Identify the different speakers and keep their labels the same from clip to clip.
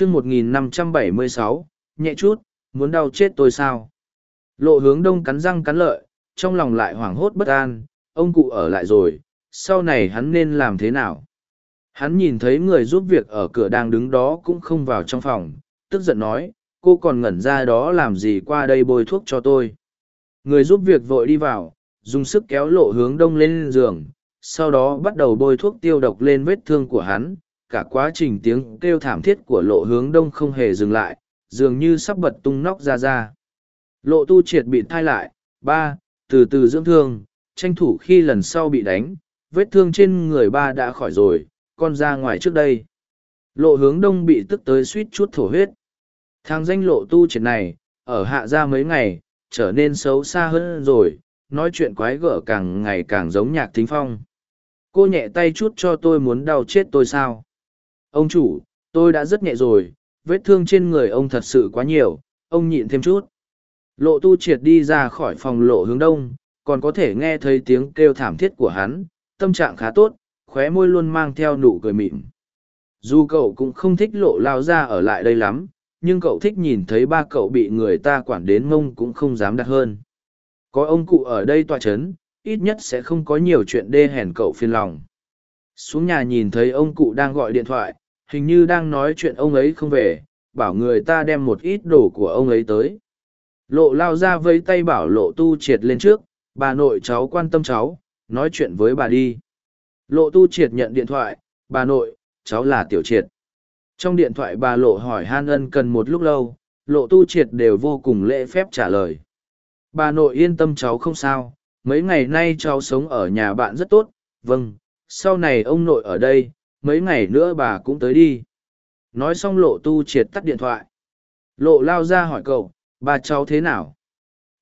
Speaker 1: chương 1576, nhẹ chút, muốn đau chết tôi sao? Lộ hướng đông cắn răng cắn lợi, trong lòng lại hoảng hốt bất an, ông cụ ở lại rồi, sau này hắn nên làm thế nào? Hắn nhìn thấy người giúp việc ở cửa đang đứng đó cũng không vào trong phòng, tức giận nói, cô còn ngẩn ra đó làm gì qua đây bôi thuốc cho tôi. Người giúp việc vội đi vào, dùng sức kéo lộ hướng đông lên giường, sau đó bắt đầu bôi thuốc tiêu độc lên vết thương của hắn. Cả quá trình tiếng kêu thảm thiết của lộ hướng đông không hề dừng lại, dường như sắp bật tung nóc ra ra. Lộ tu triệt bị thai lại, ba, từ từ dưỡng thương, tranh thủ khi lần sau bị đánh, vết thương trên người ba đã khỏi rồi, con ra ngoài trước đây. Lộ hướng đông bị tức tới suýt chút thổ huyết. Thằng danh lộ tu triệt này, ở hạ gia mấy ngày, trở nên xấu xa hơn rồi, nói chuyện quái gở càng ngày càng giống nhạc thính phong. Cô nhẹ tay chút cho tôi muốn đau chết tôi sao? Ông chủ, tôi đã rất nhẹ rồi, vết thương trên người ông thật sự quá nhiều, ông nhịn thêm chút. Lộ tu triệt đi ra khỏi phòng lộ hướng đông, còn có thể nghe thấy tiếng kêu thảm thiết của hắn, tâm trạng khá tốt, khóe môi luôn mang theo nụ cười mịn. Dù cậu cũng không thích lộ lao ra ở lại đây lắm, nhưng cậu thích nhìn thấy ba cậu bị người ta quản đến mông cũng không dám đặt hơn. Có ông cụ ở đây tọa chấn, ít nhất sẽ không có nhiều chuyện đê hèn cậu phiền lòng. Xuống nhà nhìn thấy ông cụ đang gọi điện thoại, hình như đang nói chuyện ông ấy không về, bảo người ta đem một ít đồ của ông ấy tới. Lộ lao ra với tay bảo lộ tu triệt lên trước, bà nội cháu quan tâm cháu, nói chuyện với bà đi. Lộ tu triệt nhận điện thoại, bà nội, cháu là tiểu triệt. Trong điện thoại bà lộ hỏi han ân cần một lúc lâu, lộ tu triệt đều vô cùng lễ phép trả lời. Bà nội yên tâm cháu không sao, mấy ngày nay cháu sống ở nhà bạn rất tốt, vâng, sau này ông nội ở đây, mấy ngày nữa bà cũng tới đi. Nói xong lộ tu triệt tắt điện thoại. Lộ lao ra hỏi cậu, bà cháu thế nào?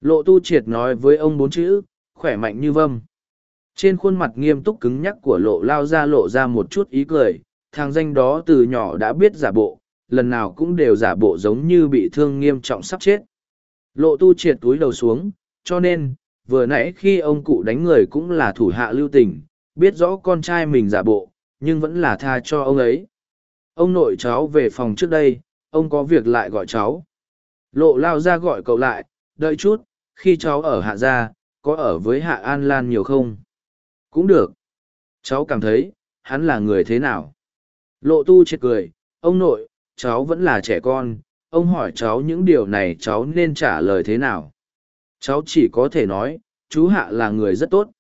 Speaker 1: Lộ tu triệt nói với ông bốn chữ, khỏe mạnh như vâm. Trên khuôn mặt nghiêm túc cứng nhắc của lộ lao ra lộ ra một chút ý cười, thằng danh đó từ nhỏ đã biết giả bộ, lần nào cũng đều giả bộ giống như bị thương nghiêm trọng sắp chết. Lộ tu triệt túi đầu xuống, cho nên, vừa nãy khi ông cụ đánh người cũng là thủ hạ lưu tình, biết rõ con trai mình giả bộ, nhưng vẫn là tha cho ông ấy. Ông nội cháu về phòng trước đây, ông có việc lại gọi cháu. Lộ lao ra gọi cậu lại, đợi chút, khi cháu ở hạ gia, có ở với hạ An Lan nhiều không? Cũng được. Cháu cảm thấy, hắn là người thế nào? Lộ tu triệt cười, ông nội, cháu vẫn là trẻ con, ông hỏi cháu những điều này cháu nên trả lời thế nào? Cháu chỉ có thể nói, chú Hạ là người rất tốt.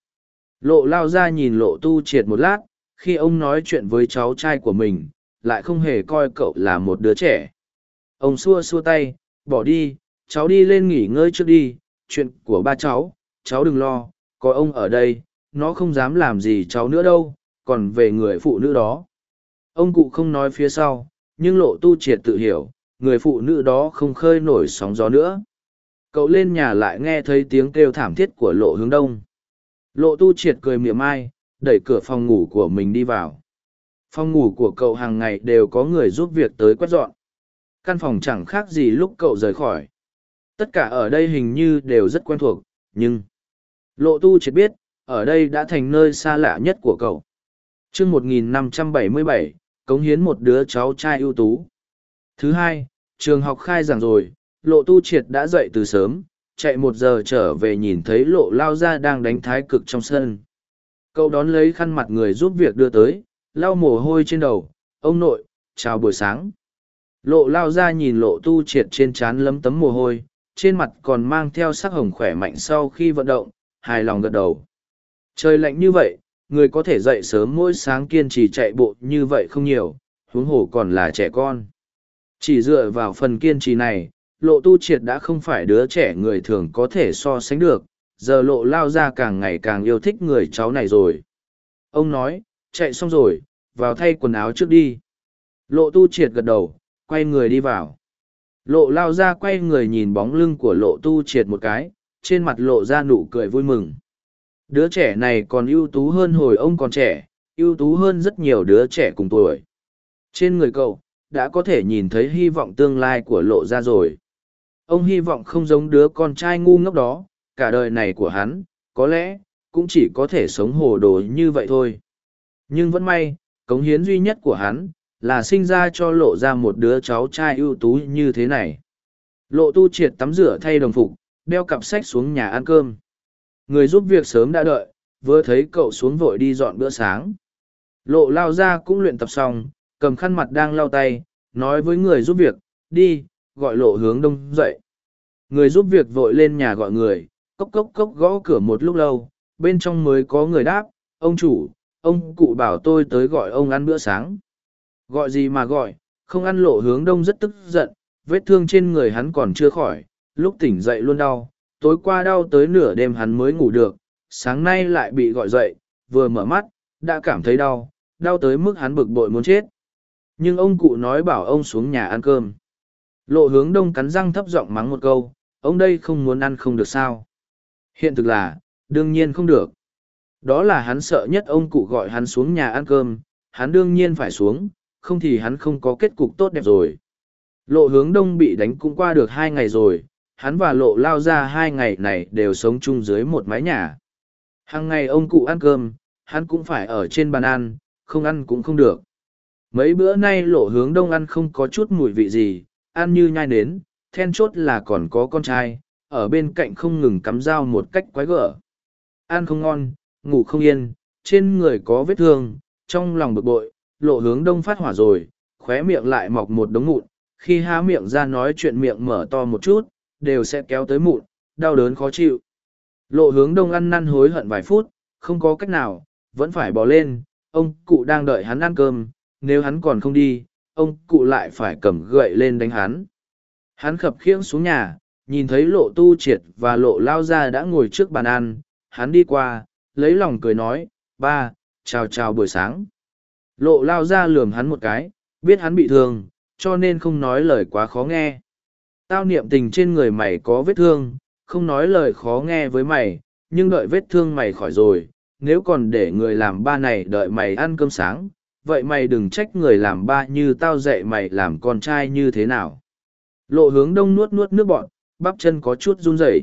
Speaker 1: Lộ lao ra nhìn lộ tu triệt một lát, khi ông nói chuyện với cháu trai của mình, lại không hề coi cậu là một đứa trẻ. Ông xua xua tay, bỏ đi, cháu đi lên nghỉ ngơi trước đi, chuyện của ba cháu, cháu đừng lo, có ông ở đây, nó không dám làm gì cháu nữa đâu, còn về người phụ nữ đó. Ông cụ không nói phía sau, nhưng lộ tu triệt tự hiểu, người phụ nữ đó không khơi nổi sóng gió nữa. Cậu lên nhà lại nghe thấy tiếng kêu thảm thiết của lộ hướng đông. Lộ tu triệt cười miệng mai đẩy cửa phòng ngủ của mình đi vào. Phòng ngủ của cậu hàng ngày đều có người giúp việc tới quét dọn. Căn phòng chẳng khác gì lúc cậu rời khỏi. Tất cả ở đây hình như đều rất quen thuộc, nhưng... Lộ tu triệt biết, ở đây đã thành nơi xa lạ nhất của cậu. chương 1577, cống hiến một đứa cháu trai ưu tú. Thứ hai, trường học khai giảng rồi, lộ tu triệt đã dậy từ sớm, chạy một giờ trở về nhìn thấy lộ lao ra đang đánh thái cực trong sân. Cậu đón lấy khăn mặt người giúp việc đưa tới, lau mồ hôi trên đầu, ông nội, chào buổi sáng. Lộ lao ra nhìn lộ tu triệt trên trán lấm tấm mồ hôi, trên mặt còn mang theo sắc hồng khỏe mạnh sau khi vận động, hài lòng gật đầu. Trời lạnh như vậy, người có thể dậy sớm mỗi sáng kiên trì chạy bộ như vậy không nhiều, huống hồ còn là trẻ con. Chỉ dựa vào phần kiên trì này, lộ tu triệt đã không phải đứa trẻ người thường có thể so sánh được, giờ lộ lao ra càng ngày càng yêu thích người cháu này rồi. Ông nói, chạy xong rồi, vào thay quần áo trước đi. Lộ tu triệt gật đầu, quay người đi vào. Lộ lao ra quay người nhìn bóng lưng của lộ tu triệt một cái, trên mặt lộ ra nụ cười vui mừng. Đứa trẻ này còn ưu tú hơn hồi ông còn trẻ, ưu tú hơn rất nhiều đứa trẻ cùng tuổi. Trên người cậu, đã có thể nhìn thấy hy vọng tương lai của lộ ra rồi. Ông hy vọng không giống đứa con trai ngu ngốc đó, cả đời này của hắn, có lẽ, cũng chỉ có thể sống hồ đồ như vậy thôi. Nhưng vẫn may, cống hiến duy nhất của hắn, là sinh ra cho lộ ra một đứa cháu trai ưu tú như thế này. Lộ tu triệt tắm rửa thay đồng phục, đeo cặp sách xuống nhà ăn cơm. Người giúp việc sớm đã đợi, vừa thấy cậu xuống vội đi dọn bữa sáng. Lộ lao ra cũng luyện tập xong, cầm khăn mặt đang lau tay, nói với người giúp việc, đi, gọi lộ hướng đông dậy. Người giúp việc vội lên nhà gọi người, cốc cốc cốc gõ cửa một lúc lâu, bên trong mới có người đáp, ông chủ, ông cụ bảo tôi tới gọi ông ăn bữa sáng. Gọi gì mà gọi, không ăn lộ hướng đông rất tức giận, vết thương trên người hắn còn chưa khỏi, lúc tỉnh dậy luôn đau, tối qua đau tới nửa đêm hắn mới ngủ được, sáng nay lại bị gọi dậy, vừa mở mắt, đã cảm thấy đau, đau tới mức hắn bực bội muốn chết. Nhưng ông cụ nói bảo ông xuống nhà ăn cơm. Lộ hướng đông cắn răng thấp giọng mắng một câu, ông đây không muốn ăn không được sao. Hiện thực là, đương nhiên không được. Đó là hắn sợ nhất ông cụ gọi hắn xuống nhà ăn cơm, hắn đương nhiên phải xuống, không thì hắn không có kết cục tốt đẹp rồi. Lộ hướng đông bị đánh cũng qua được hai ngày rồi, hắn và lộ lao ra hai ngày này đều sống chung dưới một mái nhà. Hàng ngày ông cụ ăn cơm, hắn cũng phải ở trên bàn ăn, không ăn cũng không được. Mấy bữa nay lộ hướng đông ăn không có chút mùi vị gì, ăn như nhai nến, then chốt là còn có con trai, ở bên cạnh không ngừng cắm dao một cách quái gở. Ăn không ngon, ngủ không yên, trên người có vết thương, trong lòng bực bội, lộ hướng đông phát hỏa rồi, khóe miệng lại mọc một đống mụn, khi há miệng ra nói chuyện miệng mở to một chút, đều sẽ kéo tới mụn, đau đớn khó chịu. Lộ hướng đông ăn năn hối hận vài phút, không có cách nào, vẫn phải bỏ lên, ông cụ đang đợi hắn ăn cơm, nếu hắn còn không đi, ông cụ lại phải cầm gậy lên đánh hắn. Hắn khập khiễng xuống nhà, nhìn thấy lộ tu triệt và lộ lao ra đã ngồi trước bàn ăn, hắn đi qua, lấy lòng cười nói, ba, chào chào buổi sáng. Lộ lao ra lườm hắn một cái, biết hắn bị thương, cho nên không nói lời quá khó nghe. Tao niệm tình trên người mày có vết thương, không nói lời khó nghe với mày, nhưng đợi vết thương mày khỏi rồi, nếu còn để người làm ba này đợi mày ăn cơm sáng, vậy mày đừng trách người làm ba như tao dạy mày làm con trai như thế nào. Lộ hướng đông nuốt nuốt nước bọn, bắp chân có chút run rẩy.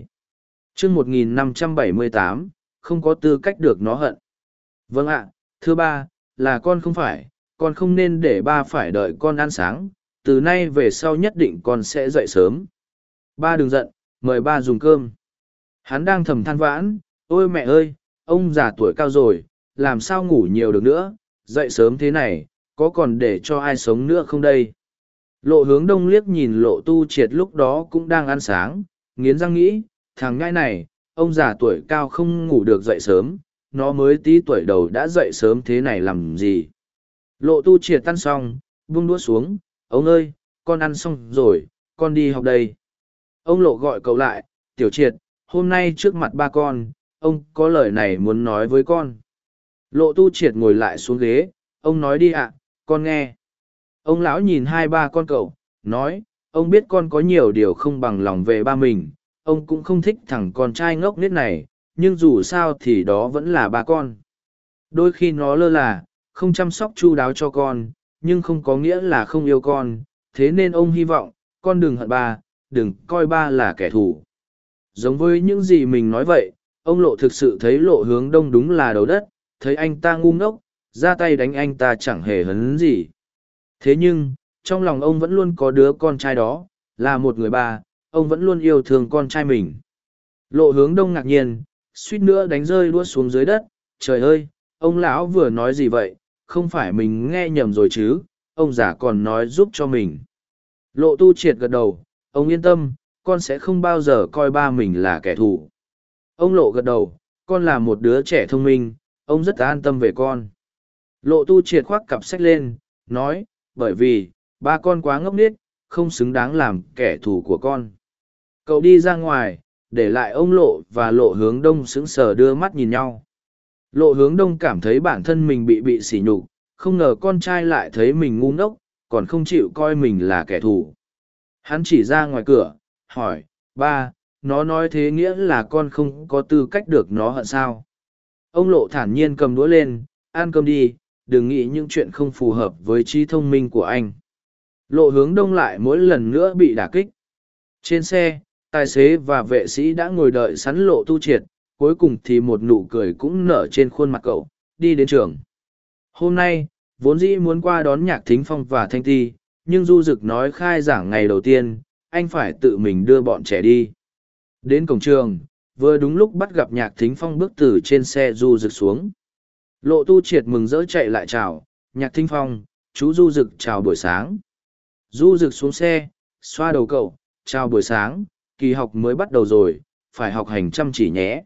Speaker 1: chương 1578, không có tư cách được nó hận. Vâng ạ, thưa ba, là con không phải, con không nên để ba phải đợi con ăn sáng, từ nay về sau nhất định con sẽ dậy sớm. Ba đừng giận, mời ba dùng cơm. Hắn đang thầm than vãn, ôi mẹ ơi, ông già tuổi cao rồi, làm sao ngủ nhiều được nữa, dậy sớm thế này, có còn để cho ai sống nữa không đây? Lộ hướng đông liếc nhìn lộ tu triệt lúc đó cũng đang ăn sáng, nghiến răng nghĩ, thằng ngai này, ông già tuổi cao không ngủ được dậy sớm, nó mới tí tuổi đầu đã dậy sớm thế này làm gì? Lộ tu triệt tan xong, buông đũa xuống, ông ơi, con ăn xong rồi, con đi học đây. Ông lộ gọi cậu lại, tiểu triệt, hôm nay trước mặt ba con, ông có lời này muốn nói với con. Lộ tu triệt ngồi lại xuống ghế, ông nói đi ạ, con nghe. Ông lão nhìn hai ba con cậu, nói, ông biết con có nhiều điều không bằng lòng về ba mình, ông cũng không thích thằng con trai ngốc nết này, nhưng dù sao thì đó vẫn là ba con. Đôi khi nó lơ là, không chăm sóc chu đáo cho con, nhưng không có nghĩa là không yêu con, thế nên ông hy vọng, con đừng hận ba, đừng coi ba là kẻ thù. Giống với những gì mình nói vậy, ông lộ thực sự thấy lộ hướng đông đúng là đầu đất, thấy anh ta ngu ngốc, ra tay đánh anh ta chẳng hề hấn gì. Thế nhưng, trong lòng ông vẫn luôn có đứa con trai đó, là một người ba, ông vẫn luôn yêu thương con trai mình. Lộ hướng đông ngạc nhiên, suýt nữa đánh rơi đua xuống dưới đất, trời ơi, ông lão vừa nói gì vậy, không phải mình nghe nhầm rồi chứ, ông già còn nói giúp cho mình. Lộ tu triệt gật đầu, ông yên tâm, con sẽ không bao giờ coi ba mình là kẻ thù. Ông lộ gật đầu, con là một đứa trẻ thông minh, ông rất an tâm về con. Lộ tu triệt khoác cặp sách lên, nói, bởi vì, ba con quá ngốc nghếch, không xứng đáng làm kẻ thù của con. Cậu đi ra ngoài, để lại ông lộ và lộ hướng đông sững sờ đưa mắt nhìn nhau. Lộ hướng đông cảm thấy bản thân mình bị bị sỉ nhục, không ngờ con trai lại thấy mình ngu ngốc, còn không chịu coi mình là kẻ thù. Hắn chỉ ra ngoài cửa, hỏi, ba, nó nói thế nghĩa là con không có tư cách được nó hận sao. Ông lộ thản nhiên cầm đũa lên, ăn cơm đi, đừng nghĩ những chuyện không phù hợp với trí thông minh của anh. Lộ hướng đông lại mỗi lần nữa bị đả kích. Trên xe, tài xế và vệ sĩ đã ngồi đợi sắn lộ tu triệt, cuối cùng thì một nụ cười cũng nở trên khuôn mặt cậu, đi đến trường. Hôm nay, vốn dĩ muốn qua đón nhạc thính phong và thanh ti, nhưng du dực nói khai giảng ngày đầu tiên, anh phải tự mình đưa bọn trẻ đi. Đến cổng trường, vừa đúng lúc bắt gặp nhạc thính phong bước từ trên xe du dực xuống. Lộ tu triệt mừng rỡ chạy lại chào, nhạc Thinh phong, chú du dực chào buổi sáng. Du dực xuống xe, xoa đầu cậu, chào buổi sáng, kỳ học mới bắt đầu rồi, phải học hành chăm chỉ nhé.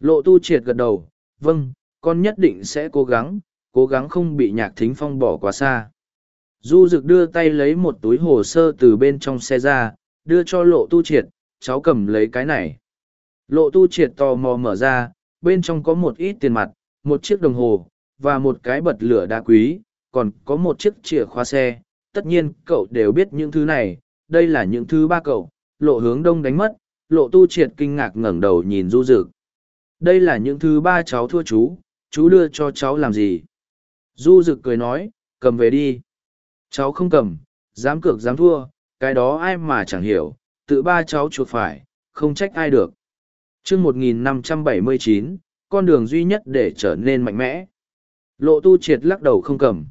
Speaker 1: Lộ tu triệt gật đầu, vâng, con nhất định sẽ cố gắng, cố gắng không bị nhạc thính phong bỏ quá xa. Du Dực đưa tay lấy một túi hồ sơ từ bên trong xe ra, đưa cho lộ tu triệt, cháu cầm lấy cái này. Lộ tu triệt tò mò mở ra, bên trong có một ít tiền mặt, một chiếc đồng hồ, và một cái bật lửa đá quý, còn có một chiếc chìa khóa xe. Tất nhiên cậu đều biết những thứ này, đây là những thứ ba cậu, lộ hướng đông đánh mất, lộ tu triệt kinh ngạc ngẩng đầu nhìn du dực. Đây là những thứ ba cháu thua chú, chú đưa cho cháu làm gì? Du dực cười nói, cầm về đi. Cháu không cầm, dám cược dám thua, cái đó ai mà chẳng hiểu, tự ba cháu chuột phải, không trách ai được. chương 1579, con đường duy nhất để trở nên mạnh mẽ. Lộ tu triệt lắc đầu không cầm.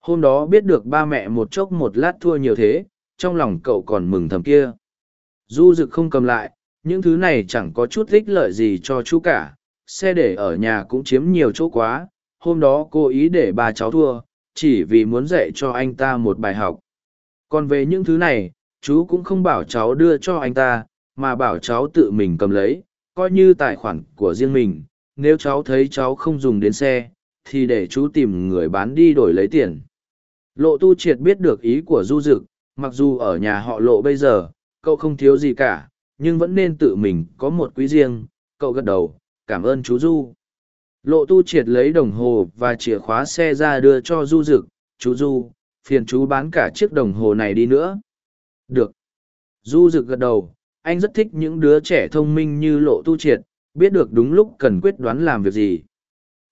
Speaker 1: Hôm đó biết được ba mẹ một chốc một lát thua nhiều thế, trong lòng cậu còn mừng thầm kia. Du dực không cầm lại, những thứ này chẳng có chút ích lợi gì cho chú cả, xe để ở nhà cũng chiếm nhiều chỗ quá, hôm đó cô ý để ba cháu thua, chỉ vì muốn dạy cho anh ta một bài học. Còn về những thứ này, chú cũng không bảo cháu đưa cho anh ta, mà bảo cháu tự mình cầm lấy, coi như tài khoản của riêng mình. Nếu cháu thấy cháu không dùng đến xe, thì để chú tìm người bán đi đổi lấy tiền. Lộ tu triệt biết được ý của du dực, mặc dù ở nhà họ lộ bây giờ, cậu không thiếu gì cả, nhưng vẫn nên tự mình có một quý riêng, cậu gật đầu, cảm ơn chú Du. Lộ tu triệt lấy đồng hồ và chìa khóa xe ra đưa cho Du Dực, chú Du, phiền chú bán cả chiếc đồng hồ này đi nữa. Được. Du Dực gật đầu, anh rất thích những đứa trẻ thông minh như lộ tu triệt, biết được đúng lúc cần quyết đoán làm việc gì.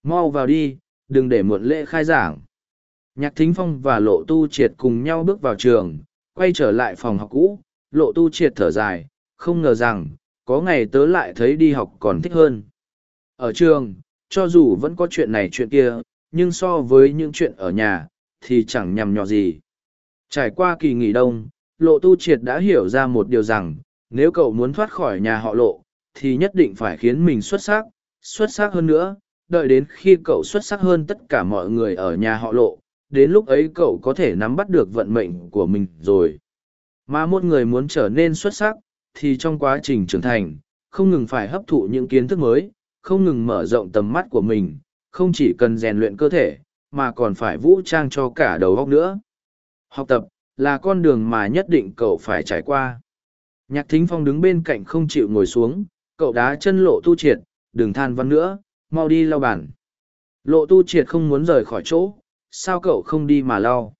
Speaker 1: Mau vào đi, đừng để muộn lễ khai giảng. Nhạc Thính Phong và Lộ Tu Triệt cùng nhau bước vào trường, quay trở lại phòng học cũ, Lộ Tu Triệt thở dài, không ngờ rằng, có ngày tớ lại thấy đi học còn thích hơn. Ở trường, cho dù vẫn có chuyện này chuyện kia, nhưng so với những chuyện ở nhà, thì chẳng nhằm nhỏ gì. Trải qua kỳ nghỉ đông, lộ tu triệt đã hiểu ra một điều rằng, nếu cậu muốn thoát khỏi nhà họ lộ, thì nhất định phải khiến mình xuất sắc, xuất sắc hơn nữa, đợi đến khi cậu xuất sắc hơn tất cả mọi người ở nhà họ lộ, đến lúc ấy cậu có thể nắm bắt được vận mệnh của mình rồi. Mà một người muốn trở nên xuất sắc, thì trong quá trình trưởng thành, không ngừng phải hấp thụ những kiến thức mới, không ngừng mở rộng tầm mắt của mình, không chỉ cần rèn luyện cơ thể, mà còn phải vũ trang cho cả đầu óc nữa. Học tập, là con đường mà nhất định cậu phải trải qua. Nhạc thính phong đứng bên cạnh không chịu ngồi xuống, cậu đá chân lộ tu triệt, đừng than văn nữa, mau đi lau bàn. Lộ tu triệt không muốn rời khỏi chỗ, sao cậu không đi mà lau.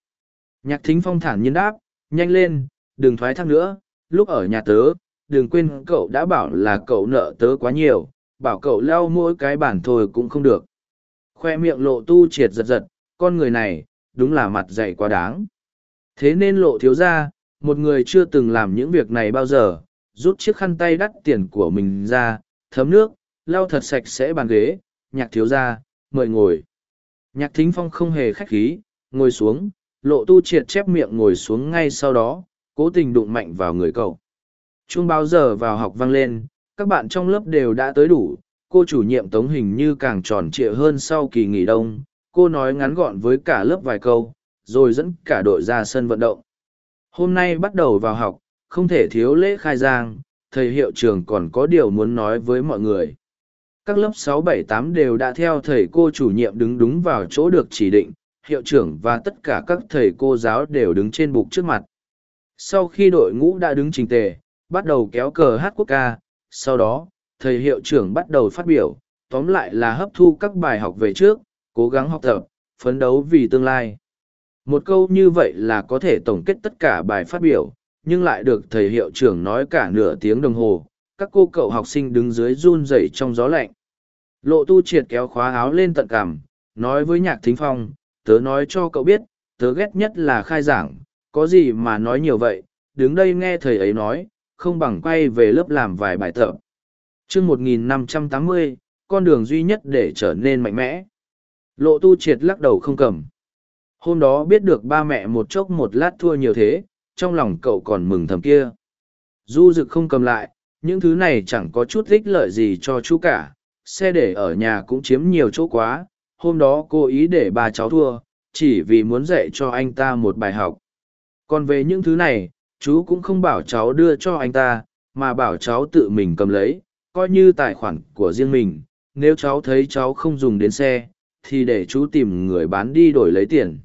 Speaker 1: Nhạc thính phong thản nhiên đáp, nhanh lên, đừng thoái thác nữa, lúc ở nhà tớ, đừng quên cậu đã bảo là cậu nợ tớ quá nhiều, bảo cậu lau mỗi cái bản thôi cũng không được. Khoe miệng lộ tu triệt giật giật, con người này, đúng là mặt dày quá đáng. Thế nên lộ thiếu ra, một người chưa từng làm những việc này bao giờ, rút chiếc khăn tay đắt tiền của mình ra, thấm nước, lau thật sạch sẽ bàn ghế, nhạc thiếu ra, mời ngồi. Nhạc thính phong không hề khách khí, ngồi xuống, lộ tu triệt chép miệng ngồi xuống ngay sau đó, cố tình đụng mạnh vào người cậu. Chuông bao giờ vào học vang lên, các bạn trong lớp đều đã tới đủ, cô chủ nhiệm tống hình như càng tròn trịa hơn sau kỳ nghỉ đông, cô nói ngắn gọn với cả lớp vài câu, rồi dẫn cả đội ra sân vận động. Hôm nay bắt đầu vào học, không thể thiếu lễ khai giảng, thầy hiệu trưởng còn có điều muốn nói với mọi người. Các lớp sáu bảy tám đều đã theo thầy cô chủ nhiệm đứng đúng vào chỗ được chỉ định, hiệu trưởng và tất cả các thầy cô giáo đều đứng trên bục trước mặt. Sau khi đội ngũ đã đứng trình tề bắt đầu kéo cờ hát quốc ca sau đó thầy hiệu trưởng bắt đầu phát biểu tóm lại là hấp thu các bài học về trước cố gắng học tập phấn đấu vì tương lai. Một câu như vậy là có thể tổng kết tất cả bài phát biểu nhưng lại được thầy hiệu trưởng nói cả nửa tiếng đồng hồ các cô cậu học sinh đứng dưới run rẩy trong gió lạnh lộ tu triệt kéo khóa áo lên tận cằm nói với nhạc thính phong tớ nói cho cậu biết tớ ghét nhất là khai giảng có gì mà nói nhiều vậy, đứng đây nghe thầy ấy nói, không bằng quay về lớp làm vài bài tập. chương 1580, con đường duy nhất để trở nên mạnh mẽ. Lộ tu triệt lắc đầu không cầm. hôm đó biết được ba mẹ một chốc một lát thua nhiều thế trong lòng cậu còn mừng thầm kia. Du rực không cầm lại, những thứ này chẳng có chút ích lợi gì cho chú cả. Xe để ở nhà cũng chiếm nhiều chỗ quá. Hôm đó cô ý để ba cháu thua, chỉ vì muốn dạy cho anh ta một bài học. Còn về những thứ này, chú cũng không bảo cháu đưa cho anh ta, mà bảo cháu tự mình cầm lấy, coi như tài khoản của riêng mình. Nếu cháu thấy cháu không dùng đến xe, thì để chú tìm người bán đi đổi lấy tiền.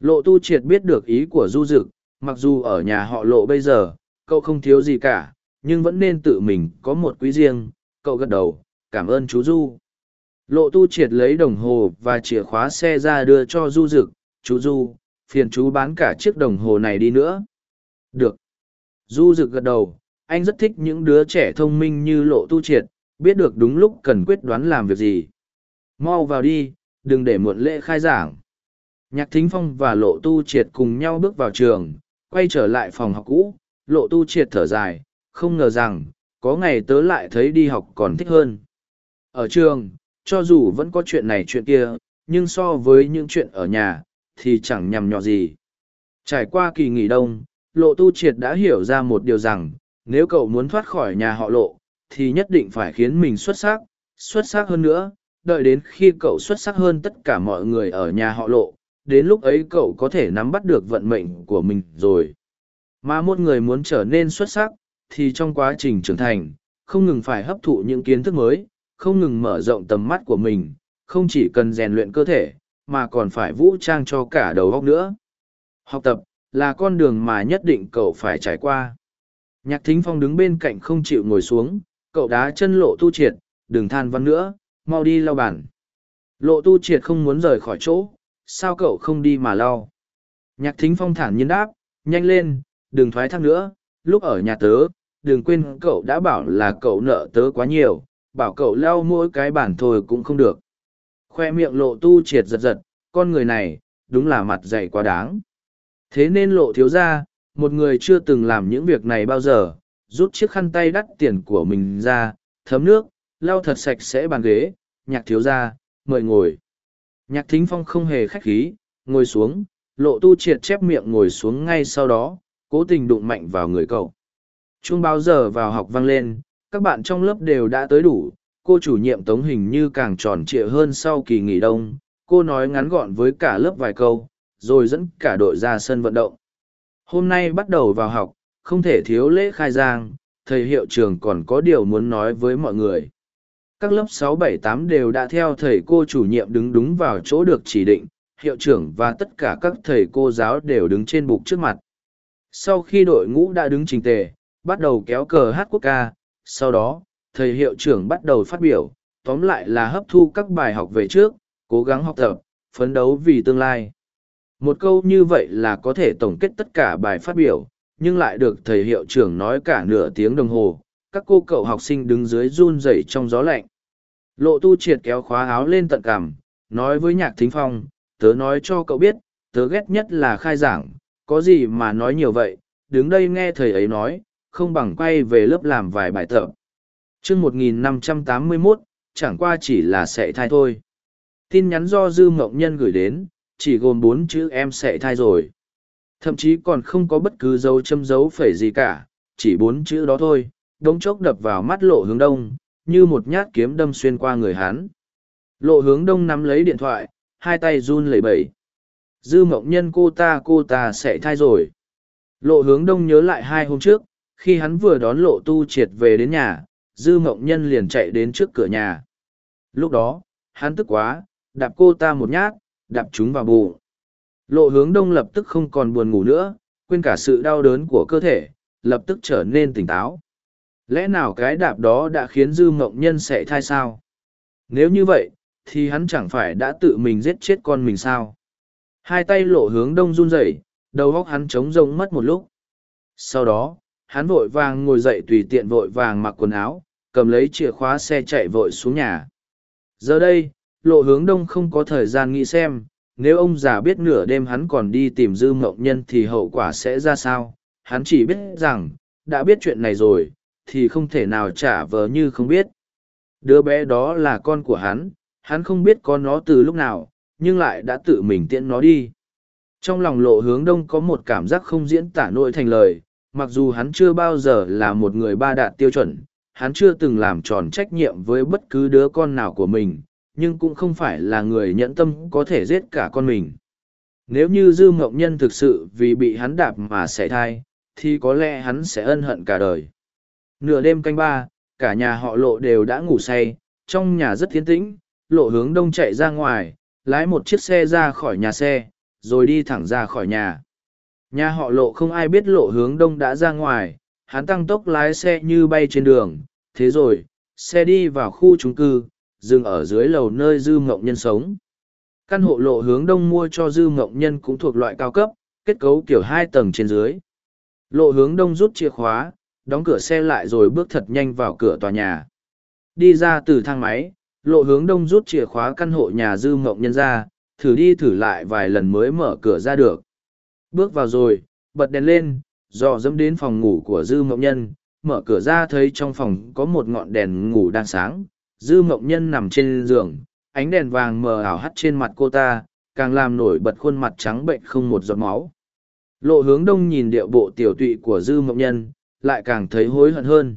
Speaker 1: Lộ tu triệt biết được ý của du dực mặc dù ở nhà họ lộ bây giờ, cậu không thiếu gì cả, nhưng vẫn nên tự mình có một quý riêng, cậu gật đầu, cảm ơn chú du. Lộ tu triệt lấy đồng hồ và chìa khóa xe ra đưa cho du dực, chú du, phiền chú bán cả chiếc đồng hồ này đi nữa. Được. Du dực gật đầu, anh rất thích những đứa trẻ thông minh như lộ tu triệt, biết được đúng lúc cần quyết đoán làm việc gì. Mau vào đi, đừng để muộn lễ khai giảng. Nhạc thính phong và lộ tu triệt cùng nhau bước vào trường quay trở lại phòng học cũ, lộ tu triệt thở dài, không ngờ rằng, có ngày tớ lại thấy đi học còn thích hơn. Ở trường, cho dù vẫn có chuyện này chuyện kia, nhưng so với những chuyện ở nhà, thì chẳng nhằm nhọ gì. Trải qua kỳ nghỉ đông, lộ tu triệt đã hiểu ra một điều rằng, nếu cậu muốn thoát khỏi nhà họ lộ, thì nhất định phải khiến mình xuất sắc xuất sắc hơn nữa, đợi đến khi cậu xuất sắc hơn tất cả mọi người ở nhà họ lộ đến lúc ấy cậu có thể nắm bắt được vận mệnh của mình rồi. Mà một người muốn trở nên xuất sắc, thì trong quá trình trưởng thành, không ngừng phải hấp thụ những kiến thức mới, không ngừng mở rộng tầm mắt của mình, không chỉ cần rèn luyện cơ thể, mà còn phải vũ trang cho cả đầu óc nữa. Học tập là con đường mà nhất định cậu phải trải qua. Nhạc thính phong đứng bên cạnh không chịu ngồi xuống, cậu đá chân lộ tu triệt, đừng than văn nữa, mau đi lau bàn. Lộ tu triệt không muốn rời khỏi chỗ sao cậu không đi mà lau? Nhạc thính phong thản nhiên đáp, nhanh lên, đừng thoái thác nữa, lúc ở nhà tớ, đừng quên cậu đã bảo là cậu nợ tớ quá nhiều, bảo cậu lau mỗi cái bản thôi cũng không được. Khoe miệng lộ tu triệt giật giật, con người này, đúng là mặt dày quá đáng. Thế nên lộ thiếu ra một người chưa từng làm những việc này bao giờ, rút chiếc khăn tay đắt tiền của mình ra, thấm nước, lau thật sạch sẽ bàn ghế. Nhạc thiếu ra mời ngồi nhạc thính phong không hề khách khí, ngồi xuống, lộ tu triệt chép miệng ngồi xuống ngay sau đó, cố tình đụng mạnh vào người cậu. Chuông báo giờ vào học vang lên, các bạn trong lớp đều đã tới đủ, cô chủ nhiệm tống hình như càng tròn trịa hơn sau kỳ nghỉ đông, cô nói ngắn gọn với cả lớp vài câu, rồi dẫn cả đội ra sân vận động. Hôm nay bắt đầu vào học, không thể thiếu lễ khai giang, thầy hiệu trường còn có điều muốn nói với mọi người các lớp sáu bảy tám đều đã theo thầy cô chủ nhiệm đứng đúng vào chỗ được chỉ định, hiệu trưởng và tất cả các thầy cô giáo đều đứng trên bục trước mặt. Sau khi đội ngũ đã đứng trình tề, bắt đầu kéo cờ hát quốc ca, sau đó, thầy hiệu trưởng bắt đầu phát biểu, tóm lại là hấp thu các bài học về trước, cố gắng học tập, phấn đấu vì tương lai. Một câu như vậy là có thể tổng kết tất cả bài phát biểu, nhưng lại được thầy hiệu trưởng nói cả nửa tiếng đồng hồ các cô cậu học sinh đứng dưới run rẩy trong gió lạnh. Lộ tu triệt kéo khóa áo lên tận cảm nói với nhạc thính phong, tớ nói cho cậu biết, tớ ghét nhất là khai giảng, có gì mà nói nhiều vậy, đứng đây nghe thầy ấy nói, không bằng quay về lớp làm vài bài tập. Chương một nghìn năm trăm tám mươi mốt, chẳng qua chỉ là sệ thai thôi. Tin nhắn do dư mộng nhân gửi đến, chỉ gồm bốn chữ em sệ thai rồi. Thậm chí còn không có bất cứ dấu châm dấu phẩy gì cả, chỉ bốn chữ đó thôi đống chốc đập vào mắt lộ hướng đông, như một nhát kiếm đâm xuyên qua người hán lộ hướng đông nắm lấy điện thoại, hai tay run lẩy bẩy. Dư mộng nhân, cô ta cô ta sẽ thai rồi. Lộ hướng đông nhớ lại hai hôm trước, khi hắn vừa đón lộ tu triệt về đến nhà, dư mộng nhân liền chạy đến trước cửa nhà. Lúc đó, hắn tức quá, đạp cô ta một nhát, đạp chúng vào bụng. Lộ hướng đông lập tức không còn buồn ngủ nữa, quên cả sự đau đớn của cơ thể, lập tức trở nên tỉnh táo lẽ nào cái đạp đó đã khiến dư mộng nhân sẽ thai sao? Nếu như vậy, thì hắn chẳng phải đã tự mình giết chết con mình sao? Hai tay lộ hướng đông run rẩy, đầu góc hắn trống rông mất một lúc. Sau đó, hắn vội vàng ngồi dậy tùy tiện vội vàng mặc quần áo, cầm lấy chìa khóa xe chạy vội xuống nhà. Giờ đây, lộ hướng đông không có thời gian nghĩ xem, nếu ông già biết nửa đêm hắn còn đi tìm dư mộng nhân thì hậu quả sẽ ra sao? Hắn chỉ biết rằng, đã biết chuyện này rồi thì không thể nào trả vờ như không biết đứa bé đó là con của hắn hắn không biết con nó từ lúc nào nhưng lại đã tự mình tiễn nó đi Trong lòng lộ hướng đông có một cảm giác không diễn tả nổi thành lời, mặc dù hắn chưa bao giờ là một người ba đạt tiêu chuẩn, hắn chưa từng làm tròn trách nhiệm với bất cứ đứa con nào của mình, nhưng cũng không phải là người nhẫn tâm có thể giết cả con mình. Nếu như Dư Mộng Nhân thực sự vì bị hắn đạp mà sẽ thai, thì có lẽ hắn sẽ ân hận cả đời. Nửa đêm canh ba, cả nhà họ lộ đều đã ngủ say, trong nhà rất tiến tĩnh, lộ hướng đông chạy ra ngoài, lái một chiếc xe ra khỏi nhà xe, rồi đi thẳng ra khỏi nhà. Nhà họ lộ không ai biết lộ hướng đông đã ra ngoài, hắn tăng tốc lái xe như bay trên đường, thế rồi, xe đi vào khu trung cư, dừng ở dưới lầu nơi Dư Mộng Nhân sống. Căn hộ lộ hướng đông mua cho Dư Mộng Nhân cũng thuộc loại cao cấp, kết cấu kiểu hai tầng trên dưới. Lộ hướng đông rút chìa khóa, đóng cửa xe lại rồi bước thật nhanh vào cửa tòa nhà. Đi ra từ thang máy, lộ hướng đông rút chìa khóa căn hộ nhà Dư Mộng Nhân ra, thử đi thử lại vài lần mới mở cửa ra được. Bước vào rồi, bật đèn lên, dò dẫm đến phòng ngủ của Dư Mộng Nhân, mở cửa ra thấy trong phòng có một ngọn đèn ngủ đang sáng. Dư Mộng Nhân nằm trên giường, ánh đèn vàng mờ ảo hắt trên mặt cô ta, càng làm nổi bật khuôn mặt trắng bệnh không một giọt máu. Lộ hướng đông nhìn điệu bộ tiểu tụy của Dư Mộng Nhân, lại càng thấy hối hận hơn.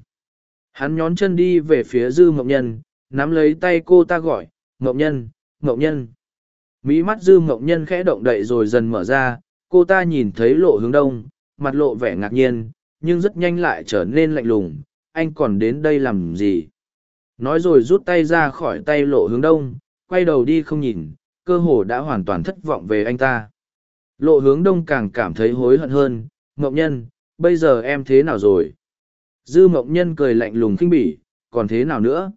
Speaker 1: Hắn nhón chân đi về phía Dư Mộng Nhân, nắm lấy tay cô ta gọi, Mộng Nhân, Mộng Nhân. Mỹ mắt Dư Mộng Nhân khẽ động đậy rồi dần mở ra, cô ta nhìn thấy lộ hướng đông, mặt lộ vẻ ngạc nhiên, nhưng rất nhanh lại trở nên lạnh lùng, anh còn đến đây làm gì? Nói rồi rút tay ra khỏi tay lộ hướng đông, quay đầu đi không nhìn, cơ hồ đã hoàn toàn thất vọng về anh ta. Lộ hướng đông càng cảm thấy hối hận hơn, Mộng Nhân, bây giờ em thế nào rồi? Dư Mộng Nhân cười lạnh lùng khinh bỉ, còn thế nào nữa?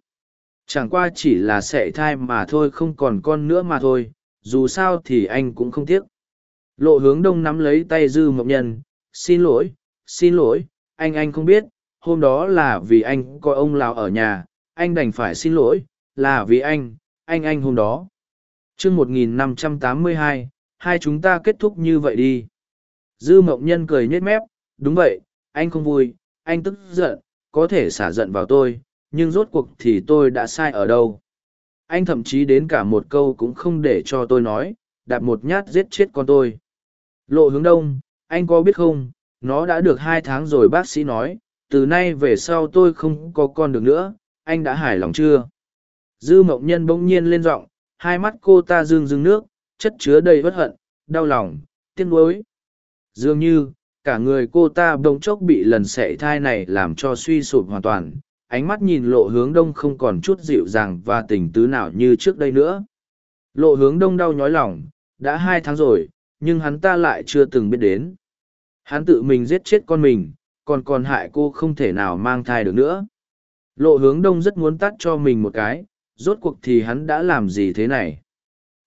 Speaker 1: Chẳng qua chỉ là sệ thai mà thôi không còn con nữa mà thôi, dù sao thì anh cũng không tiếc. Lộ hướng đông nắm lấy tay Dư Mộng Nhân, xin lỗi, xin lỗi, anh anh không biết, hôm đó là vì anh có ông Lào ở nhà, anh đành phải xin lỗi, là vì anh, anh anh hôm đó. chương 1582, hai chúng ta kết thúc như vậy đi. Dư mộng nhân cười nhếch mép, đúng vậy, anh không vui, anh tức giận, có thể xả giận vào tôi, nhưng rốt cuộc thì tôi đã sai ở đâu. Anh thậm chí đến cả một câu cũng không để cho tôi nói, đạp một nhát giết chết con tôi. Lộ hướng đông, anh có biết không, nó đã được hai tháng rồi bác sĩ nói, từ nay về sau tôi không có con được nữa, anh đã hài lòng chưa? Dư mộng nhân bỗng nhiên lên giọng, hai mắt cô ta rưng rưng nước, chất chứa đầy bất hận, đau lòng, tiếc nuối. Dường như, cả người cô ta bỗng chốc bị lần sẻ thai này làm cho suy sụp hoàn toàn, ánh mắt nhìn lộ hướng đông không còn chút dịu dàng và tình tứ nào như trước đây nữa. Lộ hướng đông đau nhói lòng, đã hai tháng rồi, nhưng hắn ta lại chưa từng biết đến. Hắn tự mình giết chết con mình, còn còn hại cô không thể nào mang thai được nữa. Lộ hướng đông rất muốn tắt cho mình một cái, rốt cuộc thì hắn đã làm gì thế này.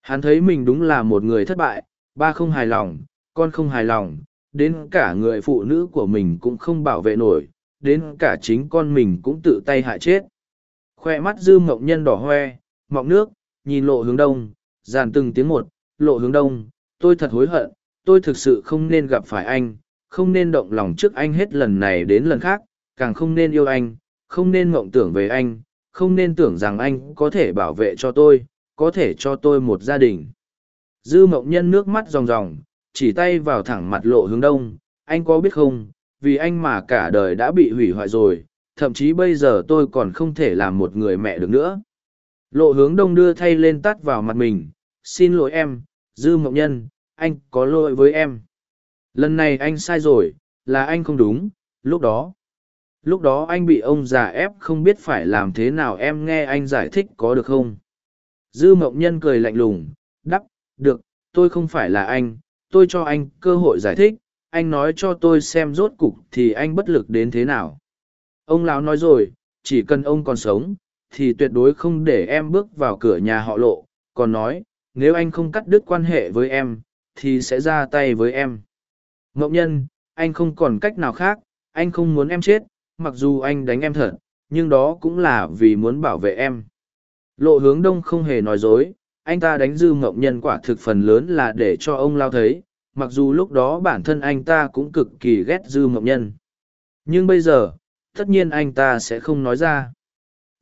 Speaker 1: Hắn thấy mình đúng là một người thất bại, ba không hài lòng, con không hài lòng, đến cả người phụ nữ của mình cũng không bảo vệ nổi, đến cả chính con mình cũng tự tay hại chết. Khoe mắt dư mộng nhân đỏ hoe, mọng nước, nhìn lộ hướng đông, dàn từng tiếng một, lộ hướng đông, tôi thật hối hận, tôi thực sự không nên gặp phải anh, không nên động lòng trước anh hết lần này đến lần khác, càng không nên yêu anh, không nên mộng tưởng về anh, không nên tưởng rằng anh có thể bảo vệ cho tôi, có thể cho tôi một gia đình. Dư mộng nhân nước mắt ròng ròng, chỉ tay vào thẳng mặt lộ hướng đông, anh có biết không, vì anh mà cả đời đã bị hủy hoại rồi, thậm chí bây giờ tôi còn không thể làm một người mẹ được nữa. Lộ hướng đông đưa thay lên tắt vào mặt mình, xin lỗi em, dư mộng nhân, anh có lỗi với em. Lần này anh sai rồi, là anh không đúng, lúc đó. Lúc đó anh bị ông già ép không biết phải làm thế nào em nghe anh giải thích có được không? Dư mộng nhân cười lạnh lùng, đắp, được, tôi không phải là anh, tôi cho anh cơ hội giải thích, anh nói cho tôi xem rốt cục thì anh bất lực đến thế nào. Ông lão nói rồi, chỉ cần ông còn sống, thì tuyệt đối không để em bước vào cửa nhà họ lộ, còn nói, nếu anh không cắt đứt quan hệ với em, thì sẽ ra tay với em. Ngọc nhân, anh không còn cách nào khác, anh không muốn em chết, mặc dù anh đánh em thật, nhưng đó cũng là vì muốn bảo vệ em. Lộ hướng đông không hề nói dối, anh ta đánh dư mộng nhân quả thực phần lớn là để cho ông lao thấy, mặc dù lúc đó bản thân anh ta cũng cực kỳ ghét dư mộng nhân. Nhưng bây giờ, tất nhiên anh ta sẽ không nói ra.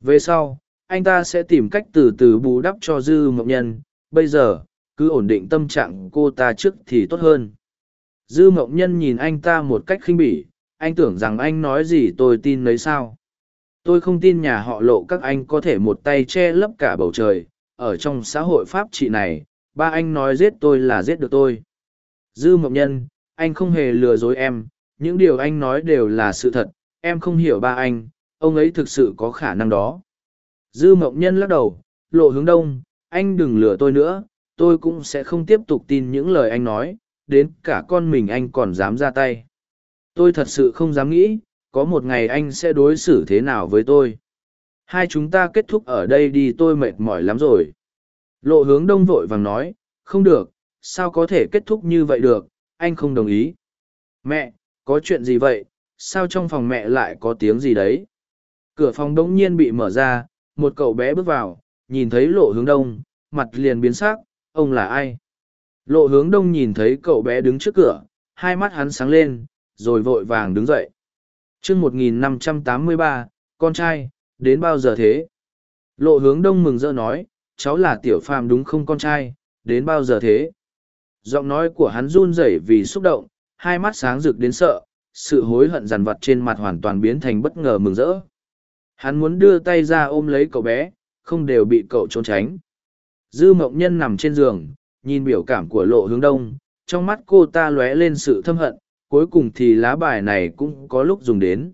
Speaker 1: Về sau, anh ta sẽ tìm cách từ từ bù đắp cho dư mộng nhân, bây giờ, cứ ổn định tâm trạng cô ta trước thì tốt hơn. Dư mộng nhân nhìn anh ta một cách khinh bỉ. Anh tưởng rằng anh nói gì tôi tin lấy sao? Tôi không tin nhà họ lộ các anh có thể một tay che lấp cả bầu trời ở trong xã hội pháp trị này, ba anh nói giết tôi là giết được tôi. Dư mộng nhân, anh không hề lừa dối em, những điều anh nói đều là sự thật, em không hiểu ba anh, ông ấy thực sự có khả năng đó. Dư mộng nhân lắc đầu, lộ hướng đông, anh đừng lừa tôi nữa, tôi cũng sẽ không tiếp tục tin những lời anh nói, đến cả con mình anh còn dám ra tay. Tôi thật sự không dám nghĩ, có một ngày anh sẽ đối xử thế nào với tôi hai chúng ta kết thúc ở đây đi, tôi mệt mỏi lắm rồi. Lộ hướng đông vội vàng nói, không được, sao có thể kết thúc như vậy được, anh không đồng ý. Mẹ, có chuyện gì vậy, sao trong phòng mẹ lại có tiếng gì đấy? Cửa phòng đống nhiên bị mở ra, một cậu bé bước vào, nhìn thấy lộ hướng đông, mặt liền biến sắc. ông là ai? Lộ hướng đông nhìn thấy cậu bé đứng trước cửa, hai mắt hắn sáng lên, rồi vội vàng đứng dậy. Chương một nghìn năm trăm tám mươi ba, con trai đến bao giờ thế? Lộ hướng đông mừng rỡ nói, cháu là tiểu phàm đúng không con trai, đến bao giờ thế? Giọng nói của hắn run rẩy vì xúc động, hai mắt sáng rực đến sợ, sự hối hận dằn vặt trên mặt hoàn toàn biến thành bất ngờ mừng rỡ. Hắn muốn đưa tay ra ôm lấy cậu bé, không đều bị cậu trốn tránh. Dư mộng nhân nằm trên giường, nhìn biểu cảm của lộ hướng đông, trong mắt cô ta lóe lên sự thâm hận, cuối cùng thì lá bài này cũng có lúc dùng đến.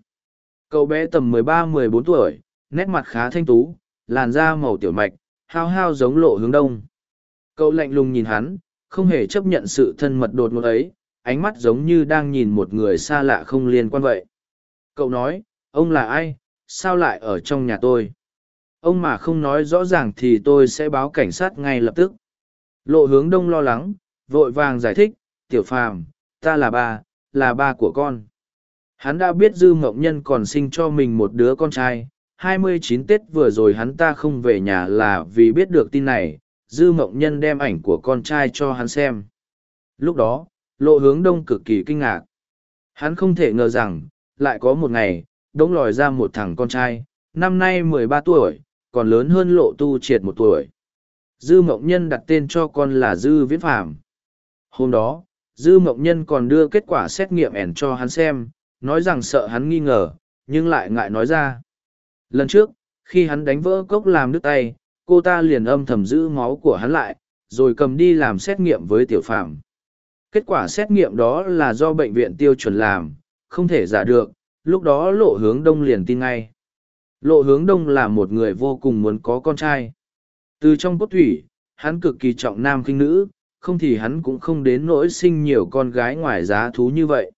Speaker 1: Cậu bé tầm mười ba, mười bốn tuổi nét mặt khá thanh tú, làn da màu tiểu mạch, hao hao giống lộ hướng đông. Cậu lạnh lùng nhìn hắn, không hề chấp nhận sự thân mật đột ngột ấy, ánh mắt giống như đang nhìn một người xa lạ không liên quan vậy. Cậu nói, ông là ai? Sao lại ở trong nhà tôi? Ông mà không nói rõ ràng thì tôi sẽ báo cảnh sát ngay lập tức. Lộ hướng đông lo lắng, vội vàng giải thích, tiểu phàm, ta là ba là ba của con. Hắn đã biết dư mộng nhân còn sinh cho mình một đứa con trai hai mươi chín tết vừa rồi hắn ta không về nhà là vì biết được tin này, dư mộng nhân đem ảnh của con trai cho hắn xem. Lúc đó, lộ hướng đông cực kỳ kinh ngạc. Hắn không thể ngờ rằng, lại có một ngày, đống lòi ra một thằng con trai, năm nay mười ba tuổi, còn lớn hơn lộ tu triệt một tuổi. Dư mộng nhân đặt tên cho con là dư viễn phàm. Hôm đó, dư mộng nhân còn đưa kết quả xét nghiệm ẻn cho hắn xem, nói rằng sợ hắn nghi ngờ, nhưng lại ngại nói ra lần trước, khi hắn đánh vỡ cốc làm nước tay, cô ta liền âm thầm giữ máu của hắn lại, rồi cầm đi làm xét nghiệm với tiểu phạm. kết quả xét nghiệm đó là do bệnh viện tiêu chuẩn làm, không thể giả được, lúc đó lộ hướng đông liền tin ngay. Lộ hướng đông là một người vô cùng muốn có con trai. Từ trong cốt thủy, hắn cực kỳ trọng nam khinh nữ, không thì hắn cũng không đến nỗi sinh nhiều con gái ngoài giá thú như vậy.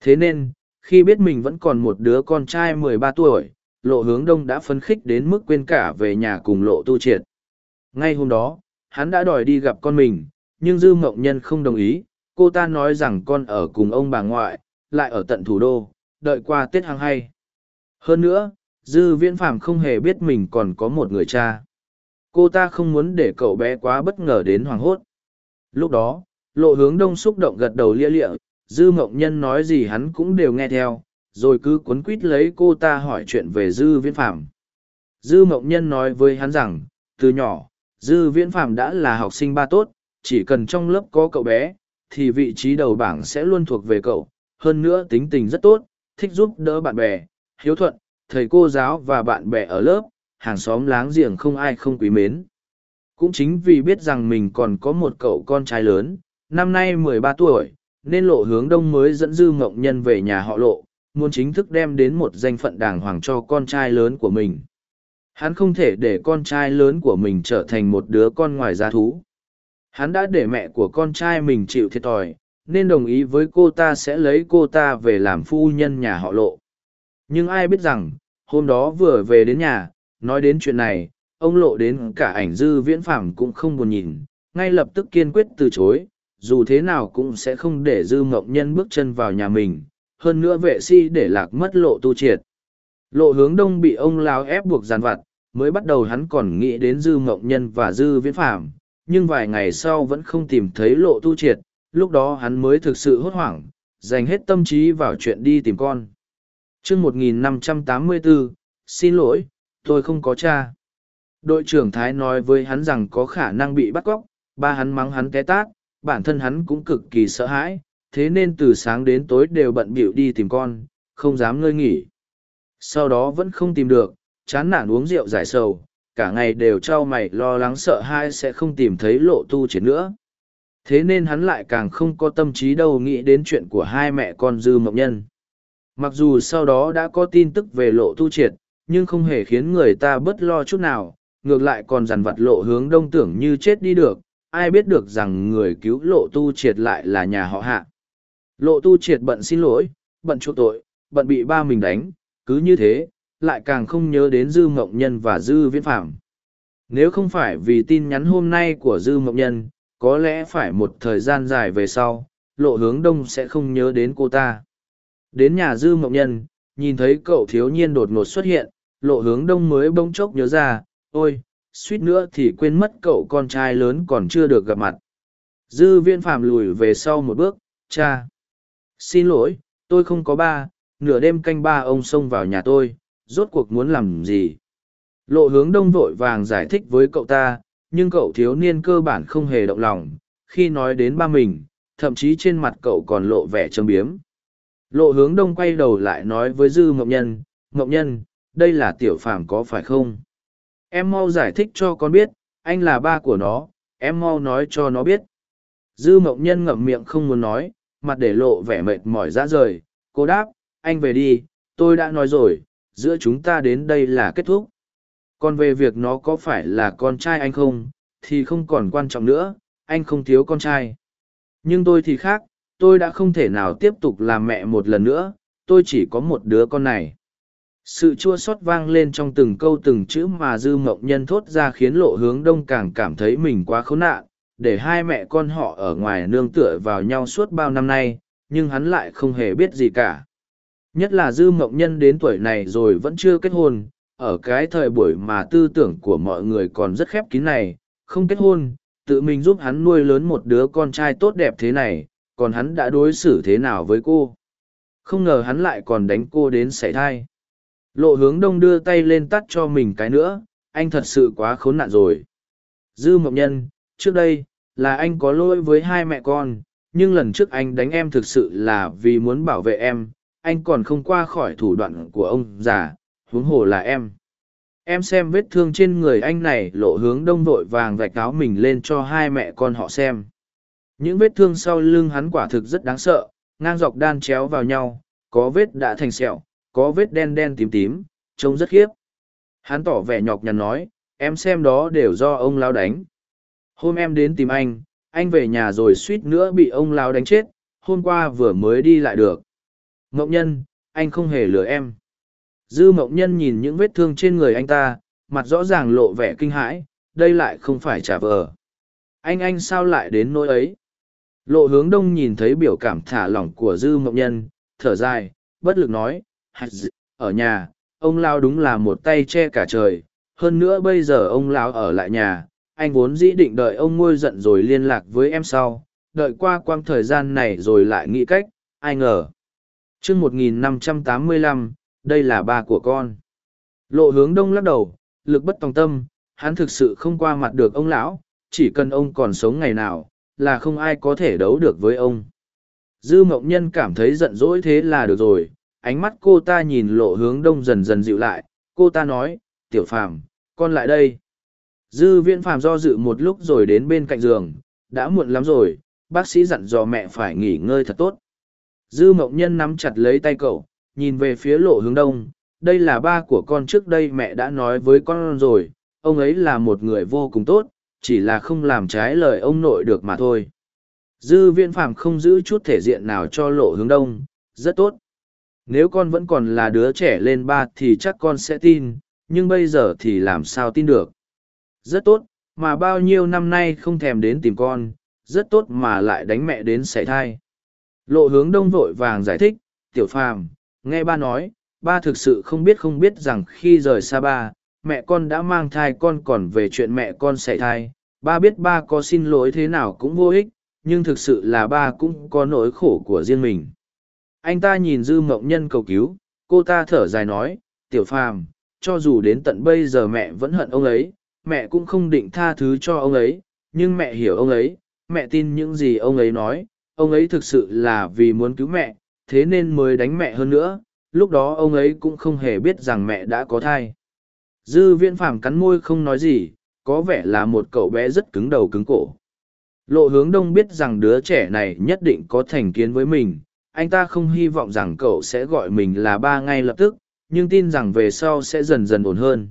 Speaker 1: Thế nên, khi biết mình vẫn còn một đứa con trai mười ba tuổi lộ hướng đông đã phấn khích đến mức quên cả về nhà cùng lộ tu triệt. Ngay hôm đó, hắn đã đòi đi gặp con mình, nhưng dư mộng nhân không đồng ý. Cô ta nói rằng con ở cùng ông bà ngoại, lại ở tận thủ đô, đợi qua tết hàng hay. Hơn nữa, dư viễn phàm không hề biết mình còn có một người cha. Cô ta không muốn để cậu bé quá bất ngờ đến hoàng hốt. Lúc đó, lộ hướng đông xúc động gật đầu lia lịa. Dư mộng nhân nói gì hắn cũng đều nghe theo rồi cứ cuốn quít lấy cô ta hỏi chuyện về dư viễn Phạm. dư mộng nhân nói với hắn rằng, từ nhỏ, dư viễn Phạm đã là học sinh ba tốt, chỉ cần trong lớp có cậu bé, thì vị trí đầu bảng sẽ luôn thuộc về cậu. Hơn nữa tính tình rất tốt, thích giúp đỡ bạn bè, hiếu thuận, thầy cô giáo và bạn bè ở lớp, hàng xóm láng giềng không ai không quý mến. Cũng chính vì biết rằng mình còn có một cậu con trai lớn, năm nay mười ba tuổi, nên lộ hướng đông mới dẫn dư mộng nhân về nhà họ lộ muốn chính thức đem đến một danh phận đàng hoàng cho con trai lớn của mình. Hắn không thể để con trai lớn của mình trở thành một đứa con ngoài giá thú. Hắn đã để mẹ của con trai mình chịu thiệt thòi, nên đồng ý với cô ta sẽ lấy cô ta về làm phu nhân nhà họ lộ. Nhưng ai biết rằng, hôm đó vừa về đến nhà, nói đến chuyện này, ông lộ đến cả ảnh dư viễn phàm cũng không buồn nhìn, ngay lập tức kiên quyết từ chối, dù thế nào cũng sẽ không để dư mộng nhân bước chân vào nhà mình hơn nữa vệ si để lạc mất lộ tu triệt. Lộ hướng đông bị ông lao ép buộc giàn vặt mới bắt đầu hắn còn nghĩ đến dư mộng nhân và dư viễn phạm, nhưng vài ngày sau vẫn không tìm thấy lộ tu triệt lúc đó hắn mới thực sự hốt hoảng dành hết tâm trí vào chuyện đi tìm con. Chương một nghìn năm trăm tám mươi bốn xin lỗi tôi không có cha. Đội trưởng thái nói với hắn rằng có khả năng bị bắt cóc ba hắn mắng hắn té tát, bản thân hắn cũng cực kỳ sợ hãi, thế nên từ sáng đến tối đều bận bịu đi tìm con, không dám ngơi nghỉ. Sau đó vẫn không tìm được, chán nản uống rượu giải sầu, cả ngày đều trao mày lo lắng sợ hai sẽ không tìm thấy lộ tu triển nữa. Thế nên hắn lại càng không có tâm trí đâu nghĩ đến chuyện của hai mẹ con dư mộng nhân. Mặc dù sau đó đã có tin tức về lộ tu triệt, nhưng không hề khiến người ta bớt lo chút nào, ngược lại còn dằn vặt lộ hướng đông tưởng như chết đi được, ai biết được rằng người cứu lộ tu triệt lại là nhà họ hạ. Lộ tu triệt bận xin lỗi, bận chuộc tội, bận bị ba mình đánh, cứ như thế, lại càng không nhớ đến dư mộng nhân và dư viễn phạm. Nếu không phải vì tin nhắn hôm nay của dư mộng nhân, có lẽ phải một thời gian dài về sau, lộ hướng đông sẽ không nhớ đến cô ta. Đến nhà dư mộng nhân, nhìn thấy cậu thiếu nhiên đột ngột xuất hiện, lộ hướng đông mới bỗng chốc nhớ ra, ôi, suýt nữa thì quên mất cậu con trai lớn còn chưa được gặp mặt. Dư viên phàm lùi về sau một bước, cha. Xin lỗi, tôi không có ba, nửa đêm canh ba ông xông vào nhà tôi, rốt cuộc muốn làm gì. Lộ hướng đông vội vàng giải thích với cậu ta, nhưng cậu thiếu niên cơ bản không hề động lòng, khi nói đến ba mình, thậm chí trên mặt cậu còn lộ vẻ châm biếm. Lộ hướng đông quay đầu lại nói với Dư Mộng Nhân, Mộng Nhân, đây là tiểu phàm có phải không? Em mau giải thích cho con biết, anh là ba của nó, em mau nói cho nó biết. Dư Mộng Nhân ngậm miệng không muốn nói, mặt để lộ vẻ mệt mỏi ra rời, cô đáp, anh về đi, tôi đã nói rồi, giữa chúng ta đến đây là kết thúc. Còn về việc nó có phải là con trai anh không, thì không còn quan trọng nữa, anh không thiếu con trai. Nhưng tôi thì khác, tôi đã không thể nào tiếp tục làm mẹ một lần nữa, tôi chỉ có một đứa con này. Sự chua xót vang lên trong từng câu từng chữ mà dư mộng nhân thốt ra khiến lộ hướng đông càng cảm thấy mình quá khốn nạn, để hai mẹ con họ ở ngoài nương tựa vào nhau suốt bao năm nay, nhưng hắn lại không hề biết gì cả. Nhất là dư mộng nhân đến tuổi này rồi vẫn chưa kết hôn, ở cái thời buổi mà tư tưởng của mọi người còn rất khép kín này, không kết hôn, tự mình giúp hắn nuôi lớn một đứa con trai tốt đẹp thế này, còn hắn đã đối xử thế nào với cô. Không ngờ hắn lại còn đánh cô đến sảy thai. Lộ hướng đông đưa tay lên tắt cho mình cái nữa, anh thật sự quá khốn nạn rồi. Dư mộng nhân, trước đây, là anh có lỗi với hai mẹ con, nhưng lần trước anh đánh em thực sự là vì muốn bảo vệ em, anh còn không qua khỏi thủ đoạn của ông già, huống hồ là em. Em xem vết thương trên người anh này lộ hướng đông vội vàng vạch áo mình lên cho hai mẹ con họ xem. Những vết thương sau lưng hắn quả thực rất đáng sợ, ngang dọc đan chéo vào nhau, có vết đã thành sẹo, có vết đen đen tím tím, trông rất khiếp. Hắn tỏ vẻ nhọc nhằn nói, em xem đó đều do ông lao đánh. Hôm em đến tìm anh, anh về nhà rồi suýt nữa bị ông lao đánh chết, hôm qua vừa mới đi lại được. Mộng nhân, anh không hề lừa em. Dư mộng nhân nhìn những vết thương trên người anh ta, mặt rõ ràng lộ vẻ kinh hãi, đây lại không phải trả vờ. Anh anh sao lại đến nỗi ấy? Lộ hướng đông nhìn thấy biểu cảm thả lỏng của dư mộng nhân, thở dài, bất lực nói, ở nhà, ông Lao đúng là một tay che cả trời, hơn nữa bây giờ ông Lao ở lại nhà, anh vốn dĩ định đợi ông ngôi giận rồi liên lạc với em sau, đợi qua quang thời gian này rồi lại nghĩ cách, ai ngờ. chương 1585, đây là ba của con. Lộ hướng đông lắc đầu, lực bất tòng tâm, hắn thực sự không qua mặt được ông lão, chỉ cần ông còn sống ngày nào, là không ai có thể đấu được với ông. Dư mộng nhân cảm thấy giận dỗi thế là được rồi, ánh mắt cô ta nhìn lộ hướng đông dần dần dịu lại, cô ta nói, tiểu phàm, con lại đây. Dư viễn phàm do dự một lúc rồi đến bên cạnh giường, đã muộn lắm rồi, bác sĩ dặn dò mẹ phải nghỉ ngơi thật tốt. Dư mộng nhân nắm chặt lấy tay cậu, nhìn về phía lộ hướng đông, đây là ba của con trước đây mẹ đã nói với con rồi, ông ấy là một người vô cùng tốt, chỉ là không làm trái lời ông nội được mà thôi. Dư viễn phàm không giữ chút thể diện nào cho lộ hướng đông, rất tốt. Nếu con vẫn còn là đứa trẻ lên ba thì chắc con sẽ tin, nhưng bây giờ thì làm sao tin được. Rất tốt, mà bao nhiêu năm nay không thèm đến tìm con, rất tốt mà lại đánh mẹ đến sảy thai. Lộ hướng đông vội vàng giải thích, tiểu phàm, nghe ba nói, ba thực sự không biết không biết rằng khi rời xa ba, mẹ con đã mang thai con còn về chuyện mẹ con sảy thai, ba biết ba có xin lỗi thế nào cũng vô ích, nhưng thực sự là ba cũng có nỗi khổ của riêng mình. Anh ta nhìn dư mộng nhân cầu cứu, cô ta thở dài nói, tiểu phàm, cho dù đến tận bây giờ mẹ vẫn hận ông ấy, mẹ cũng không định tha thứ cho ông ấy, nhưng mẹ hiểu ông ấy, mẹ tin những gì ông ấy nói, ông ấy thực sự là vì muốn cứu mẹ, thế nên mới đánh mẹ hơn nữa, lúc đó ông ấy cũng không hề biết rằng mẹ đã có thai. Dư viễn phàm cắn môi không nói gì, có vẻ là một cậu bé rất cứng đầu cứng cổ. Lộ hướng đông biết rằng đứa trẻ này nhất định có thành kiến với mình, anh ta không hy vọng rằng cậu sẽ gọi mình là ba ngay lập tức, nhưng tin rằng về sau sẽ dần dần ổn hơn.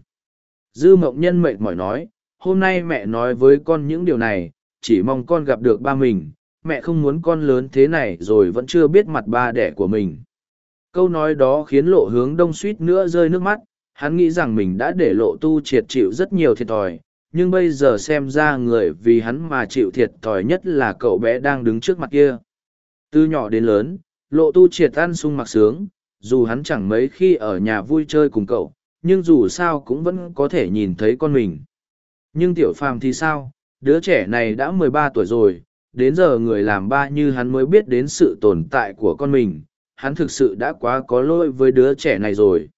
Speaker 1: Dư mộng nhân mệt mỏi nói, hôm nay mẹ nói với con những điều này, chỉ mong con gặp được ba mình, mẹ không muốn con lớn thế này rồi vẫn chưa biết mặt ba đẻ của mình. Câu nói đó khiến lộ hướng đông suýt nữa rơi nước mắt, hắn nghĩ rằng mình đã để lộ tu triệt chịu rất nhiều thiệt thòi, nhưng bây giờ xem ra người vì hắn mà chịu thiệt thòi nhất là cậu bé đang đứng trước mặt kia. Từ nhỏ đến lớn, lộ tu triệt ăn sung mặc sướng, dù hắn chẳng mấy khi ở nhà vui chơi cùng cậu, nhưng dù sao cũng vẫn có thể nhìn thấy con mình. Nhưng tiểu phàm thì sao, đứa trẻ này đã mười ba tuổi rồi, đến giờ người làm ba như hắn mới biết đến sự tồn tại của con mình, hắn thực sự đã quá có lỗi với đứa trẻ này rồi.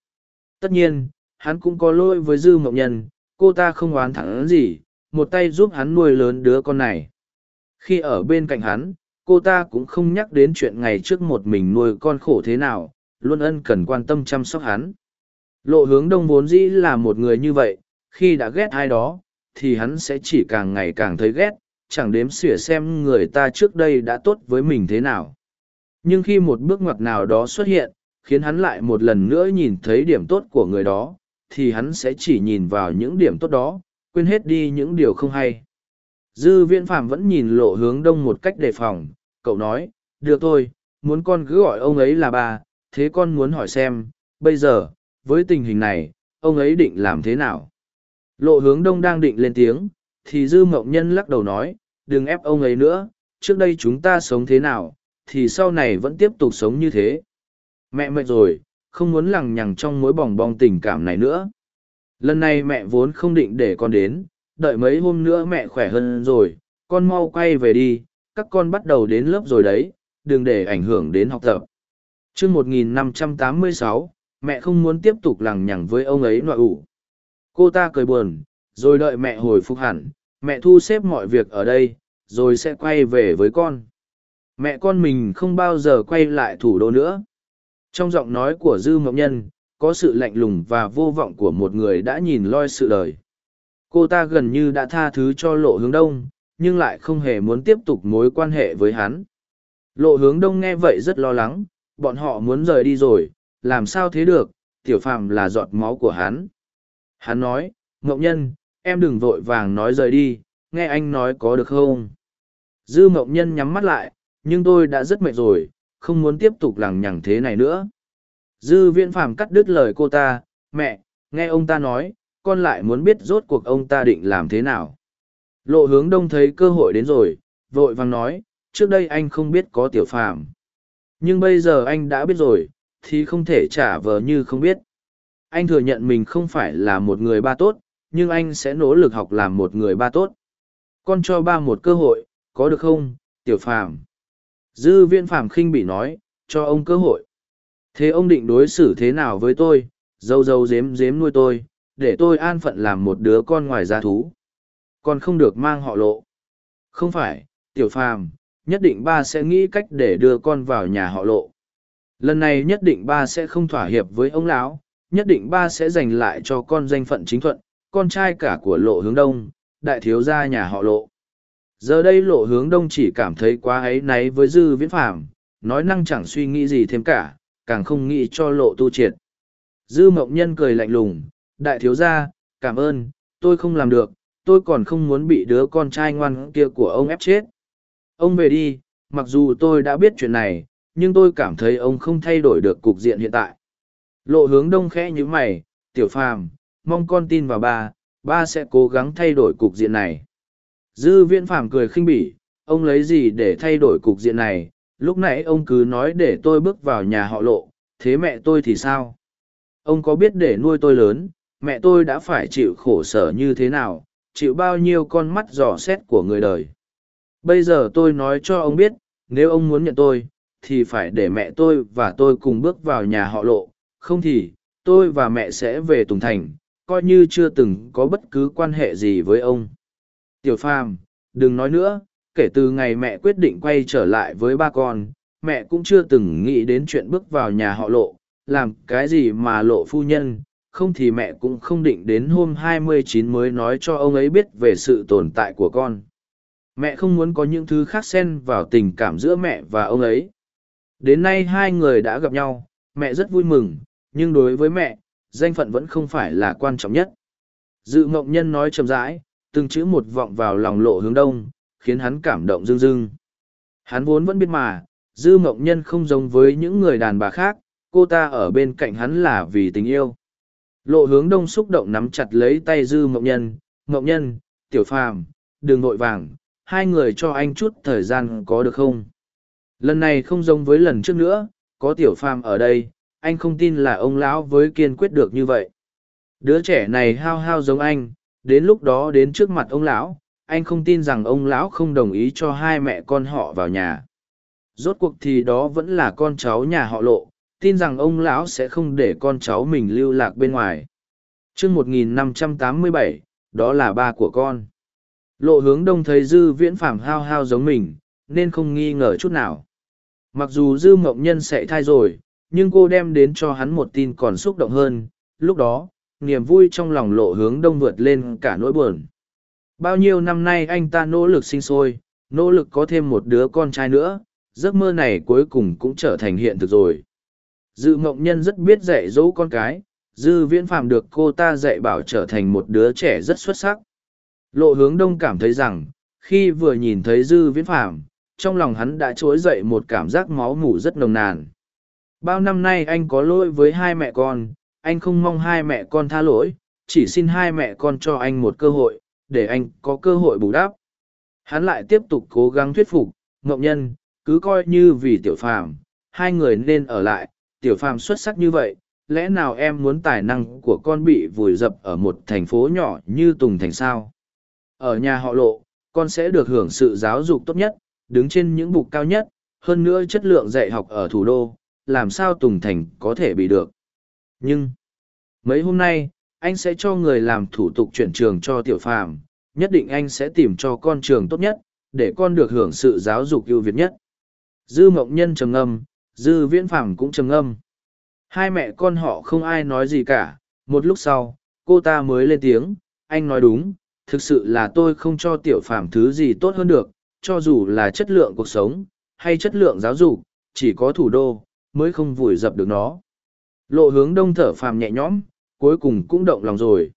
Speaker 1: Tất nhiên, hắn cũng có lỗi với Dư Mộng Nhân, cô ta không oán thẳng gì, một tay giúp hắn nuôi lớn đứa con này. Khi ở bên cạnh hắn, cô ta cũng không nhắc đến chuyện ngày trước một mình nuôi con khổ thế nào, luôn ân cần quan tâm chăm sóc hắn. Lộ hướng đông vốn dĩ là một người như vậy, khi đã ghét ai đó, thì hắn sẽ chỉ càng ngày càng thấy ghét, chẳng đếm xỉa xem người ta trước đây đã tốt với mình thế nào. Nhưng khi một bước ngoặt nào đó xuất hiện, khiến hắn lại một lần nữa nhìn thấy điểm tốt của người đó, thì hắn sẽ chỉ nhìn vào những điểm tốt đó, quên hết đi những điều không hay. Dư viễn phạm vẫn nhìn lộ hướng đông một cách đề phòng, cậu nói, được thôi, muốn con cứ gọi ông ấy là bà. thế con muốn hỏi xem, bây giờ, với tình hình này, ông ấy định làm thế nào? Lộ hướng đông đang định lên tiếng, thì dư mộng nhân lắc đầu nói, đừng ép ông ấy nữa, trước đây chúng ta sống thế nào, thì sau này vẫn tiếp tục sống như thế. Mẹ mệt rồi, không muốn lằng nhằng trong mối bỏng bong tình cảm này nữa. Lần này mẹ vốn không định để con đến, đợi mấy hôm nữa mẹ khỏe hơn rồi, con mau quay về đi, các con bắt đầu đến lớp rồi đấy, đừng để ảnh hưởng đến học tập. chương 1586, mẹ không muốn tiếp tục lằng nhằng với ông ấy nội ủ. Cô ta cười buồn, rồi đợi mẹ hồi phục hẳn, mẹ thu xếp mọi việc ở đây, rồi sẽ quay về với con. Mẹ con mình không bao giờ quay lại thủ đô nữa. Trong giọng nói của Dư Mộng Nhân, có sự lạnh lùng và vô vọng của một người đã nhìn loi sự đời. Cô ta gần như đã tha thứ cho lộ hướng đông, nhưng lại không hề muốn tiếp tục mối quan hệ với hắn. Lộ hướng đông nghe vậy rất lo lắng, bọn họ muốn rời đi rồi, làm sao thế được, tiểu phàm là giọt máu của hắn. Hắn nói, Mộng Nhân, em đừng vội vàng nói rời đi, nghe anh nói có được không? Dư Mộng Nhân nhắm mắt lại, nhưng tôi đã rất mệt rồi, không muốn tiếp tục lằng nhằng thế này nữa. Dư viễn phàm cắt đứt lời cô ta, mẹ, nghe ông ta nói, con lại muốn biết rốt cuộc ông ta định làm thế nào. Lộ hướng đông thấy cơ hội đến rồi, vội vàng nói, trước đây anh không biết có tiểu phàm. Nhưng bây giờ anh đã biết rồi, thì không thể trả vờ như không biết. Anh thừa nhận mình không phải là một người ba tốt, nhưng anh sẽ nỗ lực học làm một người ba tốt. Con cho ba một cơ hội, có được không, tiểu phàm? Dư viên phàm khinh bị nói, cho ông cơ hội. Thế ông định đối xử thế nào với tôi, dâu dâu dếm dếm nuôi tôi, để tôi an phận làm một đứa con ngoài gia thú. Còn không được mang họ lộ. Không phải, tiểu phàm, nhất định ba sẽ nghĩ cách để đưa con vào nhà họ lộ. Lần này nhất định ba sẽ không thỏa hiệp với ông lão, nhất định ba sẽ giành lại cho con danh phận chính thuận, con trai cả của lộ hướng đông, đại thiếu gia nhà họ lộ. Giờ đây lộ hướng đông chỉ cảm thấy quá áy náy với dư viễn phàm, nói năng chẳng suy nghĩ gì thêm cả, càng không nghĩ cho lộ tu triệt. Dư mộng nhân cười lạnh lùng, đại thiếu gia, cảm ơn, tôi không làm được, tôi còn không muốn bị đứa con trai ngoan kia của ông ép chết. Ông về đi, mặc dù tôi đã biết chuyện này, nhưng tôi cảm thấy ông không thay đổi được cục diện hiện tại. Lộ hướng đông khẽ như mày, tiểu phàm, mong con tin vào ba, ba sẽ cố gắng thay đổi cục diện này. Dư viễn phàm cười khinh bỉ, ông lấy gì để thay đổi cục diện này, lúc nãy ông cứ nói để tôi bước vào nhà họ lộ, thế mẹ tôi thì sao? Ông có biết để nuôi tôi lớn, mẹ tôi đã phải chịu khổ sở như thế nào, chịu bao nhiêu con mắt dò xét của người đời. Bây giờ tôi nói cho ông biết, nếu ông muốn nhận tôi, thì phải để mẹ tôi và tôi cùng bước vào nhà họ lộ, không thì, tôi và mẹ sẽ về Tùng Thành, coi như chưa từng có bất cứ quan hệ gì với ông. Tiểu Phàm, đừng nói nữa, kể từ ngày mẹ quyết định quay trở lại với ba con, mẹ cũng chưa từng nghĩ đến chuyện bước vào nhà họ lộ, làm cái gì mà lộ phu nhân, không thì mẹ cũng không định đến hôm 29 mới nói cho ông ấy biết về sự tồn tại của con. Mẹ không muốn có những thứ khác xen vào tình cảm giữa mẹ và ông ấy. Đến nay hai người đã gặp nhau, mẹ rất vui mừng, nhưng đối với mẹ, danh phận vẫn không phải là quan trọng nhất. Dự mộng nhân nói chậm rãi, từng chữ một vọng vào lòng lộ hướng đông, khiến hắn cảm động rưng rưng. Hắn vốn vẫn biết mà, dư mộng nhân không giống với những người đàn bà khác, cô ta ở bên cạnh hắn là vì tình yêu. Lộ hướng đông xúc động nắm chặt lấy tay dư mộng nhân, mộng nhân, tiểu phàm, đừng vội vàng, hai người cho anh chút thời gian có được không? Lần này không giống với lần trước nữa, có tiểu phàm ở đây, anh không tin là ông lão với kiên quyết được như vậy. Đứa trẻ này hao hao giống anh, đến lúc đó đến trước mặt ông lão, anh không tin rằng ông lão không đồng ý cho hai mẹ con họ vào nhà. Rốt cuộc thì đó vẫn là con cháu nhà họ lộ, tin rằng ông lão sẽ không để con cháu mình lưu lạc bên ngoài. chương 1587, đó là ba của con. Lộ hướng đông thấy dư viễn phàm hao hao giống mình, nên không nghi ngờ chút nào. Mặc dù dư mộng nhân sẽ thai rồi, nhưng cô đem đến cho hắn một tin còn xúc động hơn. Lúc đó, niềm vui trong lòng lộ hướng đông vượt lên cả nỗi buồn. Bao nhiêu năm nay anh ta nỗ lực sinh sôi, nỗ lực có thêm một đứa con trai nữa, giấc mơ này cuối cùng cũng trở thành hiện thực rồi. Dư mộng nhân rất biết dạy dỗ con cái, dư viễn phàm được cô ta dạy bảo trở thành một đứa trẻ rất xuất sắc. Lộ hướng đông cảm thấy rằng, khi vừa nhìn thấy dư viễn phàm, trong lòng hắn đã trỗi dậy một cảm giác máu mủ rất nồng nàn. Bao năm nay anh có lỗi với hai mẹ con, anh không mong hai mẹ con tha lỗi, chỉ xin hai mẹ con cho anh một cơ hội, để anh có cơ hội bù đắp. Hắn lại tiếp tục cố gắng thuyết phục, ngộng nhân, cứ coi như vì tiểu phàm, hai người nên ở lại, tiểu phàm xuất sắc như vậy, lẽ nào em muốn tài năng của con bị vùi dập ở một thành phố nhỏ như Tùng Thành sao? Ở nhà họ lộ, con sẽ được hưởng sự giáo dục tốt nhất, đứng trên những bục cao nhất, hơn nữa chất lượng dạy học ở thủ đô, làm sao Tùng Thành có thể bị được. Nhưng, mấy hôm nay, anh sẽ cho người làm thủ tục chuyển trường cho tiểu phàm, nhất định anh sẽ tìm cho con trường tốt nhất, để con được hưởng sự giáo dục ưu việt nhất. Dư mộng nhân trầm ngâm, dư viễn phàm cũng trầm ngâm. Hai mẹ con họ không ai nói gì cả, một lúc sau, cô ta mới lên tiếng, anh nói đúng, thực sự là tôi không cho tiểu phàm thứ gì tốt hơn được, cho dù là chất lượng cuộc sống, hay chất lượng giáo dục, chỉ có thủ đô, mới không vùi dập được nó. Lộ hướng đông thở phàm nhẹ nhõm, cuối cùng cũng động lòng rồi.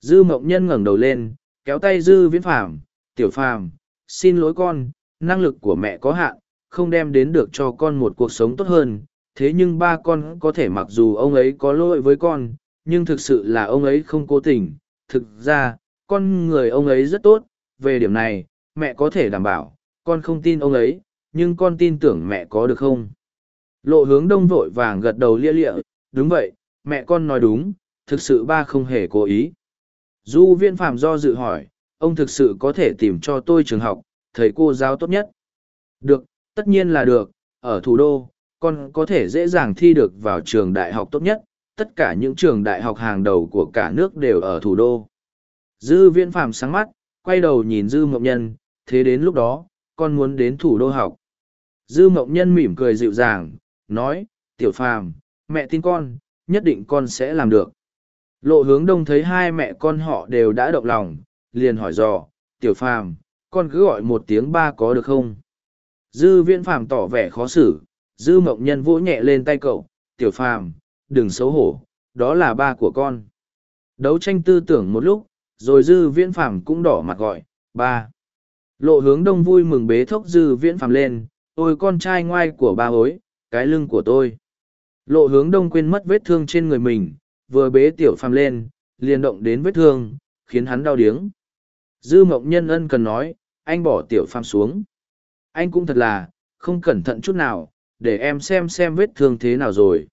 Speaker 1: Dư mộng nhân ngẩng đầu lên, kéo tay dư viễn phàm, tiểu phàm, xin lỗi con, năng lực của mẹ có hạn, không đem đến được cho con một cuộc sống tốt hơn. Thế nhưng ba con có thể mặc dù ông ấy có lỗi với con, nhưng thực sự là ông ấy không cố tình. Thực ra, con người ông ấy rất tốt, về điểm này, mẹ có thể đảm bảo, con không tin ông ấy, nhưng con tin tưởng mẹ có được không? Lộ hướng đông vội vàng gật đầu lia lịa, đúng vậy, mẹ con nói đúng, thực sự ba không hề cố ý. Du viên phạm do dự hỏi, ông thực sự có thể tìm cho tôi trường học, thầy cô giáo tốt nhất. Được, tất nhiên là được, ở thủ đô, con có thể dễ dàng thi được vào trường đại học tốt nhất, tất cả những trường đại học hàng đầu của cả nước đều ở thủ đô. Dư viên phạm sáng mắt, quay đầu nhìn Dư Mộng Nhân, thế đến lúc đó, con muốn đến thủ đô học. Dư Mộng Nhân mỉm cười dịu dàng, nói, tiểu phàm, mẹ tin con, nhất định con sẽ làm được. Lộ hướng đông thấy hai mẹ con họ đều đã động lòng, liền hỏi dò, tiểu phàm, con cứ gọi một tiếng ba có được không? Dư viễn phàm tỏ vẻ khó xử, dư mộng nhân vỗ nhẹ lên tay cậu, tiểu phàm, đừng xấu hổ, đó là ba của con. Đấu tranh tư tưởng một lúc, rồi dư viễn phàm cũng đỏ mặt gọi, ba. Lộ hướng đông vui mừng bế thốc dư viễn phàm lên, ôi con trai ngoai của ba hối, cái lưng của tôi. Lộ hướng đông quên mất vết thương trên người mình, vừa bế tiểu phàm lên, liền động đến vết thương, khiến hắn đau điếng. Dư mộng nhân ân cần nói, anh bỏ tiểu phàm xuống. Anh cũng thật là, không cẩn thận chút nào, để em xem xem vết thương thế nào rồi.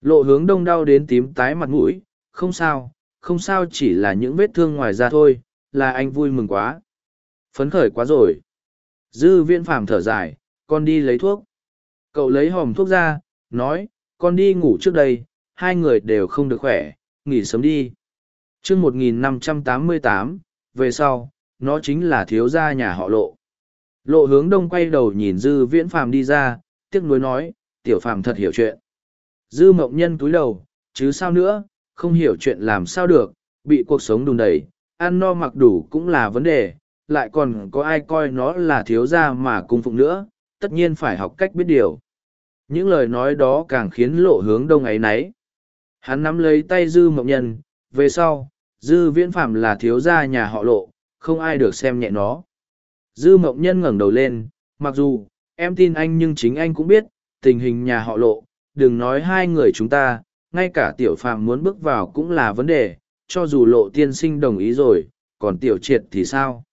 Speaker 1: Lộ hướng đông đau đến tím tái mặt mũi, không sao, không sao chỉ là những vết thương ngoài da thôi, là anh vui mừng quá. Phấn khởi quá rồi. Dư viễn phàm thở dài, con đi lấy thuốc. Cậu lấy hòm thuốc ra, nói, con đi ngủ trước đây, hai người đều không được khỏe, nghỉ sớm đi. chương 1588, về sau, nó chính là thiếu gia nhà họ lộ. Lộ hướng đông quay đầu nhìn dư viễn phàm đi ra, tiếc nuối nói, tiểu phàm thật hiểu chuyện. Dư mộng nhân túi đầu, chứ sao nữa, không hiểu chuyện làm sao được, bị cuộc sống đùn đẩy, ăn no mặc đủ cũng là vấn đề, lại còn có ai coi nó là thiếu gia mà cung phụng nữa, tất nhiên phải học cách biết điều. Những lời nói đó càng khiến lộ hướng đông ấy nấy. Hắn nắm lấy tay dư mộng nhân, về sau, dư viễn phạm là thiếu gia nhà họ lộ, không ai được xem nhẹ nó. Dư mộng nhân ngẩng đầu lên, mặc dù, em tin anh nhưng chính anh cũng biết, tình hình nhà họ lộ, đừng nói hai người chúng ta, ngay cả tiểu phạm muốn bước vào cũng là vấn đề, cho dù lộ tiên sinh đồng ý rồi, còn tiểu triệt thì sao?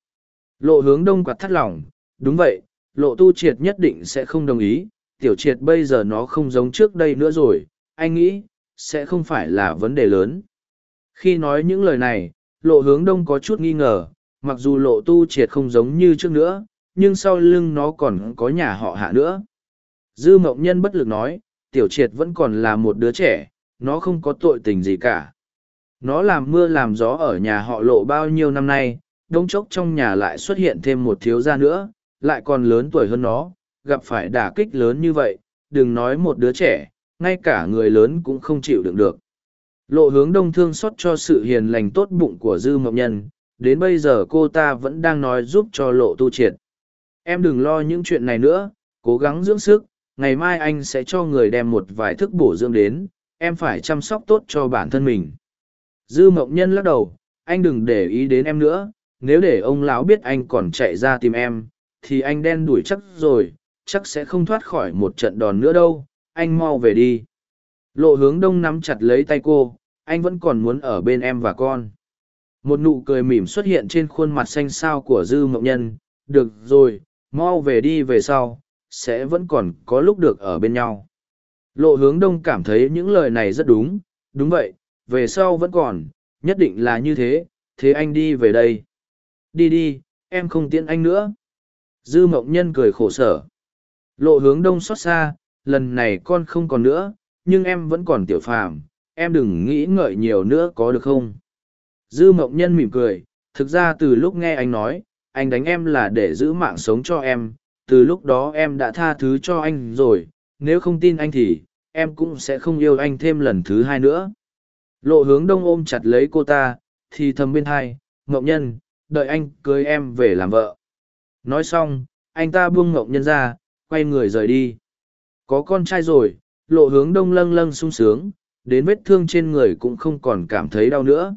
Speaker 1: Lộ hướng đông quạt thắt lỏng, đúng vậy, lộ tu triệt nhất định sẽ không đồng ý, tiểu triệt bây giờ nó không giống trước đây nữa rồi, anh nghĩ, sẽ không phải là vấn đề lớn. Khi nói những lời này, lộ hướng đông có chút nghi ngờ, mặc dù lộ tu triệt không giống như trước nữa, nhưng sau lưng nó còn có nhà họ hạ nữa. Dư mộng nhân bất lực nói, tiểu triệt vẫn còn là một đứa trẻ, nó không có tội tình gì cả. Nó làm mưa làm gió ở nhà họ lộ bao nhiêu năm nay, đông chốc trong nhà lại xuất hiện thêm một thiếu gia nữa, lại còn lớn tuổi hơn nó, gặp phải đả kích lớn như vậy, đừng nói một đứa trẻ, ngay cả người lớn cũng không chịu đựng được. Lộ hướng đông thương xót cho sự hiền lành tốt bụng của Dư Mộng Nhân, đến bây giờ cô ta vẫn đang nói giúp cho lộ tu triệt. Em đừng lo những chuyện này nữa, cố gắng dưỡng sức, ngày mai anh sẽ cho người đem một vài thức bổ dưỡng đến, em phải chăm sóc tốt cho bản thân mình. Dư Mộng Nhân lắc đầu, anh đừng để ý đến em nữa, nếu để ông lão biết anh còn chạy ra tìm em, thì anh đen đuổi chắc rồi, chắc sẽ không thoát khỏi một trận đòn nữa đâu, anh mau về đi. Lộ hướng đông nắm chặt lấy tay cô, anh vẫn còn muốn ở bên em và con. Một nụ cười mỉm xuất hiện trên khuôn mặt xanh xao của Dư Mộng Nhân, được rồi, mau về đi về sau, sẽ vẫn còn có lúc được ở bên nhau. Lộ hướng đông cảm thấy những lời này rất đúng, đúng vậy, về sau vẫn còn, nhất định là như thế, thế anh đi về đây. Đi đi, em không tiễn anh nữa. Dư mộng nhân cười khổ sở. Lộ hướng đông xót xa, lần này con không còn nữa, nhưng em vẫn còn tiểu phàm, em đừng nghĩ ngợi nhiều nữa có được không? Dư mộng nhân mỉm cười, thực ra từ lúc nghe anh nói, anh đánh em là để giữ mạng sống cho em, từ lúc đó em đã tha thứ cho anh rồi, nếu không tin anh thì, em cũng sẽ không yêu anh thêm lần thứ hai nữa. Lộ hướng đông ôm chặt lấy cô ta, thì thầm bên hai, mộng nhân, đợi anh cưới em về làm vợ. Nói xong, anh ta buông mộng nhân ra, quay người rời đi. Có con trai rồi, lộ hướng đông lâng lâng sung sướng, đến vết thương trên người cũng không còn cảm thấy đau nữa.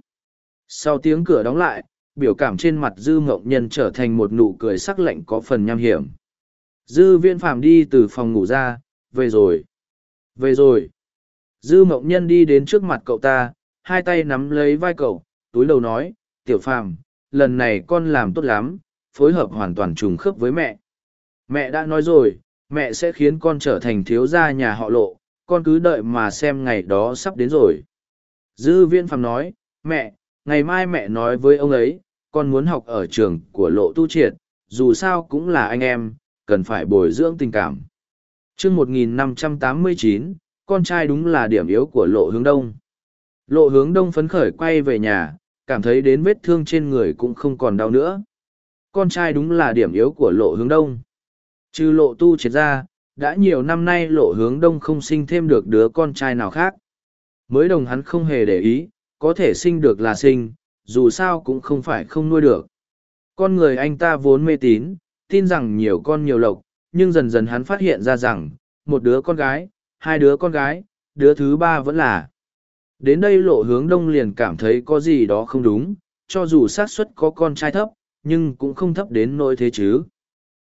Speaker 1: Sau tiếng cửa đóng lại, biểu cảm trên mặt dư mộng nhân trở thành một nụ cười sắc lạnh có phần nham hiểm. Dư viên phạm đi từ phòng ngủ ra, về rồi. Về rồi. Dư mộng nhân đi đến trước mặt cậu ta, hai tay nắm lấy vai cậu, túi đầu nói, tiểu phàm, lần này con làm tốt lắm, phối hợp hoàn toàn trùng khớp với mẹ. Mẹ đã nói rồi, mẹ sẽ khiến con trở thành thiếu gia nhà họ lộ, con cứ đợi mà xem ngày đó sắp đến rồi. Dư viên phàm nói, mẹ, ngày mai mẹ nói với ông ấy, con muốn học ở trường của lộ tu triệt, dù sao cũng là anh em, cần phải bồi dưỡng tình cảm. chương 1589, con trai đúng là điểm yếu của lộ hướng đông. Lộ hướng đông phấn khởi quay về nhà, cảm thấy đến vết thương trên người cũng không còn đau nữa. Con trai đúng là điểm yếu của lộ hướng đông. Trừ lộ tu triệt ra, đã nhiều năm nay lộ hướng đông không sinh thêm được đứa con trai nào khác. Mới đồng hắn không hề để ý, có thể sinh được là sinh, dù sao cũng không phải không nuôi được. Con người anh ta vốn mê tín, tin rằng nhiều con nhiều lộc, nhưng dần dần hắn phát hiện ra rằng, một đứa con gái, hai đứa con gái, đứa thứ ba vẫn là. Đến đây lộ hướng đông liền cảm thấy có gì đó không đúng, cho dù xác suất có con trai thấp, nhưng cũng không thấp đến nỗi thế chứ.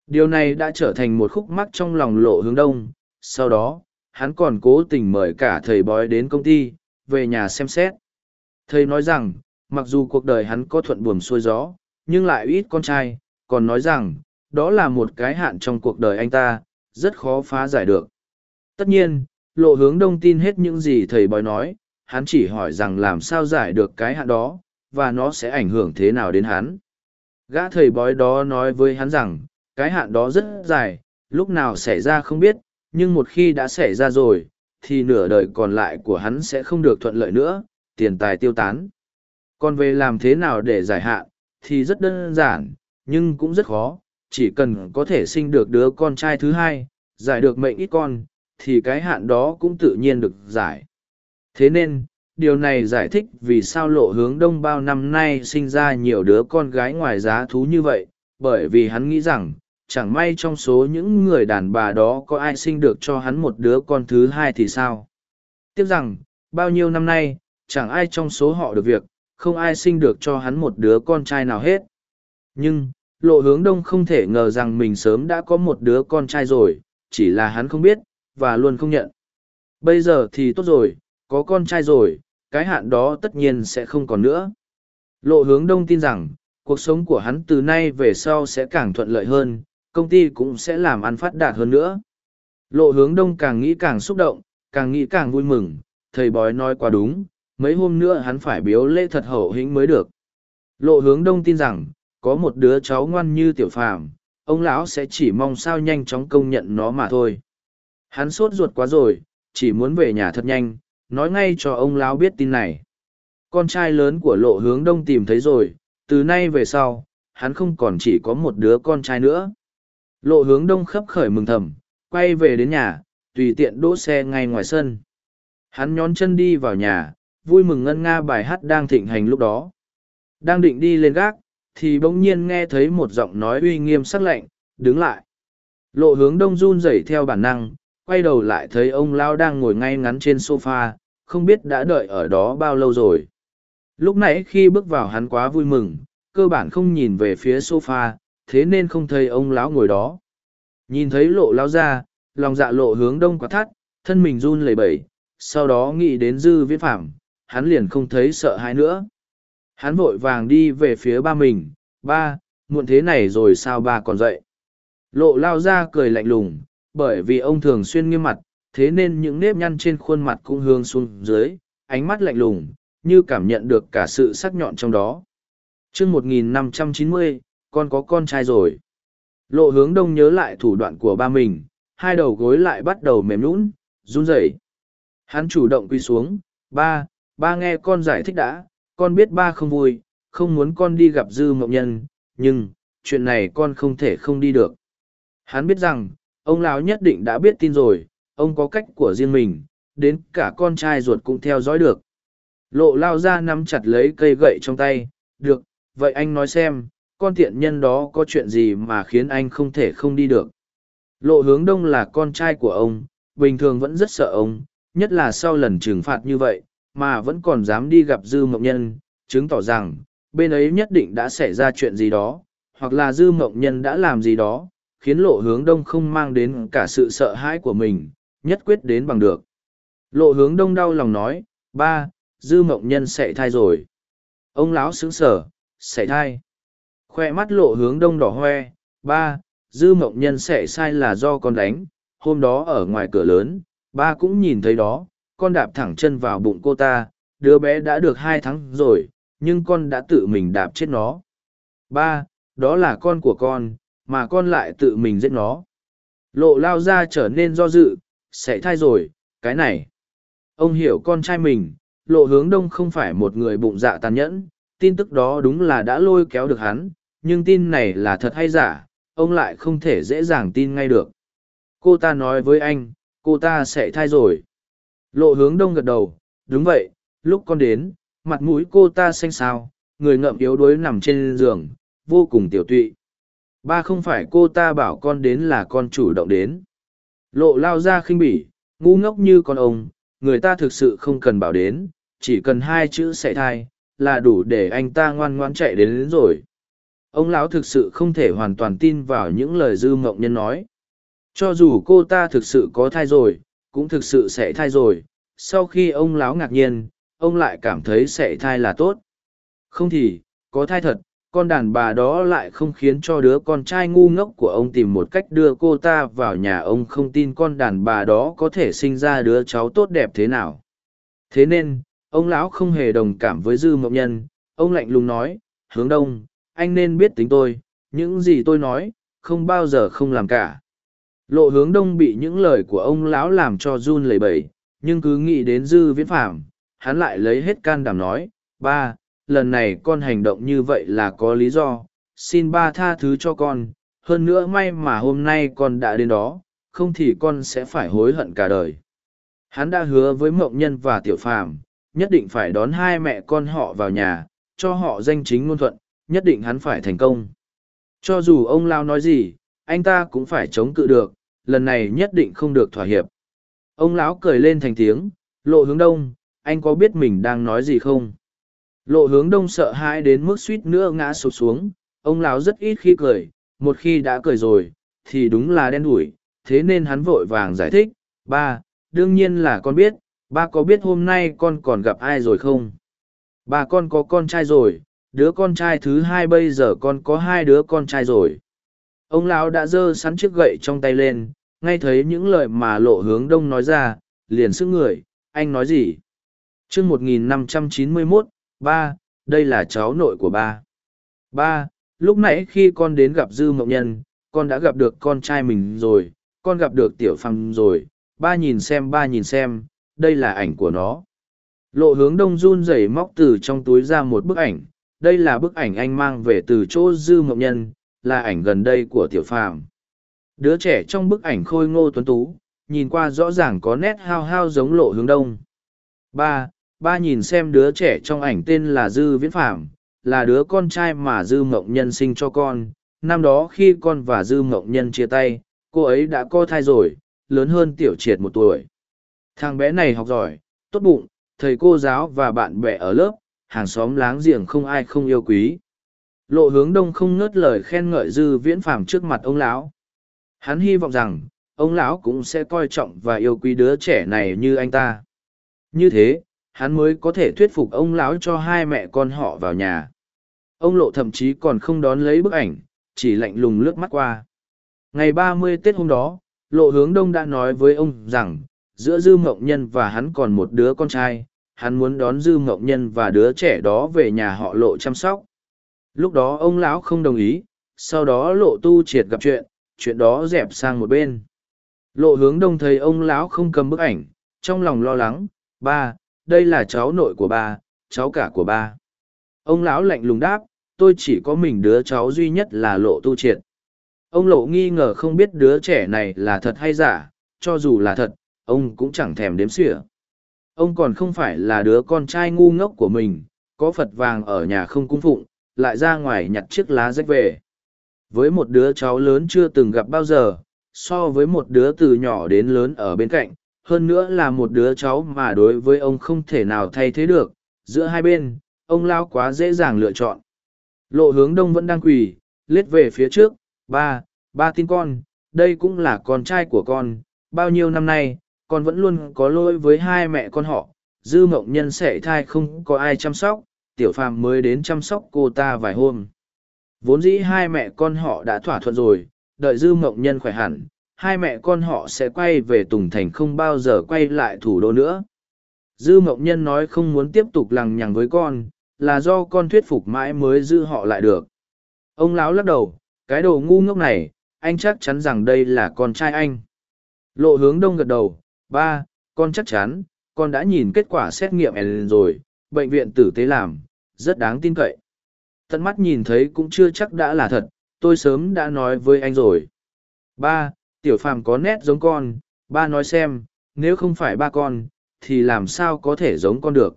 Speaker 1: Điều này đã trở thành một khúc mắc trong lòng lộ hướng đông, sau đó, hắn còn cố tình mời cả thầy bói đến công ty, về nhà xem xét. Thầy nói rằng, mặc dù cuộc đời hắn có thuận buồm xuôi gió, nhưng lại ít con trai, còn nói rằng, đó là một cái hạn trong cuộc đời anh ta, rất khó phá giải được. Tất nhiên, lộ hướng đông tin hết những gì thầy bói nói, hắn chỉ hỏi rằng làm sao giải được cái hạn đó, và nó sẽ ảnh hưởng thế nào đến hắn. Gã thầy bói đó nói với hắn rằng, cái hạn đó rất dài, lúc nào xảy ra không biết, nhưng một khi đã xảy ra rồi, thì nửa đời còn lại của hắn sẽ không được thuận lợi nữa, tiền tài tiêu tán. Còn về làm thế nào để giải hạn, thì rất đơn giản, nhưng cũng rất khó, chỉ cần có thể sinh được đứa con trai thứ hai, giải được mệnh ít con, thì cái hạn đó cũng tự nhiên được giải. Thế nên, điều này giải thích vì sao lộ hướng đông bao năm nay sinh ra nhiều đứa con gái ngoài giá thú như vậy, bởi vì hắn nghĩ rằng, chẳng may trong số những người đàn bà đó có ai sinh được cho hắn một đứa con thứ hai thì sao. Tiếc rằng, bao nhiêu năm nay, chẳng ai trong số họ được việc, không ai sinh được cho hắn một đứa con trai nào hết. Nhưng, lộ hướng đông không thể ngờ rằng mình sớm đã có một đứa con trai rồi, chỉ là hắn không biết, và luôn không nhận. Bây giờ thì tốt rồi, có con trai rồi, cái hạn đó tất nhiên sẽ không còn nữa. Lộ hướng đông tin rằng, cuộc sống của hắn từ nay về sau sẽ càng thuận lợi hơn, công ty cũng sẽ làm ăn phát đạt hơn nữa. Lộ hướng đông càng nghĩ càng xúc động, càng nghĩ càng vui mừng, thầy bói nói quá đúng, mấy hôm nữa hắn phải biếu lễ thật hậu hĩnh mới được. Lộ hướng đông tin rằng, có một đứa cháu ngoan như tiểu phàm, ông lão sẽ chỉ mong sao nhanh chóng công nhận nó mà thôi. Hắn sốt ruột quá rồi, chỉ muốn về nhà thật nhanh, nói ngay cho ông lão biết tin này. Con trai lớn của lộ hướng đông tìm thấy rồi, từ nay về sau, hắn không còn chỉ có một đứa con trai nữa. Lộ hướng đông khấp khởi mừng thầm, quay về đến nhà, tùy tiện đỗ xe ngay ngoài sân. Hắn nhón chân đi vào nhà, vui mừng ngân nga bài hát đang thịnh hành lúc đó. Đang định đi lên gác, thì bỗng nhiên nghe thấy một giọng nói uy nghiêm sắc lạnh, đứng lại. Lộ hướng đông run rẩy theo bản năng, quay đầu lại thấy ông Lao đang ngồi ngay ngắn trên sofa, không biết đã đợi ở đó bao lâu rồi. Lúc nãy khi bước vào hắn quá vui mừng, cơ bản không nhìn về phía sofa, thế nên không thấy ông lão ngồi đó. Nhìn thấy lộ lão ra, lòng dạ lộ hướng đông quá thắt, thân mình run lẩy bẩy, sau đó nghĩ đến dư viễn phạm, hắn liền không thấy sợ hãi nữa. Hắn vội vàng đi về phía ba mình, ba, muộn thế này rồi sao ba còn dậy. Lộ lao ra cười lạnh lùng, bởi vì ông thường xuyên nghiêm mặt, thế nên những nếp nhăn trên khuôn mặt cũng hướng xuống dưới, ánh mắt lạnh lùng, như cảm nhận được cả sự sắc nhọn trong đó. chương 1590, con có con trai rồi. Lộ hướng đông nhớ lại thủ đoạn của ba mình, hai đầu gối lại bắt đầu mềm nhũn, run rẩy. Hắn chủ động quy xuống, ba, ba nghe con giải thích đã, con biết ba không vui, không muốn con đi gặp dư mộng nhân, nhưng, chuyện này con không thể không đi được. Hắn biết rằng, ông lão nhất định đã biết tin rồi, ông có cách của riêng mình, đến cả con trai ruột cũng theo dõi được. Lộ lao ra nắm chặt lấy cây gậy trong tay, được, vậy anh nói xem, con thiện nhân đó có chuyện gì mà khiến anh không thể không đi được. Lộ hướng đông là con trai của ông, bình thường vẫn rất sợ ông, nhất là sau lần trừng phạt như vậy, mà vẫn còn dám đi gặp Dư Mộng Nhân, chứng tỏ rằng, bên ấy nhất định đã xảy ra chuyện gì đó, hoặc là Dư Mộng Nhân đã làm gì đó, khiến lộ hướng đông không mang đến cả sự sợ hãi của mình, nhất quyết đến bằng được. Lộ hướng đông đau lòng nói, ba, Dư Mộng Nhân sẽ thai rồi. Ông lão sững sở, sẽ thai. Khoe mắt lộ hướng đông đỏ hoe, ba, Dư Mộng Nhân sẽ sai là do con đánh, hôm đó ở ngoài cửa lớn, ba cũng nhìn thấy đó, con đạp thẳng chân vào bụng cô ta, đứa bé đã được hai tháng rồi, nhưng con đã tự mình đạp chết nó. Ba, đó là con của con, mà con lại tự mình giết nó. Lộ lao ra trở nên do dự, sẽ thai rồi, cái này. Ông hiểu con trai mình, lộ hướng đông không phải một người bụng dạ tàn nhẫn, tin tức đó đúng là đã lôi kéo được hắn, nhưng tin này là thật hay giả, ông lại không thể dễ dàng tin ngay được. Cô ta nói với anh, cô ta sẽ thai rồi. Lộ hướng đông gật đầu, đúng vậy, lúc con đến, mặt mũi cô ta xanh xao, người ngậm yếu đuối nằm trên giường, vô cùng tiểu tụy. Ba không phải cô ta bảo con đến là con chủ động đến. Lộ lao ra khinh bỉ, ngu ngốc như con ông, người ta thực sự không cần bảo đến, chỉ cần hai chữ sẽ thai, là đủ để anh ta ngoan ngoan chạy đến, đến rồi. Ông lão thực sự không thể hoàn toàn tin vào những lời dư mộng nhân nói. Cho dù cô ta thực sự có thai rồi, cũng thực sự sẽ thai rồi. Sau khi ông lão ngạc nhiên, ông lại cảm thấy sẽ thai là tốt. Không thì, có thai thật, con đàn bà đó lại không khiến cho đứa con trai ngu ngốc của ông tìm một cách đưa cô ta vào nhà ông không tin con đàn bà đó có thể sinh ra đứa cháu tốt đẹp thế nào. Thế nên, ông lão không hề đồng cảm với dư mộng nhân, ông lạnh lùng nói, hướng đông, anh nên biết tính tôi, những gì tôi nói, không bao giờ không làm cả lộ hướng đông bị những lời của ông lão làm cho run lẩy bẩy nhưng cứ nghĩ đến dư viễn phảm hắn lại lấy hết can đảm nói ba lần này con hành động như vậy là có lý do, xin ba tha thứ cho con, hơn nữa may mà hôm nay con đã đến đó, không thì con sẽ phải hối hận cả đời. Hắn đã hứa với mộng nhân và tiểu phàm, nhất định phải đón hai mẹ con họ vào nhà, cho họ danh chính ngôn thuận, nhất định hắn phải thành công. Cho dù ông Lao nói gì, anh ta cũng phải chống cự được, lần này nhất định không được thỏa hiệp. Ông lão cười lên thành tiếng, lộ hướng đông, anh có biết mình đang nói gì không? Lộ hướng đông sợ hãi đến mức suýt nữa ngã sụp xuống, ông lão rất ít khi cười, một khi đã cười rồi, thì đúng là đen đủi, thế nên hắn vội vàng giải thích, ba, đương nhiên là con biết, ba có biết hôm nay con còn gặp ai rồi không? Ba con có con trai rồi, đứa con trai thứ hai bây giờ con có hai đứa con trai rồi. Ông lão đã giơ sắn chiếc gậy trong tay lên, ngay thấy những lời mà lộ hướng đông nói ra, liền sức người, anh nói gì? chương 1591, ba, đây là cháu nội của ba. Ba, lúc nãy khi con đến gặp Dư Mộng Nhân, con đã gặp được con trai mình rồi, con gặp được Tiểu Phàm rồi, ba nhìn xem ba nhìn xem, đây là ảnh của nó. Lộ hướng đông run rẩy móc từ trong túi ra một bức ảnh, đây là bức ảnh anh mang về từ chỗ Dư Mộng Nhân, là ảnh gần đây của Tiểu Phàm. Đứa trẻ trong bức ảnh khôi ngô tuấn tú, nhìn qua rõ ràng có nét hao hao giống lộ hướng đông. Ba, ba nhìn xem đứa trẻ trong ảnh tên là Dư Viễn Phạm, là đứa con trai mà Dư Mộng Nhân sinh cho con. Năm đó khi con và Dư Mộng Nhân chia tay, cô ấy đã có thai rồi, lớn hơn Tiểu Triệt một tuổi. Thằng bé này học giỏi, tốt bụng, thầy cô giáo và bạn bè ở lớp, hàng xóm láng giềng không ai không yêu quý. Lộ hướng đông không ngớt lời khen ngợi Dư Viễn Phạm trước mặt ông lão. Hắn hy vọng rằng, ông lão cũng sẽ coi trọng và yêu quý đứa trẻ này như anh ta. Như thế, hắn mới có thể thuyết phục ông lão cho hai mẹ con họ vào nhà. Ông lộ thậm chí còn không đón lấy bức ảnh, chỉ lạnh lùng lướt mắt qua. Ngày ba mươi tết hôm đó, lộ hướng đông đã nói với ông rằng, giữa dư mộng nhân và hắn còn một đứa con trai, hắn muốn đón dư mộng nhân và đứa trẻ đó về nhà họ lộ chăm sóc. Lúc đó ông lão không đồng ý, sau đó lộ tu triệt gặp chuyện chuyện đó dẹp sang một bên. Lộ hướng đông thấy ông lão không cầm bức ảnh, trong lòng lo lắng, ba đây là cháu nội của ba, cháu cả của ba. Ông lão lạnh lùng đáp, tôi chỉ có mình đứa cháu duy nhất là lộ tu triệt. Ông lộ nghi ngờ không biết đứa trẻ này là thật hay giả, cho dù là thật, ông cũng chẳng thèm đếm xỉa. Ông còn không phải là đứa con trai ngu ngốc của mình, có phật vàng ở nhà không cung phụng, lại ra ngoài nhặt chiếc lá rách về. Với một đứa cháu lớn chưa từng gặp bao giờ, so với một đứa từ nhỏ đến lớn ở bên cạnh hơn nữa là một đứa cháu mà đối với ông không thể nào thay thế được, giữa hai bên, ông lao quá dễ dàng lựa chọn. Lộ hướng đông vẫn đang quỳ, lết về phía trước, ba ba tin con, đây cũng là con trai của con, bao nhiêu năm nay, con vẫn luôn có lỗi với hai mẹ con họ, dư mộng nhân sẻ thai không có ai chăm sóc, tiểu phàm mới đến chăm sóc cô ta vài hôm. Vốn dĩ hai mẹ con họ đã thỏa thuận rồi, đợi dư mộng nhân khỏe hẳn hai mẹ con họ sẽ quay về Tùng Thành không bao giờ quay lại thủ đô nữa. Dư Mộng Nhân nói không muốn tiếp tục lằng nhằng với con, là do con thuyết phục mãi mới giữ họ lại được. Ông lão lắc đầu, cái đồ ngu ngốc này, anh chắc chắn rằng đây là con trai anh. Lộ hướng đông gật đầu, ba, con chắc chắn, con đã nhìn kết quả xét nghiệm Ellen rồi, bệnh viện tử tế làm, rất đáng tin cậy. Tận mắt nhìn thấy cũng chưa chắc đã là thật, tôi sớm đã nói với anh rồi. Ba, Tiểu phàm có nét giống con, ba nói xem, nếu không phải ba con, thì làm sao có thể giống con được.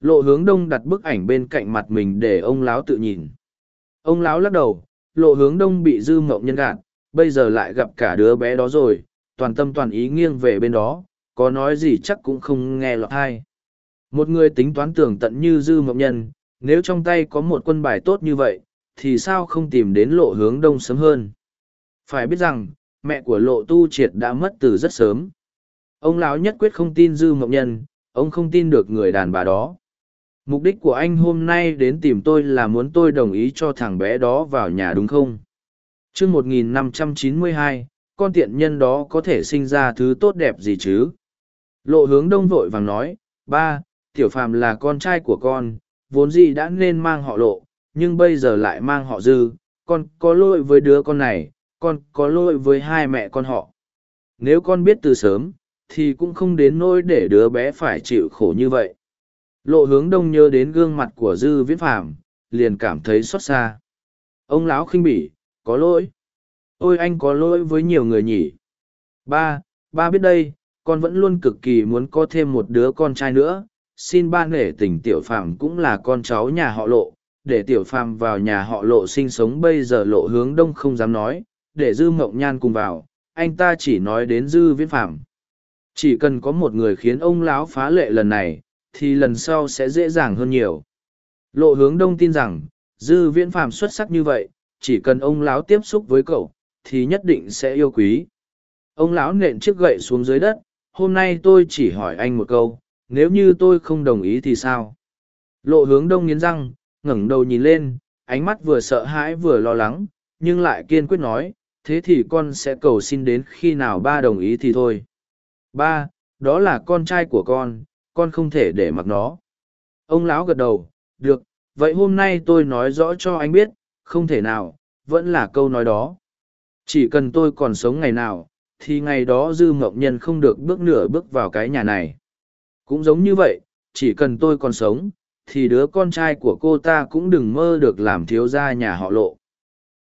Speaker 1: Lộ hướng đông đặt bức ảnh bên cạnh mặt mình để ông lão tự nhìn. Ông lão lắc đầu, lộ hướng đông bị dư mộng nhân gạt, bây giờ lại gặp cả đứa bé đó rồi, toàn tâm toàn ý nghiêng về bên đó, có nói gì chắc cũng không nghe lọt hay. Một người tính toán tưởng tận như dư mộng nhân, nếu trong tay có một quân bài tốt như vậy, thì sao không tìm đến lộ hướng đông sớm hơn. Phải biết rằng, mẹ của lộ tu triệt đã mất từ rất sớm. Ông lão nhất quyết không tin dư mộng nhân, ông không tin được người đàn bà đó. Mục đích của anh hôm nay đến tìm tôi là muốn tôi đồng ý cho thằng bé đó vào nhà đúng không? T r ư ơ n g một nghìn năm trăm chín mươi hai, con tiện nhân đó có thể sinh ra thứ tốt đẹp gì chứ? Lộ hướng đông vội vàng nói, ba, tiểu phàm là con trai của con, vốn gì đã nên mang họ lộ, nhưng bây giờ lại mang họ dư, con có lỗi với đứa con này con có lỗi với hai mẹ con họ. Nếu con biết từ sớm, thì cũng không đến nỗi để đứa bé phải chịu khổ như vậy. lộ hướng đông nhớ đến gương mặt của dư viễn phàm liền cảm thấy xót xa. Ông lão khinh bỉ có lỗi. Ôi anh có lỗi với nhiều người nhỉ. Ba ba biết đây con vẫn luôn cực kỳ muốn có thêm một đứa con trai nữa. Xin ba nể tình tiểu phàm cũng là con cháu nhà họ lộ. Để tiểu phàm vào nhà họ lộ sinh sống bây giờ lộ hướng đông không dám nói để dư mộng nhan cùng vào, anh ta chỉ nói đến dư viễn phàm. Chỉ cần có một người khiến ông lão phá lệ lần này, thì lần sau sẽ dễ dàng hơn nhiều. Lộ hướng đông tin rằng, dư viễn phàm xuất sắc như vậy, chỉ cần ông lão tiếp xúc với cậu, thì nhất định sẽ yêu quý. Ông lão nện chiếc gậy xuống dưới đất, hôm nay tôi chỉ hỏi anh một câu, nếu như tôi không đồng ý thì sao? Lộ hướng đông nghiến răng, ngẩng đầu nhìn lên, ánh mắt vừa sợ hãi vừa lo lắng, nhưng lại kiên quyết nói thế thì con sẽ cầu xin đến khi nào ba đồng ý thì thôi. Ba, đó là con trai của con con không thể để mặc nó. Ông lão gật đầu, được, vậy hôm nay tôi nói rõ cho anh biết, không thể nào, vẫn là câu nói đó. Chỉ cần tôi còn sống ngày nào, thì ngày đó dư mộng nhân không được bước nửa bước vào cái nhà này. Cũng giống như vậy, chỉ cần tôi còn sống, thì đứa con trai của cô ta cũng đừng mơ được làm thiếu gia nhà họ lộ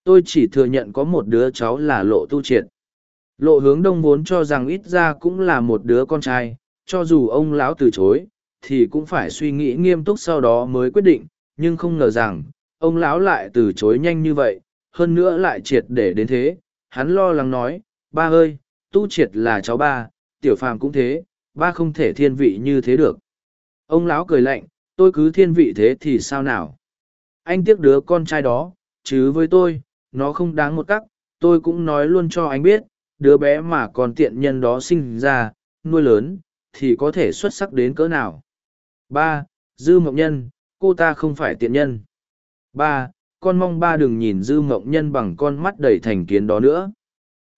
Speaker 1: tôi chỉ thừa nhận có một đứa cháu là lộ tu triệt. Lộ hướng đông vốn cho rằng ít ra cũng là một đứa con trai, cho dù ông lão từ chối, thì cũng phải suy nghĩ nghiêm túc sau đó mới quyết định, nhưng không ngờ rằng, ông lão lại từ chối nhanh như vậy, hơn nữa lại triệt để đến thế. Hắn lo lắng nói, ba ơi, tu triệt là cháu ba, tiểu phàm cũng thế, ba không thể thiên vị như thế được. Ông lão cười lạnh, tôi cứ thiên vị thế thì sao nào? Anh tiếc đứa con trai đó, chứ với tôi nó không đáng một cắc, tôi cũng nói luôn cho anh biết, đứa bé mà còn tiện nhân đó sinh ra, nuôi lớn, thì có thể xuất sắc đến cỡ nào. Ba, dư mộng nhân, cô ta không phải tiện nhân. Ba, con mong ba đừng nhìn dư mộng nhân bằng con mắt đầy thành kiến đó nữa.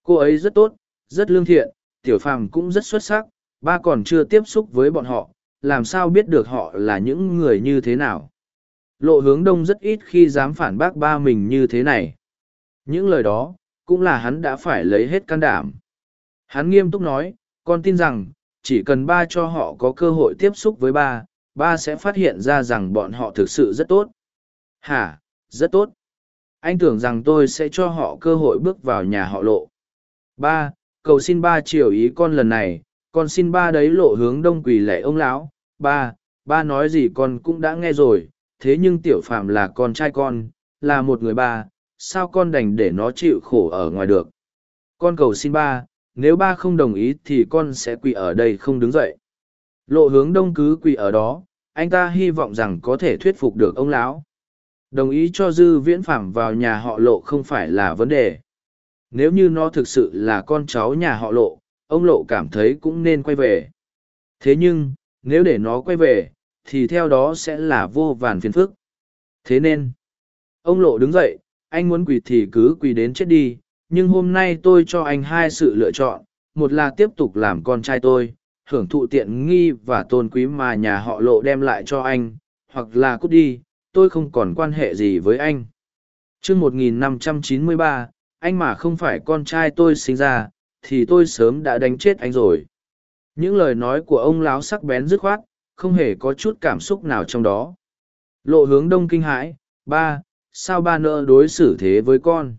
Speaker 1: Cô ấy rất tốt, rất lương thiện, tiểu phàm cũng rất xuất sắc, ba còn chưa tiếp xúc với bọn họ, làm sao biết được họ là những người như thế nào. Lộ hướng đông rất ít khi dám phản bác ba mình như thế này những lời đó, cũng là hắn đã phải lấy hết can đảm. Hắn nghiêm túc nói, con tin rằng, chỉ cần ba cho họ có cơ hội tiếp xúc với ba ba sẽ phát hiện ra rằng bọn họ thực sự rất tốt. Hả? Rất tốt. Anh tưởng rằng tôi sẽ cho họ cơ hội bước vào nhà họ lộ. Ba, cầu xin ba chiều ý con lần này. Con xin ba đấy lộ hướng đông quỳ lệ ông lão. Ba ba nói gì con cũng đã nghe rồi. Thế nhưng tiểu phạm là con trai con, là một người ba sao con đành để nó chịu khổ ở ngoài được? Con cầu xin ba, nếu ba không đồng ý thì con sẽ quỳ ở đây không đứng dậy. Lộ hướng đông cứ quỳ ở đó, anh ta hy vọng rằng có thể thuyết phục được ông lão. Đồng ý cho dư viễn phảm vào nhà họ lộ không phải là vấn đề. Nếu như nó thực sự là con cháu nhà họ lộ, ông lộ cảm thấy cũng nên quay về. Thế nhưng, nếu để nó quay về, thì theo đó sẽ là vô vàn phiền phức. Thế nên, ông lộ đứng dậy anh muốn quỳ thì cứ quỳ đến chết đi, nhưng hôm nay tôi cho anh hai sự lựa chọn, một là tiếp tục làm con trai tôi, hưởng thụ tiện nghi và tôn quý mà nhà họ lộ đem lại cho anh, hoặc là cút đi, tôi không còn quan hệ gì với anh. Chương một nghìn năm trăm chín mươi ba, anh mà không phải con trai tôi sinh ra, thì tôi sớm đã đánh chết anh rồi. Những lời nói của ông láo sắc bén dứt khoát, không hề có chút cảm xúc nào trong đó. Lộ hướng đông kinh hãi, ba sao ba nỡ đối xử thế với con?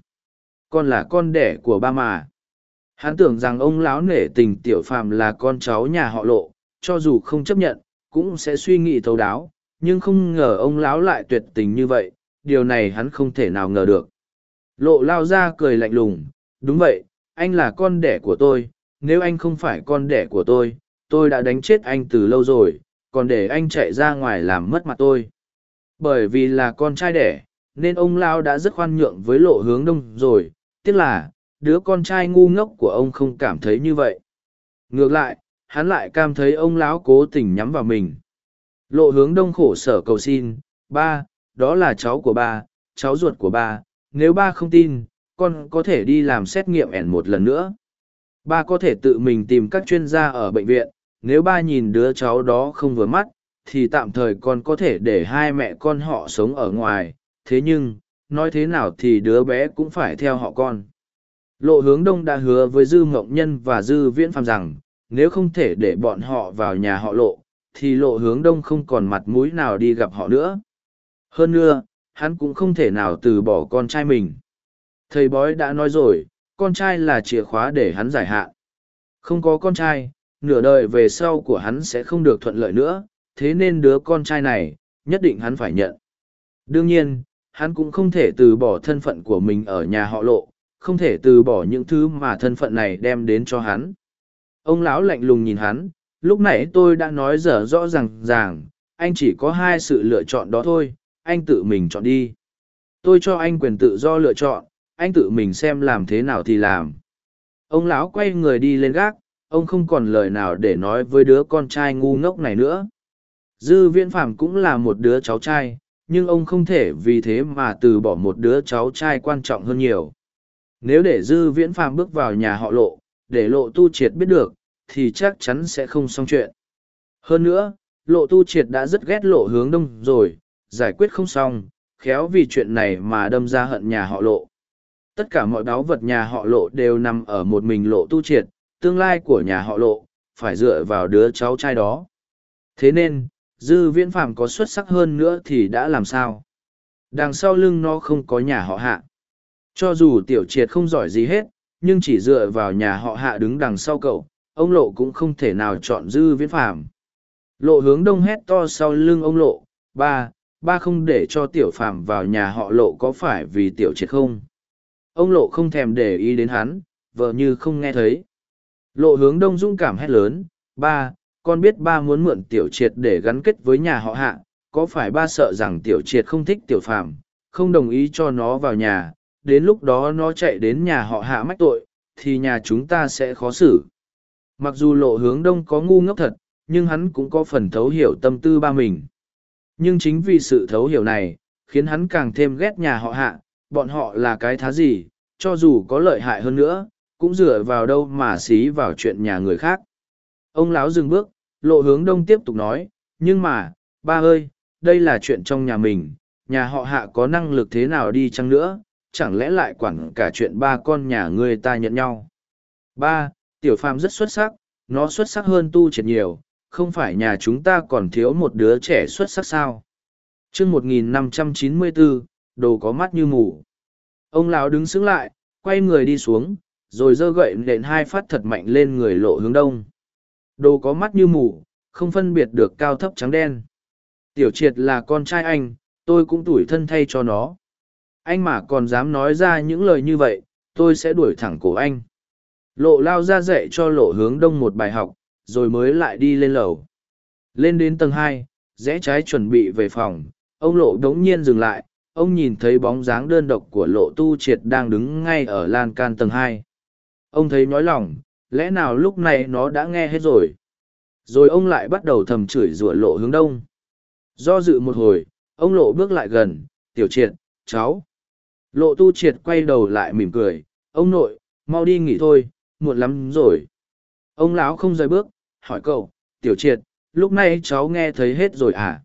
Speaker 1: Con là con đẻ của ba mà. Hắn tưởng rằng ông lão nể tình tiểu phàm là con cháu nhà họ lộ, cho dù không chấp nhận, cũng sẽ suy nghĩ thấu đáo, nhưng không ngờ ông lão lại tuyệt tình như vậy, điều này hắn không thể nào ngờ được. Lộ lao ra cười lạnh lùng, đúng vậy, anh là con đẻ của tôi, nếu anh không phải con đẻ của tôi tôi đã đánh chết anh từ lâu rồi, còn để anh chạy ra ngoài làm mất mặt tôi. Bởi vì là con trai đẻ nên ông lao đã rất khoan nhượng với lộ hướng đông rồi, tiếc là, đứa con trai ngu ngốc của ông không cảm thấy như vậy. Ngược lại, hắn lại cảm thấy ông lão cố tình nhắm vào mình. Lộ hướng đông khổ sở cầu xin, ba, đó là cháu của ba, cháu ruột của ba, nếu ba không tin, con có thể đi làm xét nghiệm ẻn một lần nữa. Ba có thể tự mình tìm các chuyên gia ở bệnh viện, nếu ba nhìn đứa cháu đó không vừa mắt, thì tạm thời con có thể để hai mẹ con họ sống ở ngoài thế nhưng nói thế nào thì đứa bé cũng phải theo họ con lộ hướng đông đã hứa với dư mộng nhân và dư viễn phàm rằng nếu không thể để bọn họ vào nhà họ lộ thì lộ hướng đông không còn mặt mũi nào đi gặp họ nữa. Hơn nữa, hắn cũng không thể nào từ bỏ con trai mình. Thầy bói đã nói rồi, con trai là chìa khóa để hắn giải hạn. Không có con trai, nửa đời về sau của hắn sẽ không được thuận lợi nữa, thế nên đứa con trai này, nhất định hắn phải nhận. Đương nhiên, hắn cũng không thể từ bỏ thân phận của mình ở nhà họ lộ, không thể từ bỏ những thứ mà thân phận này đem đến cho hắn. Ông lão lạnh lùng nhìn hắn, lúc nãy tôi đã nói dở rõ ràng ràng, anh chỉ có hai sự lựa chọn đó thôi, anh tự mình chọn đi. Tôi cho anh quyền tự do lựa chọn, anh tự mình xem làm thế nào thì làm. Ông lão quay người đi lên gác, ông không còn lời nào để nói với đứa con trai ngu ngốc này nữa. Dư viễn phàm cũng là một đứa cháu trai, nhưng ông không thể vì thế mà từ bỏ một đứa cháu trai quan trọng hơn nhiều. Nếu để dư viễn phàm bước vào nhà họ lộ, để lộ tu triệt biết được, thì chắc chắn sẽ không xong chuyện. Hơn nữa, lộ tu triệt đã rất ghét lộ hướng đông rồi, giải quyết không xong, khéo vì chuyện này mà đâm ra hận nhà họ lộ. Tất cả mọi báu vật nhà họ lộ đều nằm ở một mình lộ tu triệt, tương lai của nhà họ lộ, phải dựa vào đứa cháu trai đó. Thế nên, dư viễn phàm có xuất sắc hơn nữa thì đã làm sao? Đằng sau lưng nó không có nhà họ hạ. Cho dù tiểu triệt không giỏi gì hết, nhưng chỉ dựa vào nhà họ hạ đứng đằng sau cậu, ông lộ cũng không thể nào chọn dư viễn phàm. Lộ hướng đông hét to sau lưng ông lộ, ba, ba không để cho tiểu phàm vào nhà họ lộ có phải vì tiểu triệt không? Ông lộ không thèm để ý đến hắn, vợ như không nghe thấy. Lộ hướng đông dũng cảm hét lớn, ba, con biết ba muốn mượn tiểu triệt để gắn kết với nhà họ hạ, có phải ba sợ rằng tiểu triệt không thích tiểu phàm, không đồng ý cho nó vào nhà, đến lúc đó nó chạy đến nhà họ hạ mách tội, thì nhà chúng ta sẽ khó xử. Mặc dù lộ hướng đông có ngu ngốc thật, nhưng hắn cũng có phần thấu hiểu tâm tư ba mình. Nhưng chính vì sự thấu hiểu này, khiến hắn càng thêm ghét nhà họ hạ, bọn họ là cái thá gì, cho dù có lợi hại hơn nữa, cũng dựa vào đâu mà xí vào chuyện nhà người khác. Ông lão dừng bước, lộ hướng đông tiếp tục nói, nhưng mà, ba ơi, đây là chuyện trong nhà mình, nhà họ hạ có năng lực thế nào đi chăng nữa, chẳng lẽ lại quản cả chuyện ba con nhà ngươi ta nhận nhau. Ba, tiểu phàm rất xuất sắc, nó xuất sắc hơn tu triệt nhiều, không phải nhà chúng ta còn thiếu một đứa trẻ xuất sắc sao. chương 1594, đồ có mắt như mù. Ông lão đứng xứng lại, quay người đi xuống, rồi giơ gậy nện hai phát thật mạnh lên người lộ hướng đông. Đồ có mắt như mù, không phân biệt được cao thấp trắng đen. Tiểu triệt là con trai anh, tôi cũng tủi thân thay cho nó. Anh mà còn dám nói ra những lời như vậy, tôi sẽ đuổi thẳng cổ anh. Lộ lao ra dạy cho lộ hướng đông một bài học, rồi mới lại đi lên lầu. Lên đến tầng hai, rẽ trái chuẩn bị về phòng, ông lộ đống nhiên dừng lại, ông nhìn thấy bóng dáng đơn độc của lộ tu triệt đang đứng ngay ở lan can tầng hai ông thấy nhói lòng lẽ nào lúc này nó đã nghe hết rồi? Rồi ông lại bắt đầu thầm chửi rủa lộ hướng đông. Do dự một hồi, ông lộ bước lại gần, tiểu triệt, cháu. Lộ tu triệt quay đầu lại mỉm cười, ông nội, mau đi nghỉ thôi, muộn lắm rồi. Ông lão không rời bước, hỏi cậu, tiểu triệt, lúc này cháu nghe thấy hết rồi à?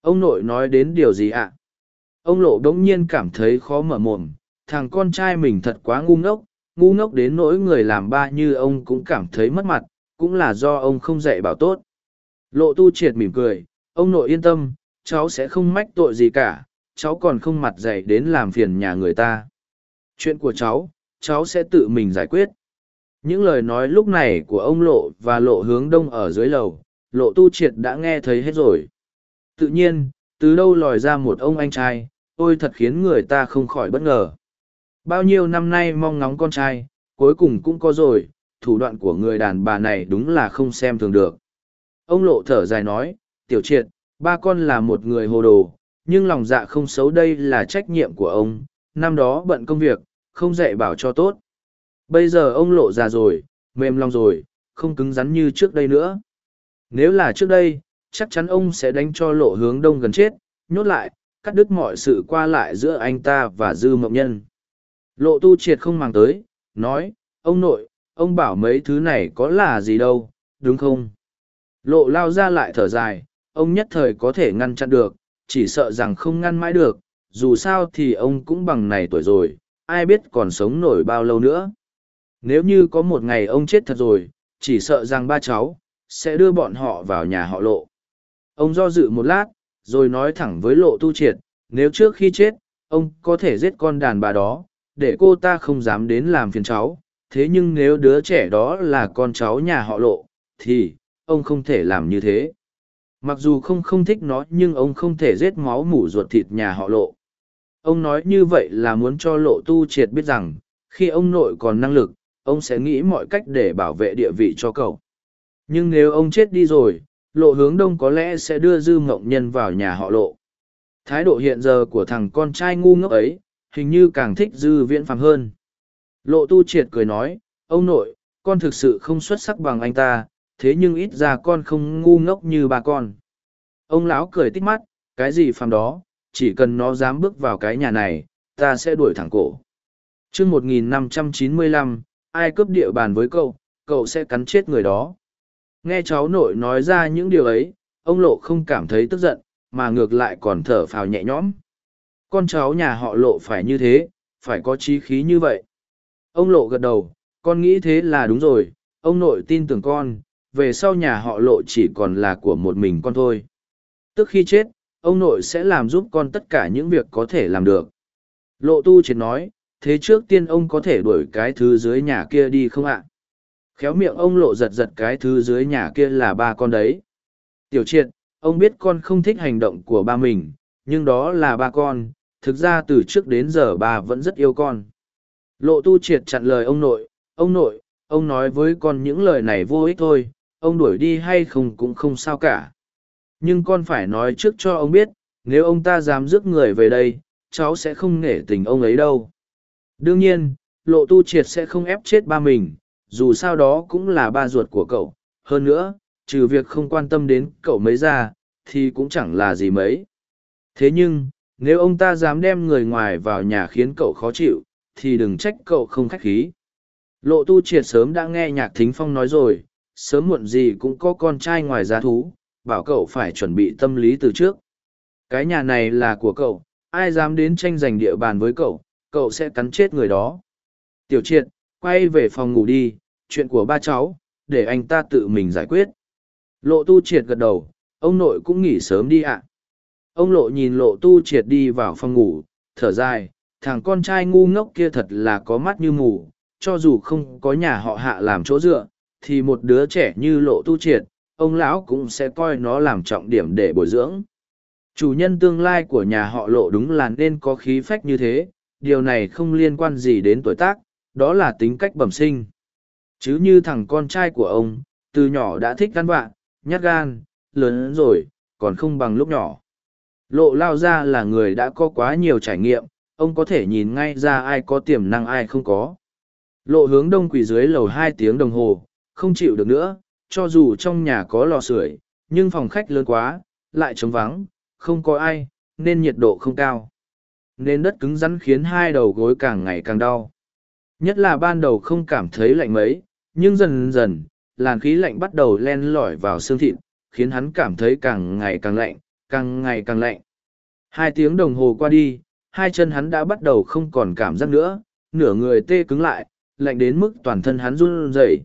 Speaker 1: Ông nội nói đến điều gì ạ? À? ông lộ đ ỗ n g nhiên cảm thấy khó mở mồm, thằng con trai mình thật quá ngu ngốc ngu ngốc đến nỗi người làm ba như ông cũng cảm thấy mất mặt cũng là do ông không dạy bảo tốt. Lộ tu triệt mỉm cười ông nội yên tâm cháu sẽ không mách tội gì cả cháu còn không mặt dạy đến làm phiền nhà người ta. Chuyện của cháu cháu sẽ tự mình giải quyết. Những lời nói lúc này của ông lộ và lộ hướng đông ở dưới lầu lộ tu triệt đã nghe thấy hết rồi. Tự nhiên từ đâu lòi ra một ông anh trai, ôi thật khiến người ta không khỏi bất ngờ. Bao nhiêu năm nay mong ngóng con trai, cuối cùng cũng có rồi, thủ đoạn của người đàn bà này đúng là không xem thường được. Ông lộ thở dài nói, tiểu triệt, ba con là một người hồ đồ, nhưng lòng dạ không xấu đây là trách nhiệm của ông, năm đó bận công việc, không dạy bảo cho tốt. Bây giờ ông lộ già rồi, mềm lòng rồi, không cứng rắn như trước đây nữa. Nếu là trước đây, chắc chắn ông sẽ đánh cho lộ hướng đông gần chết, nhốt lại, cắt đứt mọi sự qua lại giữa anh ta và dư mộng nhân. Lộ tu triệt không màng tới, nói, ông nội, ông bảo mấy thứ này có là gì đâu, đúng không? Lộ lao ra lại thở dài, ông nhất thời có thể ngăn chặn được, chỉ sợ rằng không ngăn mãi được, dù sao thì ông cũng bằng này tuổi rồi, ai biết còn sống nổi bao lâu nữa. Nếu như có một ngày ông chết thật rồi, chỉ sợ rằng ba cháu, sẽ đưa bọn họ vào nhà họ lộ. Ông do dự một lát, rồi nói thẳng với lộ tu triệt, nếu trước khi chết, ông có thể giết con đàn bà đó, để cô ta không dám đến làm phiền cháu. Thế nhưng nếu đứa trẻ đó là con cháu nhà họ lộ, thì, ông không thể làm như thế. Mặc dù không không thích nó nhưng ông không thể giết máu mủ ruột thịt nhà họ lộ. Ông nói như vậy là muốn cho lộ tu triệt biết rằng, khi ông nội còn năng lực, ông sẽ nghĩ mọi cách để bảo vệ địa vị cho cậu. Nhưng nếu ông chết đi rồi, lộ hướng đông có lẽ sẽ đưa dư mộng nhân vào nhà họ lộ. Thái độ hiện giờ của thằng con trai ngu ngốc ấy, hình như càng thích dư viễn phàm hơn. Lộ tu triệt cười nói, ông nội, con thực sự không xuất sắc bằng anh ta, thế nhưng ít ra con không ngu ngốc như ba con. Ông lão cười tích mắt, cái gì phàm đó, chỉ cần nó dám bước vào cái nhà này, ta sẽ đuổi thẳng cổ. chương 1595, ai cướp địa bàn với cậu, cậu sẽ cắn chết người đó. Nghe cháu nội nói ra những điều ấy, ông lộ không cảm thấy tức giận, mà ngược lại còn thở phào nhẹ nhõm. Con cháu nhà họ lộ phải như thế, phải có trí khí như vậy. Ông lộ gật đầu, con nghĩ thế là đúng rồi, ông nội tin tưởng con, về sau nhà họ lộ chỉ còn là của một mình con thôi. Tức khi chết, ông nội sẽ làm giúp con tất cả những việc có thể làm được. Lộ tu triệt nói, thế trước tiên ông có thể đuổi cái thứ dưới nhà kia đi không ạ? Khéo miệng ông lộ giật giật cái thứ dưới nhà kia là ba con đấy. Tiểu triệt, ông biết con không thích hành động của ba mình, nhưng đó là ba con, thực ra từ trước đến giờ bà vẫn rất yêu con. Lộ tu triệt chặn lời ông nội, ông nội, ông nói với con những lời này vô ích thôi, ông đuổi đi hay không cũng không sao cả. Nhưng con phải nói trước cho ông biết, nếu ông ta dám rước người về đây, cháu sẽ không nể tình ông ấy đâu. Đương nhiên, lộ tu triệt sẽ không ép chết ba mình, dù sao đó cũng là ba ruột của cậu. Hơn nữa, trừ việc không quan tâm đến cậu mấy ra, thì cũng chẳng là gì mấy. Thế nhưng, nếu ông ta dám đem người ngoài vào nhà khiến cậu khó chịu, thì đừng trách cậu không khách khí. Lộ tu triệt sớm đã nghe nhạc thính phong nói rồi, sớm muộn gì cũng có con trai ngoài giá thú, bảo cậu phải chuẩn bị tâm lý từ trước. Cái nhà này là của cậu, ai dám đến tranh giành địa bàn với cậu, cậu sẽ cắn chết người đó. Tiểu triệt, quay về phòng ngủ đi, chuyện của ba cháu, để anh ta tự mình giải quyết. Lộ tu triệt gật đầu, ông nội cũng nghỉ sớm đi ạ. Ông lộ nhìn lộ tu triệt đi vào phòng ngủ, thở dài, thằng con trai ngu ngốc kia thật là có mắt như mù, cho dù không có nhà họ hạ làm chỗ dựa, thì một đứa trẻ như lộ tu triệt, ông lão cũng sẽ coi nó làm trọng điểm để bồi dưỡng. Chủ nhân tương lai của nhà họ lộ đúng là nên có khí phách như thế, điều này không liên quan gì đến tuổi tác, đó là tính cách bẩm sinh. Chứ như thằng con trai của ông, từ nhỏ đã thích gan vạ, nhát gan, lớn rồi, còn không bằng lúc nhỏ. Lộ lao ra là người đã có quá nhiều trải nghiệm, ông có thể nhìn ngay ra ai có tiềm năng ai không có. Lộ hướng đông quỳ dưới lầu hai tiếng đồng hồ, không chịu được nữa, cho dù trong nhà có lò sưởi, nhưng phòng khách lớn quá, lại trống vắng, không có ai, nên nhiệt độ không cao. Nên đất cứng rắn khiến hai đầu gối càng ngày càng đau. Nhất là ban đầu không cảm thấy lạnh mấy, nhưng dần dần, làn khí lạnh bắt đầu len lỏi vào xương thịt, khiến hắn cảm thấy càng ngày càng lạnh, càng ngày càng lạnh. Hai tiếng đồng hồ qua đi, hai chân hắn đã bắt đầu không còn cảm giác nữa, nửa người tê cứng lại, lạnh đến mức toàn thân hắn run rẩy.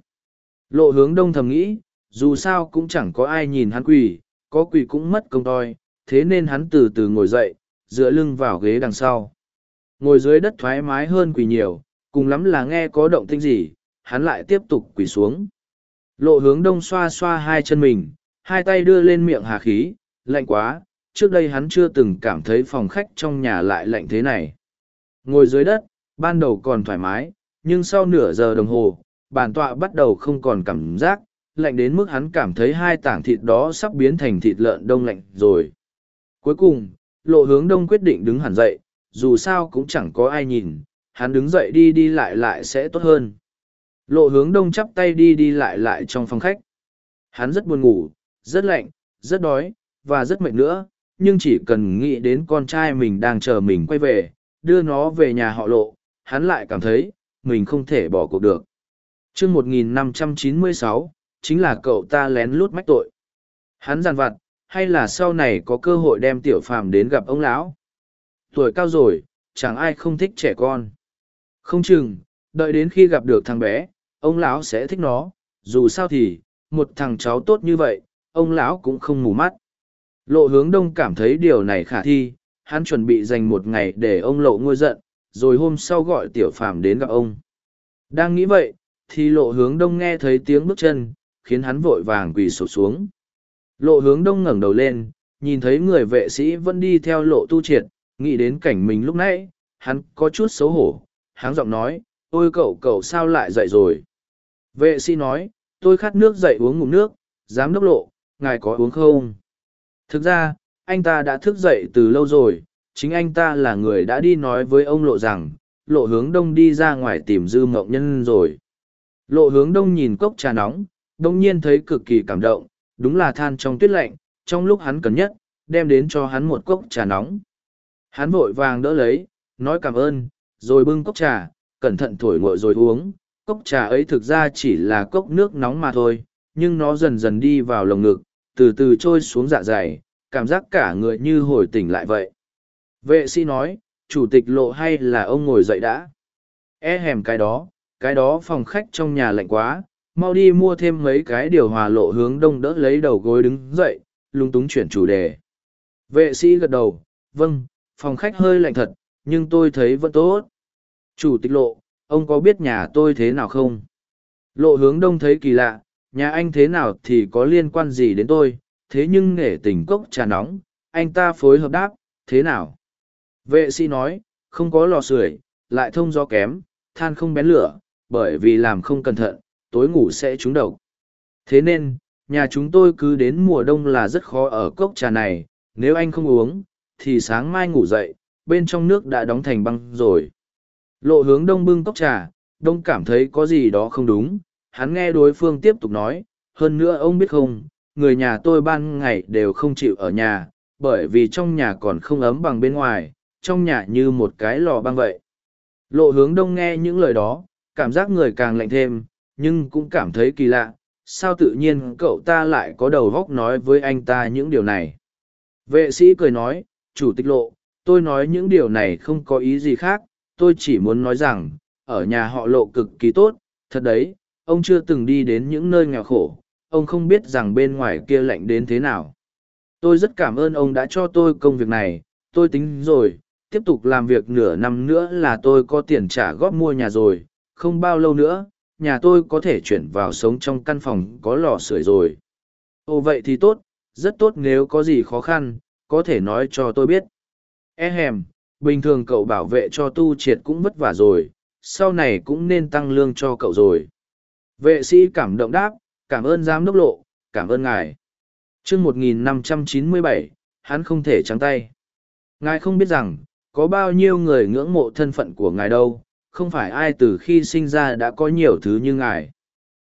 Speaker 1: Lộ hướng đông thầm nghĩ, dù sao cũng chẳng có ai nhìn hắn quỳ, có quỳ cũng mất công toi, thế nên hắn từ từ ngồi dậy, dựa lưng vào ghế đằng sau. Ngồi dưới đất thoải mái hơn quỳ nhiều, cùng lắm là nghe có động tĩnh gì, hắn lại tiếp tục quỳ xuống. Lộ hướng đông xoa xoa hai chân mình, hai tay đưa lên miệng hà khí, lạnh quá, trước đây hắn chưa từng cảm thấy phòng khách trong nhà lại lạnh thế này. Ngồi dưới đất, ban đầu còn thoải mái, nhưng sau nửa giờ đồng hồ, bản tọa bắt đầu không còn cảm giác, lạnh đến mức hắn cảm thấy hai tảng thịt đó sắp biến thành thịt lợn đông lạnh rồi. Cuối cùng, lộ hướng đông quyết định đứng hẳn dậy, dù sao cũng chẳng có ai nhìn, hắn đứng dậy đi đi lại lại sẽ tốt hơn. Lộ hướng đông chắp tay đi đi lại lại trong phòng khách. Hắn rất buồn ngủ, rất lạnh, rất đói, và rất mệt nữa, nhưng chỉ cần nghĩ đến con trai mình đang chờ mình quay về, đưa nó về nhà họ lộ, hắn lại cảm thấy, mình không thể bỏ cuộc được. chương 1596, chính là cậu ta lén lút mách tội. Hắn giàn vặt, hay là sau này có cơ hội đem tiểu phàm đến gặp ông lão tuổi cao rồi chẳng ai không thích trẻ con không chừng đợi đến khi gặp được thằng bé ông lão sẽ thích nó dù sao thì một thằng cháu tốt như vậy ông lão cũng không mù mắt Lộ hướng đông cảm thấy điều này khả thi, hắn chuẩn bị dành một ngày để ông lộ ngôi giận, rồi hôm sau gọi tiểu phàm đến gặp ông. Đang nghĩ vậy, thì lộ hướng đông nghe thấy tiếng bước chân, khiến hắn vội vàng quỳ sụp xuống. Lộ hướng đông ngẩng đầu lên, nhìn thấy người vệ sĩ vẫn đi theo lộ tu triệt, nghĩ đến cảnh mình lúc nãy, hắn có chút xấu hổ, hắn giọng nói, ôi cậu cậu sao lại dậy rồi. Vệ sĩ nói, tôi khát nước dậy uống ngụm nước, giám đốc lộ, ngài có uống không? Thực ra, anh ta đã thức dậy từ lâu rồi, chính anh ta là người đã đi nói với ông lộ rằng, lộ hướng đông đi ra ngoài tìm dư mộng nhân rồi. Lộ hướng đông nhìn cốc trà nóng, đông nhiên thấy cực kỳ cảm động, đúng là than trong tuyết lạnh, trong lúc hắn cần nhất, đem đến cho hắn một cốc trà nóng. Hắn vội vàng đỡ lấy, nói cảm ơn, rồi bưng cốc trà, cẩn thận thổi nguội rồi uống. Cốc trà ấy thực ra chỉ là cốc nước nóng mà thôi, nhưng nó dần dần đi vào lồng ngực, từ từ trôi xuống dạ dày, cảm giác cả người như hồi tỉnh lại vậy. Vệ sĩ nói, chủ tịch lộ hay là ông ngồi dậy đã? E hèm cái đó, cái đó phòng khách trong nhà lạnh quá, mau đi mua thêm mấy cái điều hòa lộ hướng đông đỡ lấy đầu gối đứng dậy, lung túng chuyển chủ đề. Vệ sĩ gật đầu, vâng, phòng khách hơi lạnh thật, nhưng tôi thấy vẫn tốt. Chủ tịch lộ, ông có biết nhà tôi thế nào không? Lộ hướng đông thấy kỳ lạ, nhà anh thế nào thì có liên quan gì đến tôi, thế nhưng nể tình cốc trà nóng, anh ta phối hợp đáp, thế nào? Vệ sĩ nói, không có lò sưởi, lại thông gió kém, than không bén lửa, bởi vì làm không cẩn thận, tối ngủ sẽ trúng độc. Thế nên, nhà chúng tôi cứ đến mùa đông là rất khó ở cốc trà này, nếu anh không uống, thì sáng mai ngủ dậy, bên trong nước đã đóng thành băng rồi. Lộ hướng đông bưng cốc trà, đông cảm thấy có gì đó không đúng, hắn nghe đối phương tiếp tục nói, hơn nữa ông biết không, người nhà tôi ban ngày đều không chịu ở nhà, bởi vì trong nhà còn không ấm bằng bên ngoài, trong nhà như một cái lò băng vậy. Lộ hướng đông nghe những lời đó, cảm giác người càng lạnh thêm, nhưng cũng cảm thấy kỳ lạ, sao tự nhiên cậu ta lại có đầu góc nói với anh ta những điều này. Vệ sĩ cười nói, chủ tịch lộ, tôi nói những điều này không có ý gì khác, tôi chỉ muốn nói rằng, ở nhà họ lộ cực kỳ tốt, thật đấy, ông chưa từng đi đến những nơi nghèo khổ, ông không biết rằng bên ngoài kia lạnh đến thế nào. Tôi rất cảm ơn ông đã cho tôi công việc này, tôi tính rồi, tiếp tục làm việc nửa năm nữa là tôi có tiền trả góp mua nhà rồi, không bao lâu nữa, nhà tôi có thể chuyển vào sống trong căn phòng có lò sưởi rồi. Ồ vậy thì tốt, rất tốt nếu có gì khó khăn, có thể nói cho tôi biết. E hèm, bình thường cậu bảo vệ cho tu triệt cũng vất vả rồi, sau này cũng nên tăng lương cho cậu rồi. Vệ sĩ cảm động đáp, cảm ơn giám đốc lộ, cảm ơn ngài. chương 1597, hắn không thể trắng tay. Ngài không biết rằng, có bao nhiêu người ngưỡng mộ thân phận của ngài đâu, không phải ai từ khi sinh ra đã có nhiều thứ như ngài.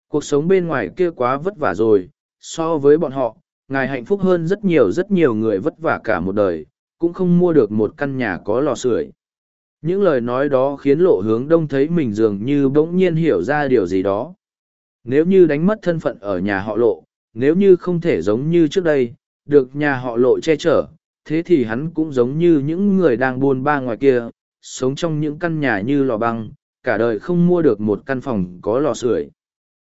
Speaker 1: Cuộc sống bên ngoài kia quá vất vả rồi, so với bọn họ, ngài hạnh phúc hơn rất nhiều rất nhiều người vất vả cả một đời, cũng không mua được một căn nhà có lò sưởi. Những lời nói đó khiến lộ hướng đông thấy mình dường như bỗng nhiên hiểu ra điều gì đó. Nếu như đánh mất thân phận ở nhà họ lộ, nếu như không thể giống như trước đây, được nhà họ lộ che chở, thế thì hắn cũng giống như những người đang buôn ba ngoài kia, sống trong những căn nhà như lò băng, cả đời không mua được một căn phòng có lò sưởi.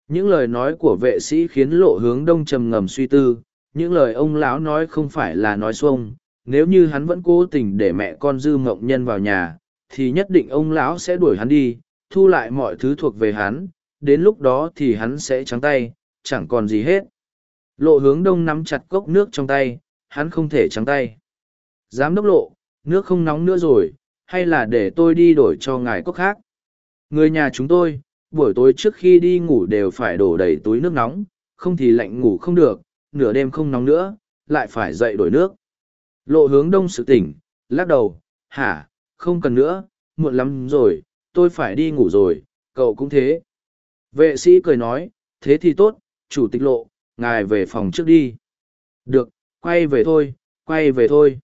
Speaker 1: Những lời nói của vệ sĩ khiến lộ hướng đông trầm ngầm suy tư, những lời ông lão nói không phải là nói xuông, nếu như hắn vẫn cố tình để mẹ con dư mộng nhân vào nhà, thì nhất định ông lão sẽ đuổi hắn đi, thu lại mọi thứ thuộc về hắn, đến lúc đó thì hắn sẽ trắng tay, chẳng còn gì hết. Lộ hướng đông nắm chặt cốc nước trong tay, hắn không thể trắng tay. Giám đốc lộ, nước không nóng nữa rồi, hay là để tôi đi đổi cho ngài cốc khác. Người nhà chúng tôi, buổi tối trước khi đi ngủ đều phải đổ đầy túi nước nóng, không thì lạnh ngủ không được, nửa đêm không nóng nữa, lại phải dậy đổi nước. Lộ hướng đông sự tỉnh, lắc đầu, hả, không cần nữa, muộn lắm rồi, tôi phải đi ngủ rồi, cậu cũng thế. Vệ sĩ cười nói, thế thì tốt, chủ tịch lộ, ngài về phòng trước đi. Được, quay về thôi, quay về thôi.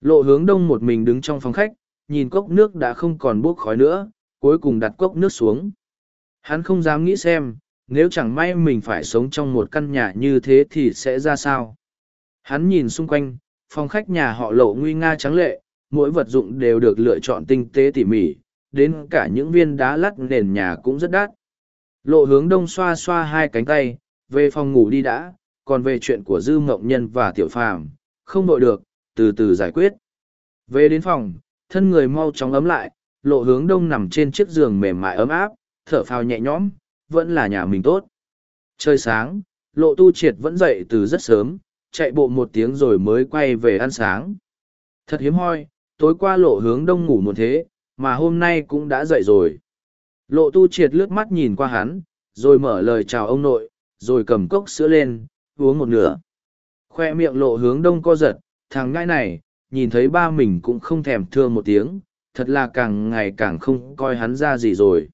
Speaker 1: Lộ hướng đông một mình đứng trong phòng khách, nhìn cốc nước đã không còn bốc khói nữa, cuối cùng đặt cốc nước xuống. Hắn không dám nghĩ xem, nếu chẳng may mình phải sống trong một căn nhà như thế thì sẽ ra sao. Hắn nhìn xung quanh, phòng khách nhà họ lộ nguy nga trắng lệ, mỗi vật dụng đều được lựa chọn tinh tế tỉ mỉ, đến cả những viên đá lắt nền nhà cũng rất đắt. Lộ hướng đông xoa xoa hai cánh tay, về phòng ngủ đi đã, còn về chuyện của Dư Mộng Nhân và Tiểu Phàm, không vội được, từ từ giải quyết. Về đến phòng, thân người mau chóng ấm lại, lộ hướng đông nằm trên chiếc giường mềm mại ấm áp, thở phào nhẹ nhõm, vẫn là nhà mình tốt. Trời sáng, lộ tu triệt vẫn dậy từ rất sớm, chạy bộ một tiếng rồi mới quay về ăn sáng. Thật hiếm hoi, tối qua lộ hướng đông ngủ một thế, mà hôm nay cũng đã dậy rồi. Lộ tu triệt lướt mắt nhìn qua hắn, rồi mở lời chào ông nội, rồi cầm cốc sữa lên, uống một nửa. Khoe miệng lộ hướng đông co giật, thằng ngai này, nhìn thấy ba mình cũng không thèm thương một tiếng, thật là càng ngày càng không coi hắn ra gì rồi.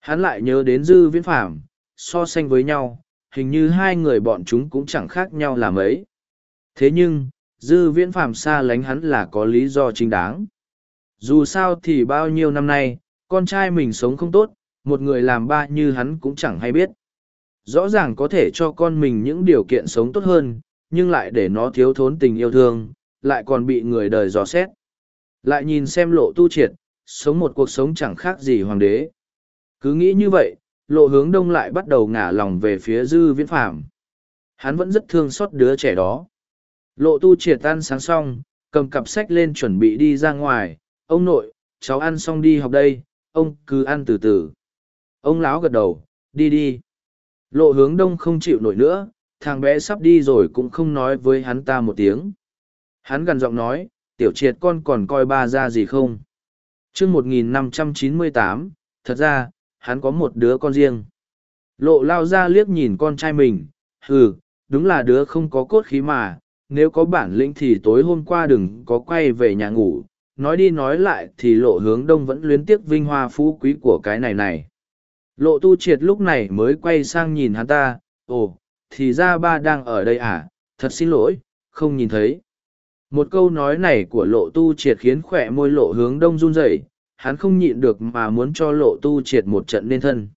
Speaker 1: Hắn lại nhớ đến dư viễn phạm, so sánh với nhau, hình như hai người bọn chúng cũng chẳng khác nhau là mấy. Thế nhưng, dư viễn phạm xa lánh hắn là có lý do chính đáng. Dù sao thì bao nhiêu năm nay, con trai mình sống không tốt, một người làm ba như hắn cũng chẳng hay biết. Rõ ràng có thể cho con mình những điều kiện sống tốt hơn, nhưng lại để nó thiếu thốn tình yêu thương, lại còn bị người đời dò xét. Lại nhìn xem lộ tu triệt, sống một cuộc sống chẳng khác gì hoàng đế. Cứ nghĩ như vậy, lộ hướng đông lại bắt đầu ngả lòng về phía dư viễn phạm. Hắn vẫn rất thương xót đứa trẻ đó. Lộ tu triệt tan sáng xong, cầm cặp sách lên chuẩn bị đi ra ngoài. Ông nội, cháu ăn xong đi học đây, ông cứ ăn từ từ. Ông lão gật đầu, đi đi. Lộ hướng đông không chịu nổi nữa, thằng bé sắp đi rồi cũng không nói với hắn ta một tiếng. Hắn gằn giọng nói, tiểu triệt con còn coi ba ra gì không? chương 1598, thật ra, hắn có một đứa con riêng. Lộ lao ra liếc nhìn con trai mình, hừ, đúng là đứa không có cốt khí mà, nếu có bản lĩnh thì tối hôm qua đừng có quay về nhà ngủ. Nói đi nói lại thì lộ hướng đông vẫn luyến tiếc vinh hoa phú quý của cái này này. Lộ tu triệt lúc này mới quay sang nhìn hắn ta, ồ, thì ra ba đang ở đây à, thật xin lỗi, không nhìn thấy. Một câu nói này của lộ tu triệt khiến khỏe môi lộ hướng đông run rẩy, hắn không nhịn được mà muốn cho lộ tu triệt một trận nên thân.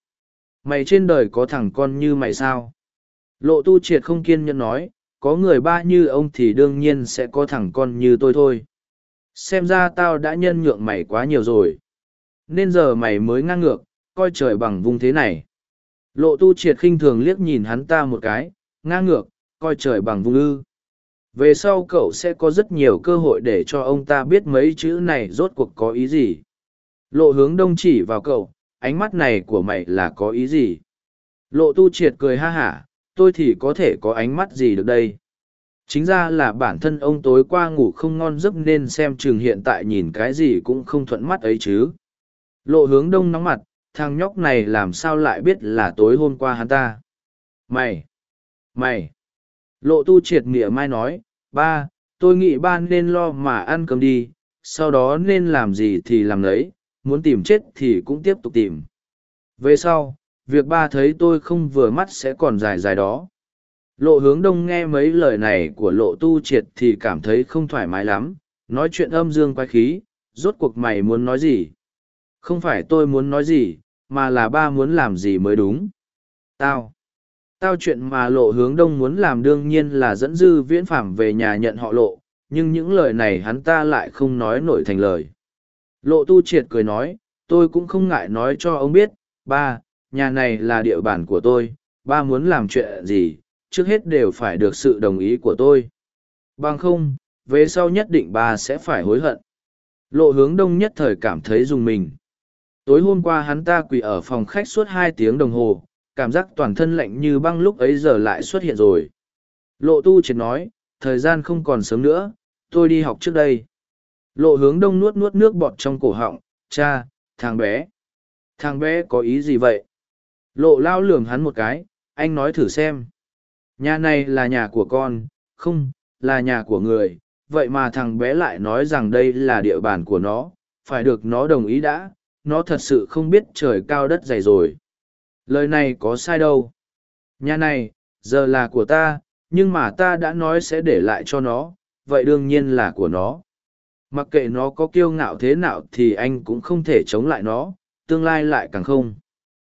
Speaker 1: Mày trên đời có thằng con như mày sao? Lộ tu triệt không kiên nhẫn nói, có người ba như ông thì đương nhiên sẽ có thằng con như tôi thôi. Xem ra tao đã nhân nhượng mày quá nhiều rồi. Nên giờ mày mới ngang ngược, coi trời bằng vùng thế này. Lộ tu triệt khinh thường liếc nhìn hắn ta một cái, ngang ngược, coi trời bằng vùng ư về sau cậu sẽ có rất nhiều cơ hội để cho ông ta biết mấy chữ này rốt cuộc có ý gì lộ hướng đông chỉ vào cậu ánh mắt này của mày là có ý gì lộ tu triệt cười ha hả tôi thì có thể có ánh mắt gì được đây chính ra là bản thân ông tối qua ngủ không ngon giấc nên xem chừng hiện tại nhìn cái gì cũng không thuận mắt ấy chứ. Lộ hướng đông nóng mặt, thằng nhóc này làm sao lại biết là tối hôm qua hắn ta? Mày! Mày! Lộ tu triệt mỉa mai nói, ba, tôi nghĩ ba nên lo mà ăn cơm đi, sau đó nên làm gì thì làm đấy muốn tìm chết thì cũng tiếp tục tìm. Về sau, việc ba thấy tôi không vừa mắt sẽ còn dài dài đó lộ hướng đông nghe mấy lời này của lộ tu triệt thì cảm thấy không thoải mái lắm nói chuyện âm dương quái khí rốt cuộc mày muốn nói gì? Không phải tôi muốn nói gì mà là ba muốn làm gì mới đúng? Tao. Tao chuyện mà lộ hướng đông muốn làm đương nhiên là dẫn dư viễn phạm về nhà nhận họ lộ, nhưng những lời này hắn ta lại không nói nổi thành lời. Lộ tu triệt cười nói, tôi cũng không ngại nói cho ông biết, ba, nhà này là địa bàn của tôi, ba muốn làm chuyện gì, trước hết đều phải được sự đồng ý của tôi. Bằng không, về sau nhất định bà sẽ phải hối hận. Lộ hướng đông nhất thời cảm thấy dùng mình. Tối hôm qua hắn ta quỳ ở phòng khách suốt hai tiếng đồng hồ, cảm giác toàn thân lạnh như băng lúc ấy giờ lại xuất hiện rồi. Lộ tu triệt nói, thời gian không còn sớm nữa, tôi đi học trước đây. Lộ hướng đông nuốt nuốt nước bọt trong cổ họng, cha, thằng bé. Thằng bé có ý gì vậy? Lộ lao lường hắn một cái, anh nói thử xem. Nhà này là nhà của con, không, là nhà của người. Vậy mà thằng bé lại nói rằng đây là địa bàn của nó, phải được nó đồng ý đã, nó thật sự không biết trời cao đất dày rồi. Lời này có sai đâu. Nhà này giờ là của ta nhưng mà ta đã nói sẽ để lại cho nó. Vậy đương nhiên là của nó. Mặc kệ nó có kiêu ngạo thế nào thì anh cũng không thể chống lại nó. Tương lai lại càng không.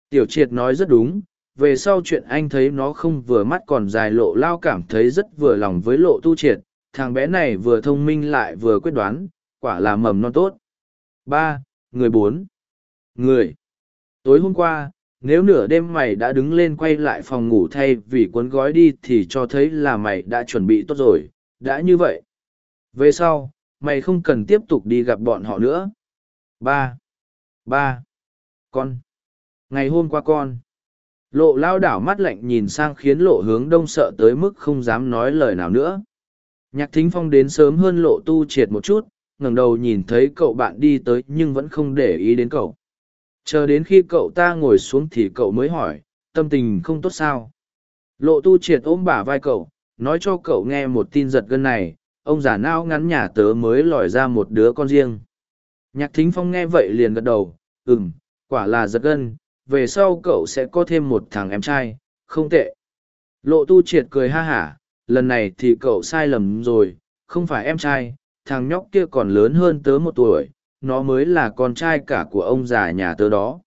Speaker 1: Tiểu triệt nói rất đúng về sau chuyện anh thấy nó không vừa mắt còn dài lộ lao cảm thấy rất vừa lòng với lộ tu triệt thằng bé này vừa thông minh lại vừa quyết đoán quả là mầm non tốt ba người bốn người tối hôm qua nếu nửa đêm mày đã đứng lên quay lại phòng ngủ thay vì cuốn gói đi thì cho thấy là mày đã chuẩn bị tốt rồi đã như vậy. Về sau, mày không cần tiếp tục đi gặp bọn họ nữa. Ba. Ba. Con. Ngày hôm qua con. Lộ lao đảo mắt lạnh nhìn sang khiến lộ hướng đông sợ tới mức không dám nói lời nào nữa. Nhạc thính phong đến sớm hơn lộ tu triệt một chút, ngẩng đầu nhìn thấy cậu bạn đi tới nhưng vẫn không để ý đến cậu. Chờ đến khi cậu ta ngồi xuống thì cậu mới hỏi, tâm tình không tốt sao? Lộ tu triệt ôm bả vai cậu, nói cho cậu nghe một tin giật gân này, ông già nao ngắn nhà tớ mới lòi ra một đứa con riêng. Nhạc thính phong nghe vậy liền gật đầu, ừm, quả là giật gân, về sau cậu sẽ có thêm một thằng em trai, không tệ. Lộ tu triệt cười ha hả, lần này thì cậu sai lầm rồi, không phải em trai, thằng nhóc kia còn lớn hơn tớ một tuổi, nó mới là con trai cả của ông già nhà tớ đó.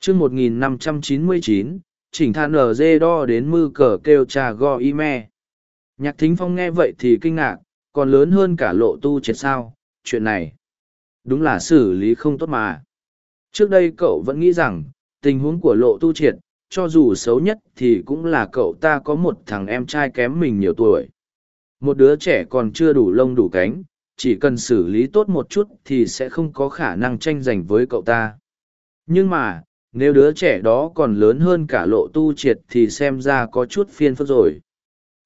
Speaker 1: chương 1599, chỉnh than ở dê đo đến mư cờ kêu cha go y me. Nhạc thính phong nghe vậy thì kinh ngạc, còn lớn hơn cả lộ tu triệt sao, chuyện này. Đúng là xử lý không tốt mà. Trước đây cậu vẫn nghĩ rằng, tình huống của lộ tu triệt, cho dù xấu nhất thì cũng là cậu ta có một thằng em trai kém mình nhiều tuổi. Một đứa trẻ còn chưa đủ lông đủ cánh, chỉ cần xử lý tốt một chút thì sẽ không có khả năng tranh giành với cậu ta. Nhưng mà, nếu đứa trẻ đó còn lớn hơn cả lộ tu triệt thì xem ra có chút phiên phức rồi.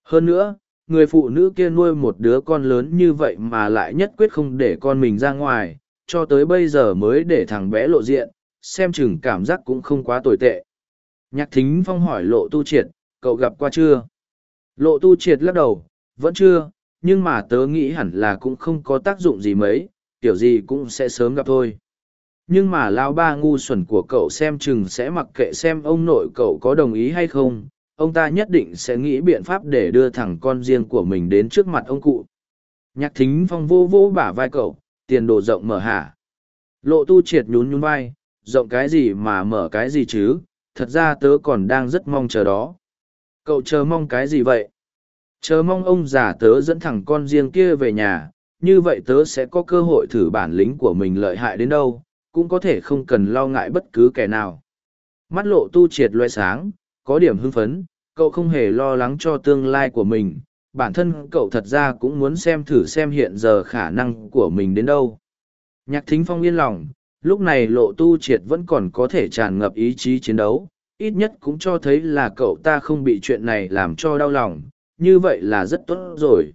Speaker 1: Hơn nữa, người phụ nữ kia nuôi một đứa con lớn như vậy mà lại nhất quyết không để con mình ra ngoài, cho tới bây giờ mới để thằng bé lộ diện, xem chừng cảm giác cũng không quá tồi tệ. Nhạc thính phong hỏi lộ tu triệt, cậu gặp qua chưa? Lộ tu triệt lắc đầu, vẫn chưa, nhưng mà tớ nghĩ hẳn là cũng không có tác dụng gì mấy, kiểu gì cũng sẽ sớm gặp thôi. Nhưng mà lão ba ngu xuẩn của cậu xem chừng sẽ mặc kệ xem ông nội cậu có đồng ý hay không, ông ta nhất định sẽ nghĩ biện pháp để đưa thằng con riêng của mình đến trước mặt ông cụ. Nhạc thính phong vô vô bả vai cậu, tiền đồ rộng mở hả. Lộ tu triệt nhún nhún vai, rộng cái gì mà mở cái gì chứ, thật ra tớ còn đang rất mong chờ đó. Cậu chờ mong cái gì vậy? Chờ mong ông già tớ dẫn thẳng con riêng kia về nhà, như vậy tớ sẽ có cơ hội thử bản lĩnh của mình lợi hại đến đâu, cũng có thể không cần lo ngại bất cứ kẻ nào. Mắt lộ tu triệt loe sáng, có điểm hưng phấn, cậu không hề lo lắng cho tương lai của mình, bản thân cậu thật ra cũng muốn xem thử xem hiện giờ khả năng của mình đến đâu. Nhạc thính phong yên lòng, lúc này lộ tu triệt vẫn còn có thể tràn ngập ý chí chiến đấu, ít nhất cũng cho thấy là cậu ta không bị chuyện này làm cho đau lòng, như vậy là rất tốt rồi.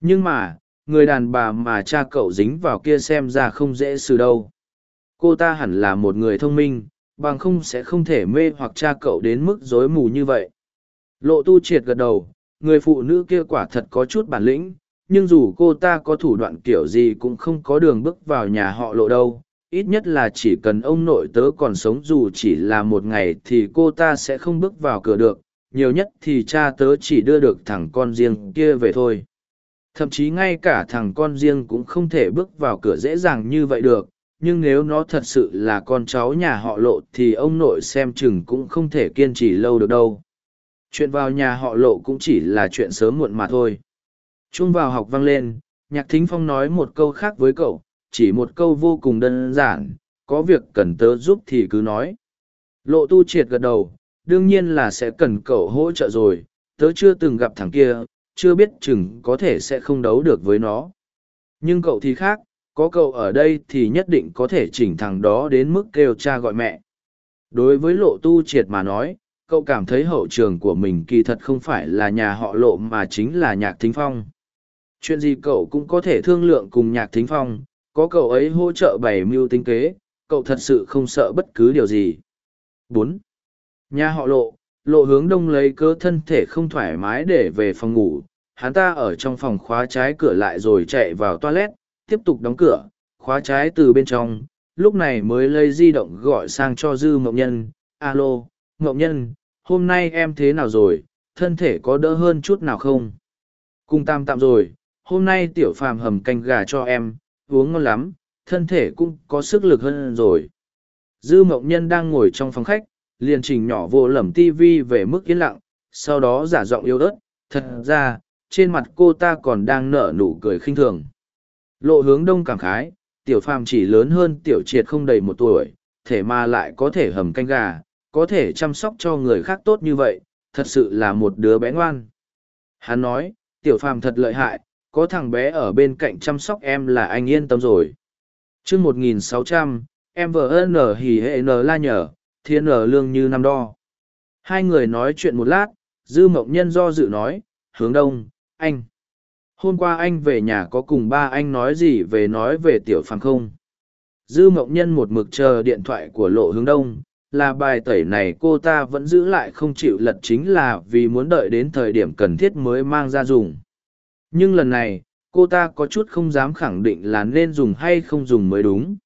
Speaker 1: Nhưng mà, người đàn bà mà cha cậu dính vào kia xem ra không dễ xử đâu. Cô ta hẳn là một người thông minh, bằng không sẽ không thể mê hoặc cha cậu đến mức rối mù như vậy. Lộ tu triệt gật đầu, người phụ nữ kia quả thật có chút bản lĩnh, nhưng dù cô ta có thủ đoạn kiểu gì cũng không có đường bước vào nhà họ lộ đâu. Ít nhất là chỉ cần ông nội tớ còn sống dù chỉ là một ngày thì cô ta sẽ không bước vào cửa được, nhiều nhất thì cha tớ chỉ đưa được thằng con riêng kia về thôi. Thậm chí ngay cả thằng con riêng cũng không thể bước vào cửa dễ dàng như vậy được, nhưng nếu nó thật sự là con cháu nhà họ lộ thì ông nội xem chừng cũng không thể kiên trì lâu được đâu chuyện vào nhà họ lộ cũng chỉ là chuyện sớm muộn mà thôi Chung vào học vang lên nhạc thính phong nói một câu khác với cậu chỉ một câu vô cùng đơn giản, có việc cần tớ giúp thì cứ nói. Lộ tu triệt gật đầu, đương nhiên là sẽ cần cậu hỗ trợ rồi, tớ chưa từng gặp thằng kia, chưa biết chừng có thể sẽ không đấu được với nó. Nhưng cậu thì khác, có cậu ở đây thì nhất định có thể chỉnh thằng đó đến mức kêu cha gọi mẹ. Đối với lộ tu triệt mà nói, cậu cảm thấy hậu trường của mình kỳ thật không phải là nhà họ lộ mà chính là nhạc thính phong. Chuyện gì cậu cũng có thể thương lượng cùng nhạc thính phong có cậu ấy hỗ trợ bày mưu tinh kế cậu thật sự không sợ bất cứ điều gì. Bốn. Nhà họ lộ. Lộ hướng đông lấy cơ thân thể không thoải mái để về phòng ngủ. Hắn ta ở trong phòng khóa trái cửa lại rồi chạy vào toilet tiếp tục đóng cửa khóa trái từ bên trong. Lúc này mới lấy di động gọi sang cho dư mộng nhân. Alo mộng nhân hôm nay em thế nào rồi, thân thể có đỡ hơn chút nào không? Cung tam tạm rồi, hôm nay tiểu phàm hầm canh gà cho em, uống ngon lắm, thân thể cũng có sức lực hơn rồi. Dư mộng nhân đang ngồi trong phòng khách, liền trình nhỏ vô lầm tivi về mức yên lặng, sau đó giả giọng yêu ớt, thật ra, trên mặt cô ta còn đang nở nụ cười khinh thường. Lộ hướng đông cảm khái, tiểu phàm chỉ lớn hơn tiểu triệt không đầy một tuổi, thể mà lại có thể hầm canh gà, có thể chăm sóc cho người khác tốt như vậy, thật sự là một đứa bé ngoan. Hắn nói, tiểu phàm thật lợi hại, có thằng bé ở bên cạnh chăm sóc em là anh yên tâm rồi. Chương một nghìn sáu trăm, em vợ n hỉ hệ n la nhở, thiên n lương như năm đo. Hai người nói chuyện một lát, dư mộng nhân do dự nói, hướng đông, anh. Hôm qua anh về nhà có cùng ba anh nói gì về nói về tiểu phàm không? Dư mộng nhân một mực chờ điện thoại của lộ hướng đông, là bài tẩy này cô ta vẫn giữ lại không chịu lật chính là vì muốn đợi đến thời điểm cần thiết mới mang ra dùng nhưng lần này, cô ta có chút không dám khẳng định là nên dùng hay không dùng mới đúng.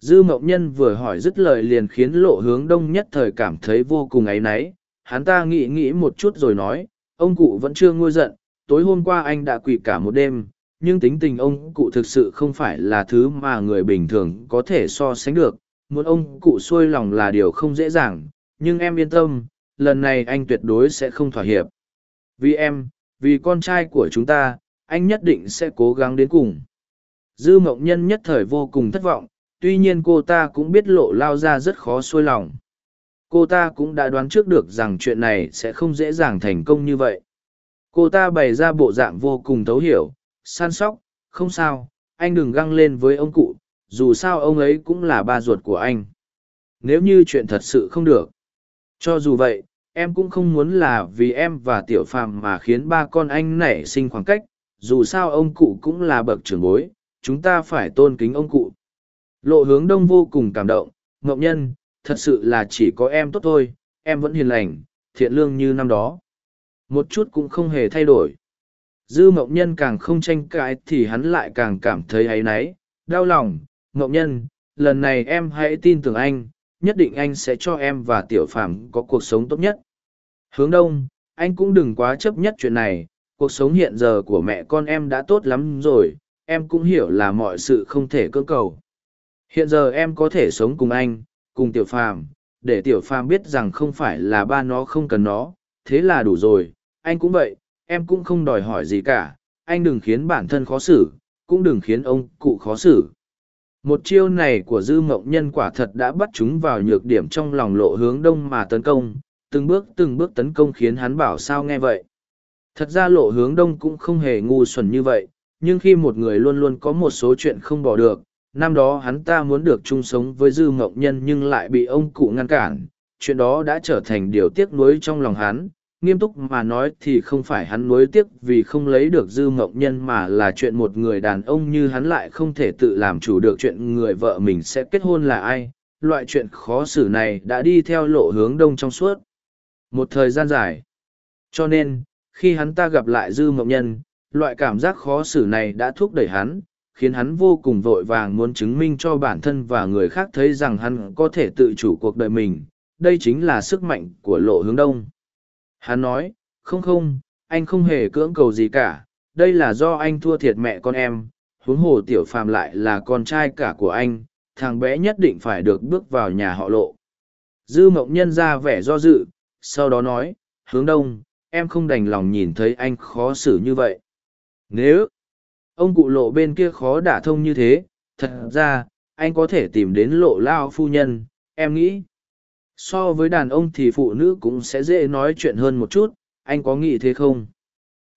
Speaker 1: Dư mộng nhân vừa hỏi dứt lời liền khiến lộ hướng đông nhất thời cảm thấy vô cùng áy náy. Hắn ta nghĩ nghĩ một chút rồi nói, ông cụ vẫn chưa ngôi giận, tối hôm qua anh đã quỳ cả một đêm, nhưng tính tình ông cụ thực sự không phải là thứ mà người bình thường có thể so sánh được. Muốn ông cụ xuôi lòng là điều không dễ dàng, nhưng em yên tâm, lần này anh tuyệt đối sẽ không thỏa hiệp. Vì em vì con trai của chúng ta, anh nhất định sẽ cố gắng đến cùng. Dư mộng nhân nhất thời vô cùng thất vọng, tuy nhiên cô ta cũng biết lộ lao ra rất khó xuôi lòng. Cô ta cũng đã đoán trước được rằng chuyện này sẽ không dễ dàng thành công như vậy. Cô ta bày ra bộ dạng vô cùng thấu hiểu san sóc, không sao, anh đừng găng lên với ông cụ, dù sao ông ấy cũng là ba ruột của anh. Nếu như chuyện thật sự không được. Cho dù vậy em cũng không muốn là vì em và tiểu phàm mà khiến ba con anh nảy sinh khoảng cách, dù sao ông cụ cũng là bậc trưởng bối, chúng ta phải tôn kính ông cụ. Lộ hướng đông vô cùng cảm động ngộng nhân, thật sự là chỉ có em tốt thôi, em vẫn hiền lành, thiện lương như năm đó. Một chút cũng không hề thay đổi. Dư mộng nhân càng không tranh cãi thì hắn lại càng cảm thấy áy náy, đau lòng mộng nhân, lần này em hãy tin tưởng anh nhất định anh sẽ cho em và tiểu phàm có cuộc sống tốt nhất. Hướng đông, anh cũng đừng quá chấp nhất chuyện này. Cuộc sống hiện giờ của mẹ con em đã tốt lắm rồi. Em cũng hiểu là mọi sự không thể cưỡng cầu. Hiện giờ em có thể sống cùng anh, cùng tiểu phàm. Để tiểu phàm biết rằng không phải là ba nó không cần nó. Thế là đủ rồi. Anh cũng vậy. Em cũng không đòi hỏi gì cả. Anh đừng khiến bản thân khó xử, cũng đừng khiến ông cụ khó xử một chiêu này của dư mộng nhân quả thật đã bắt chúng vào nhược điểm trong lòng lộ hướng đông mà tấn công, từng bước từng bước tấn công khiến hắn bảo sao nghe vậy. Thật ra lộ hướng đông cũng không hề ngu xuẩn như vậy, nhưng khi một người luôn luôn có một số chuyện không bỏ được, năm đó hắn ta muốn được chung sống với dư mộng nhân nhưng lại bị ông cụ ngăn cản, chuyện đó đã trở thành điều tiếc nuối trong lòng hắn nghiêm túc mà nói thì không phải hắn nuối tiếc vì không lấy được dư mộng nhân mà là chuyện một người đàn ông như hắn lại không thể tự làm chủ được chuyện người vợ mình sẽ kết hôn là ai. Loại chuyện khó xử này đã đi theo lộ hướng đông trong suốt. Một thời gian dài. Cho nên, khi hắn ta gặp lại dư mộng nhân, loại cảm giác khó xử này đã thúc đẩy hắn, khiến hắn vô cùng vội vàng muốn chứng minh cho bản thân và người khác thấy rằng hắn có thể tự chủ cuộc đời mình. Đây chính là sức mạnh của lộ hướng đông hắn nói, không không, anh không hề cưỡng cầu gì cả, đây là do anh thua thiệt mẹ con em, huống hồ tiểu phàm lại là con trai cả của anh, thằng bé nhất định phải được bước vào nhà họ lộ. Dư mộng nhân ra vẻ do dự, sau đó nói, hướng đông, em không đành lòng nhìn thấy anh khó xử như vậy. Nếu ông cụ lộ bên kia khó đả thông như thế, thật ra, anh có thể tìm đến lộ lao phu nhân, em nghĩ so với đàn ông thì phụ nữ cũng sẽ dễ nói chuyện hơn một chút, anh có nghĩ thế không?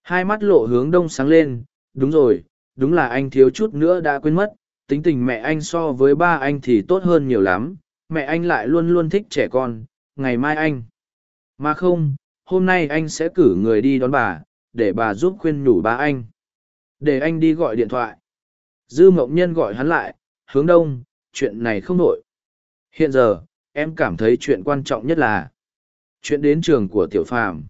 Speaker 1: Hai mắt lộ hướng đông sáng lên, đúng rồi, đúng là anh thiếu chút nữa đã quên mất, tính tình mẹ anh so với ba anh thì tốt hơn nhiều lắm, mẹ anh lại luôn luôn thích trẻ con, ngày mai anh. Mà không, hôm nay anh sẽ cử người đi đón bà, để bà giúp khuyên nhủ ba anh. Để anh đi gọi điện thoại. Dư mộng nhân gọi hắn lại, hướng đông, chuyện này không nổi. Hiện giờ em cảm thấy chuyện quan trọng nhất là chuyện đến trường của tiểu phàm.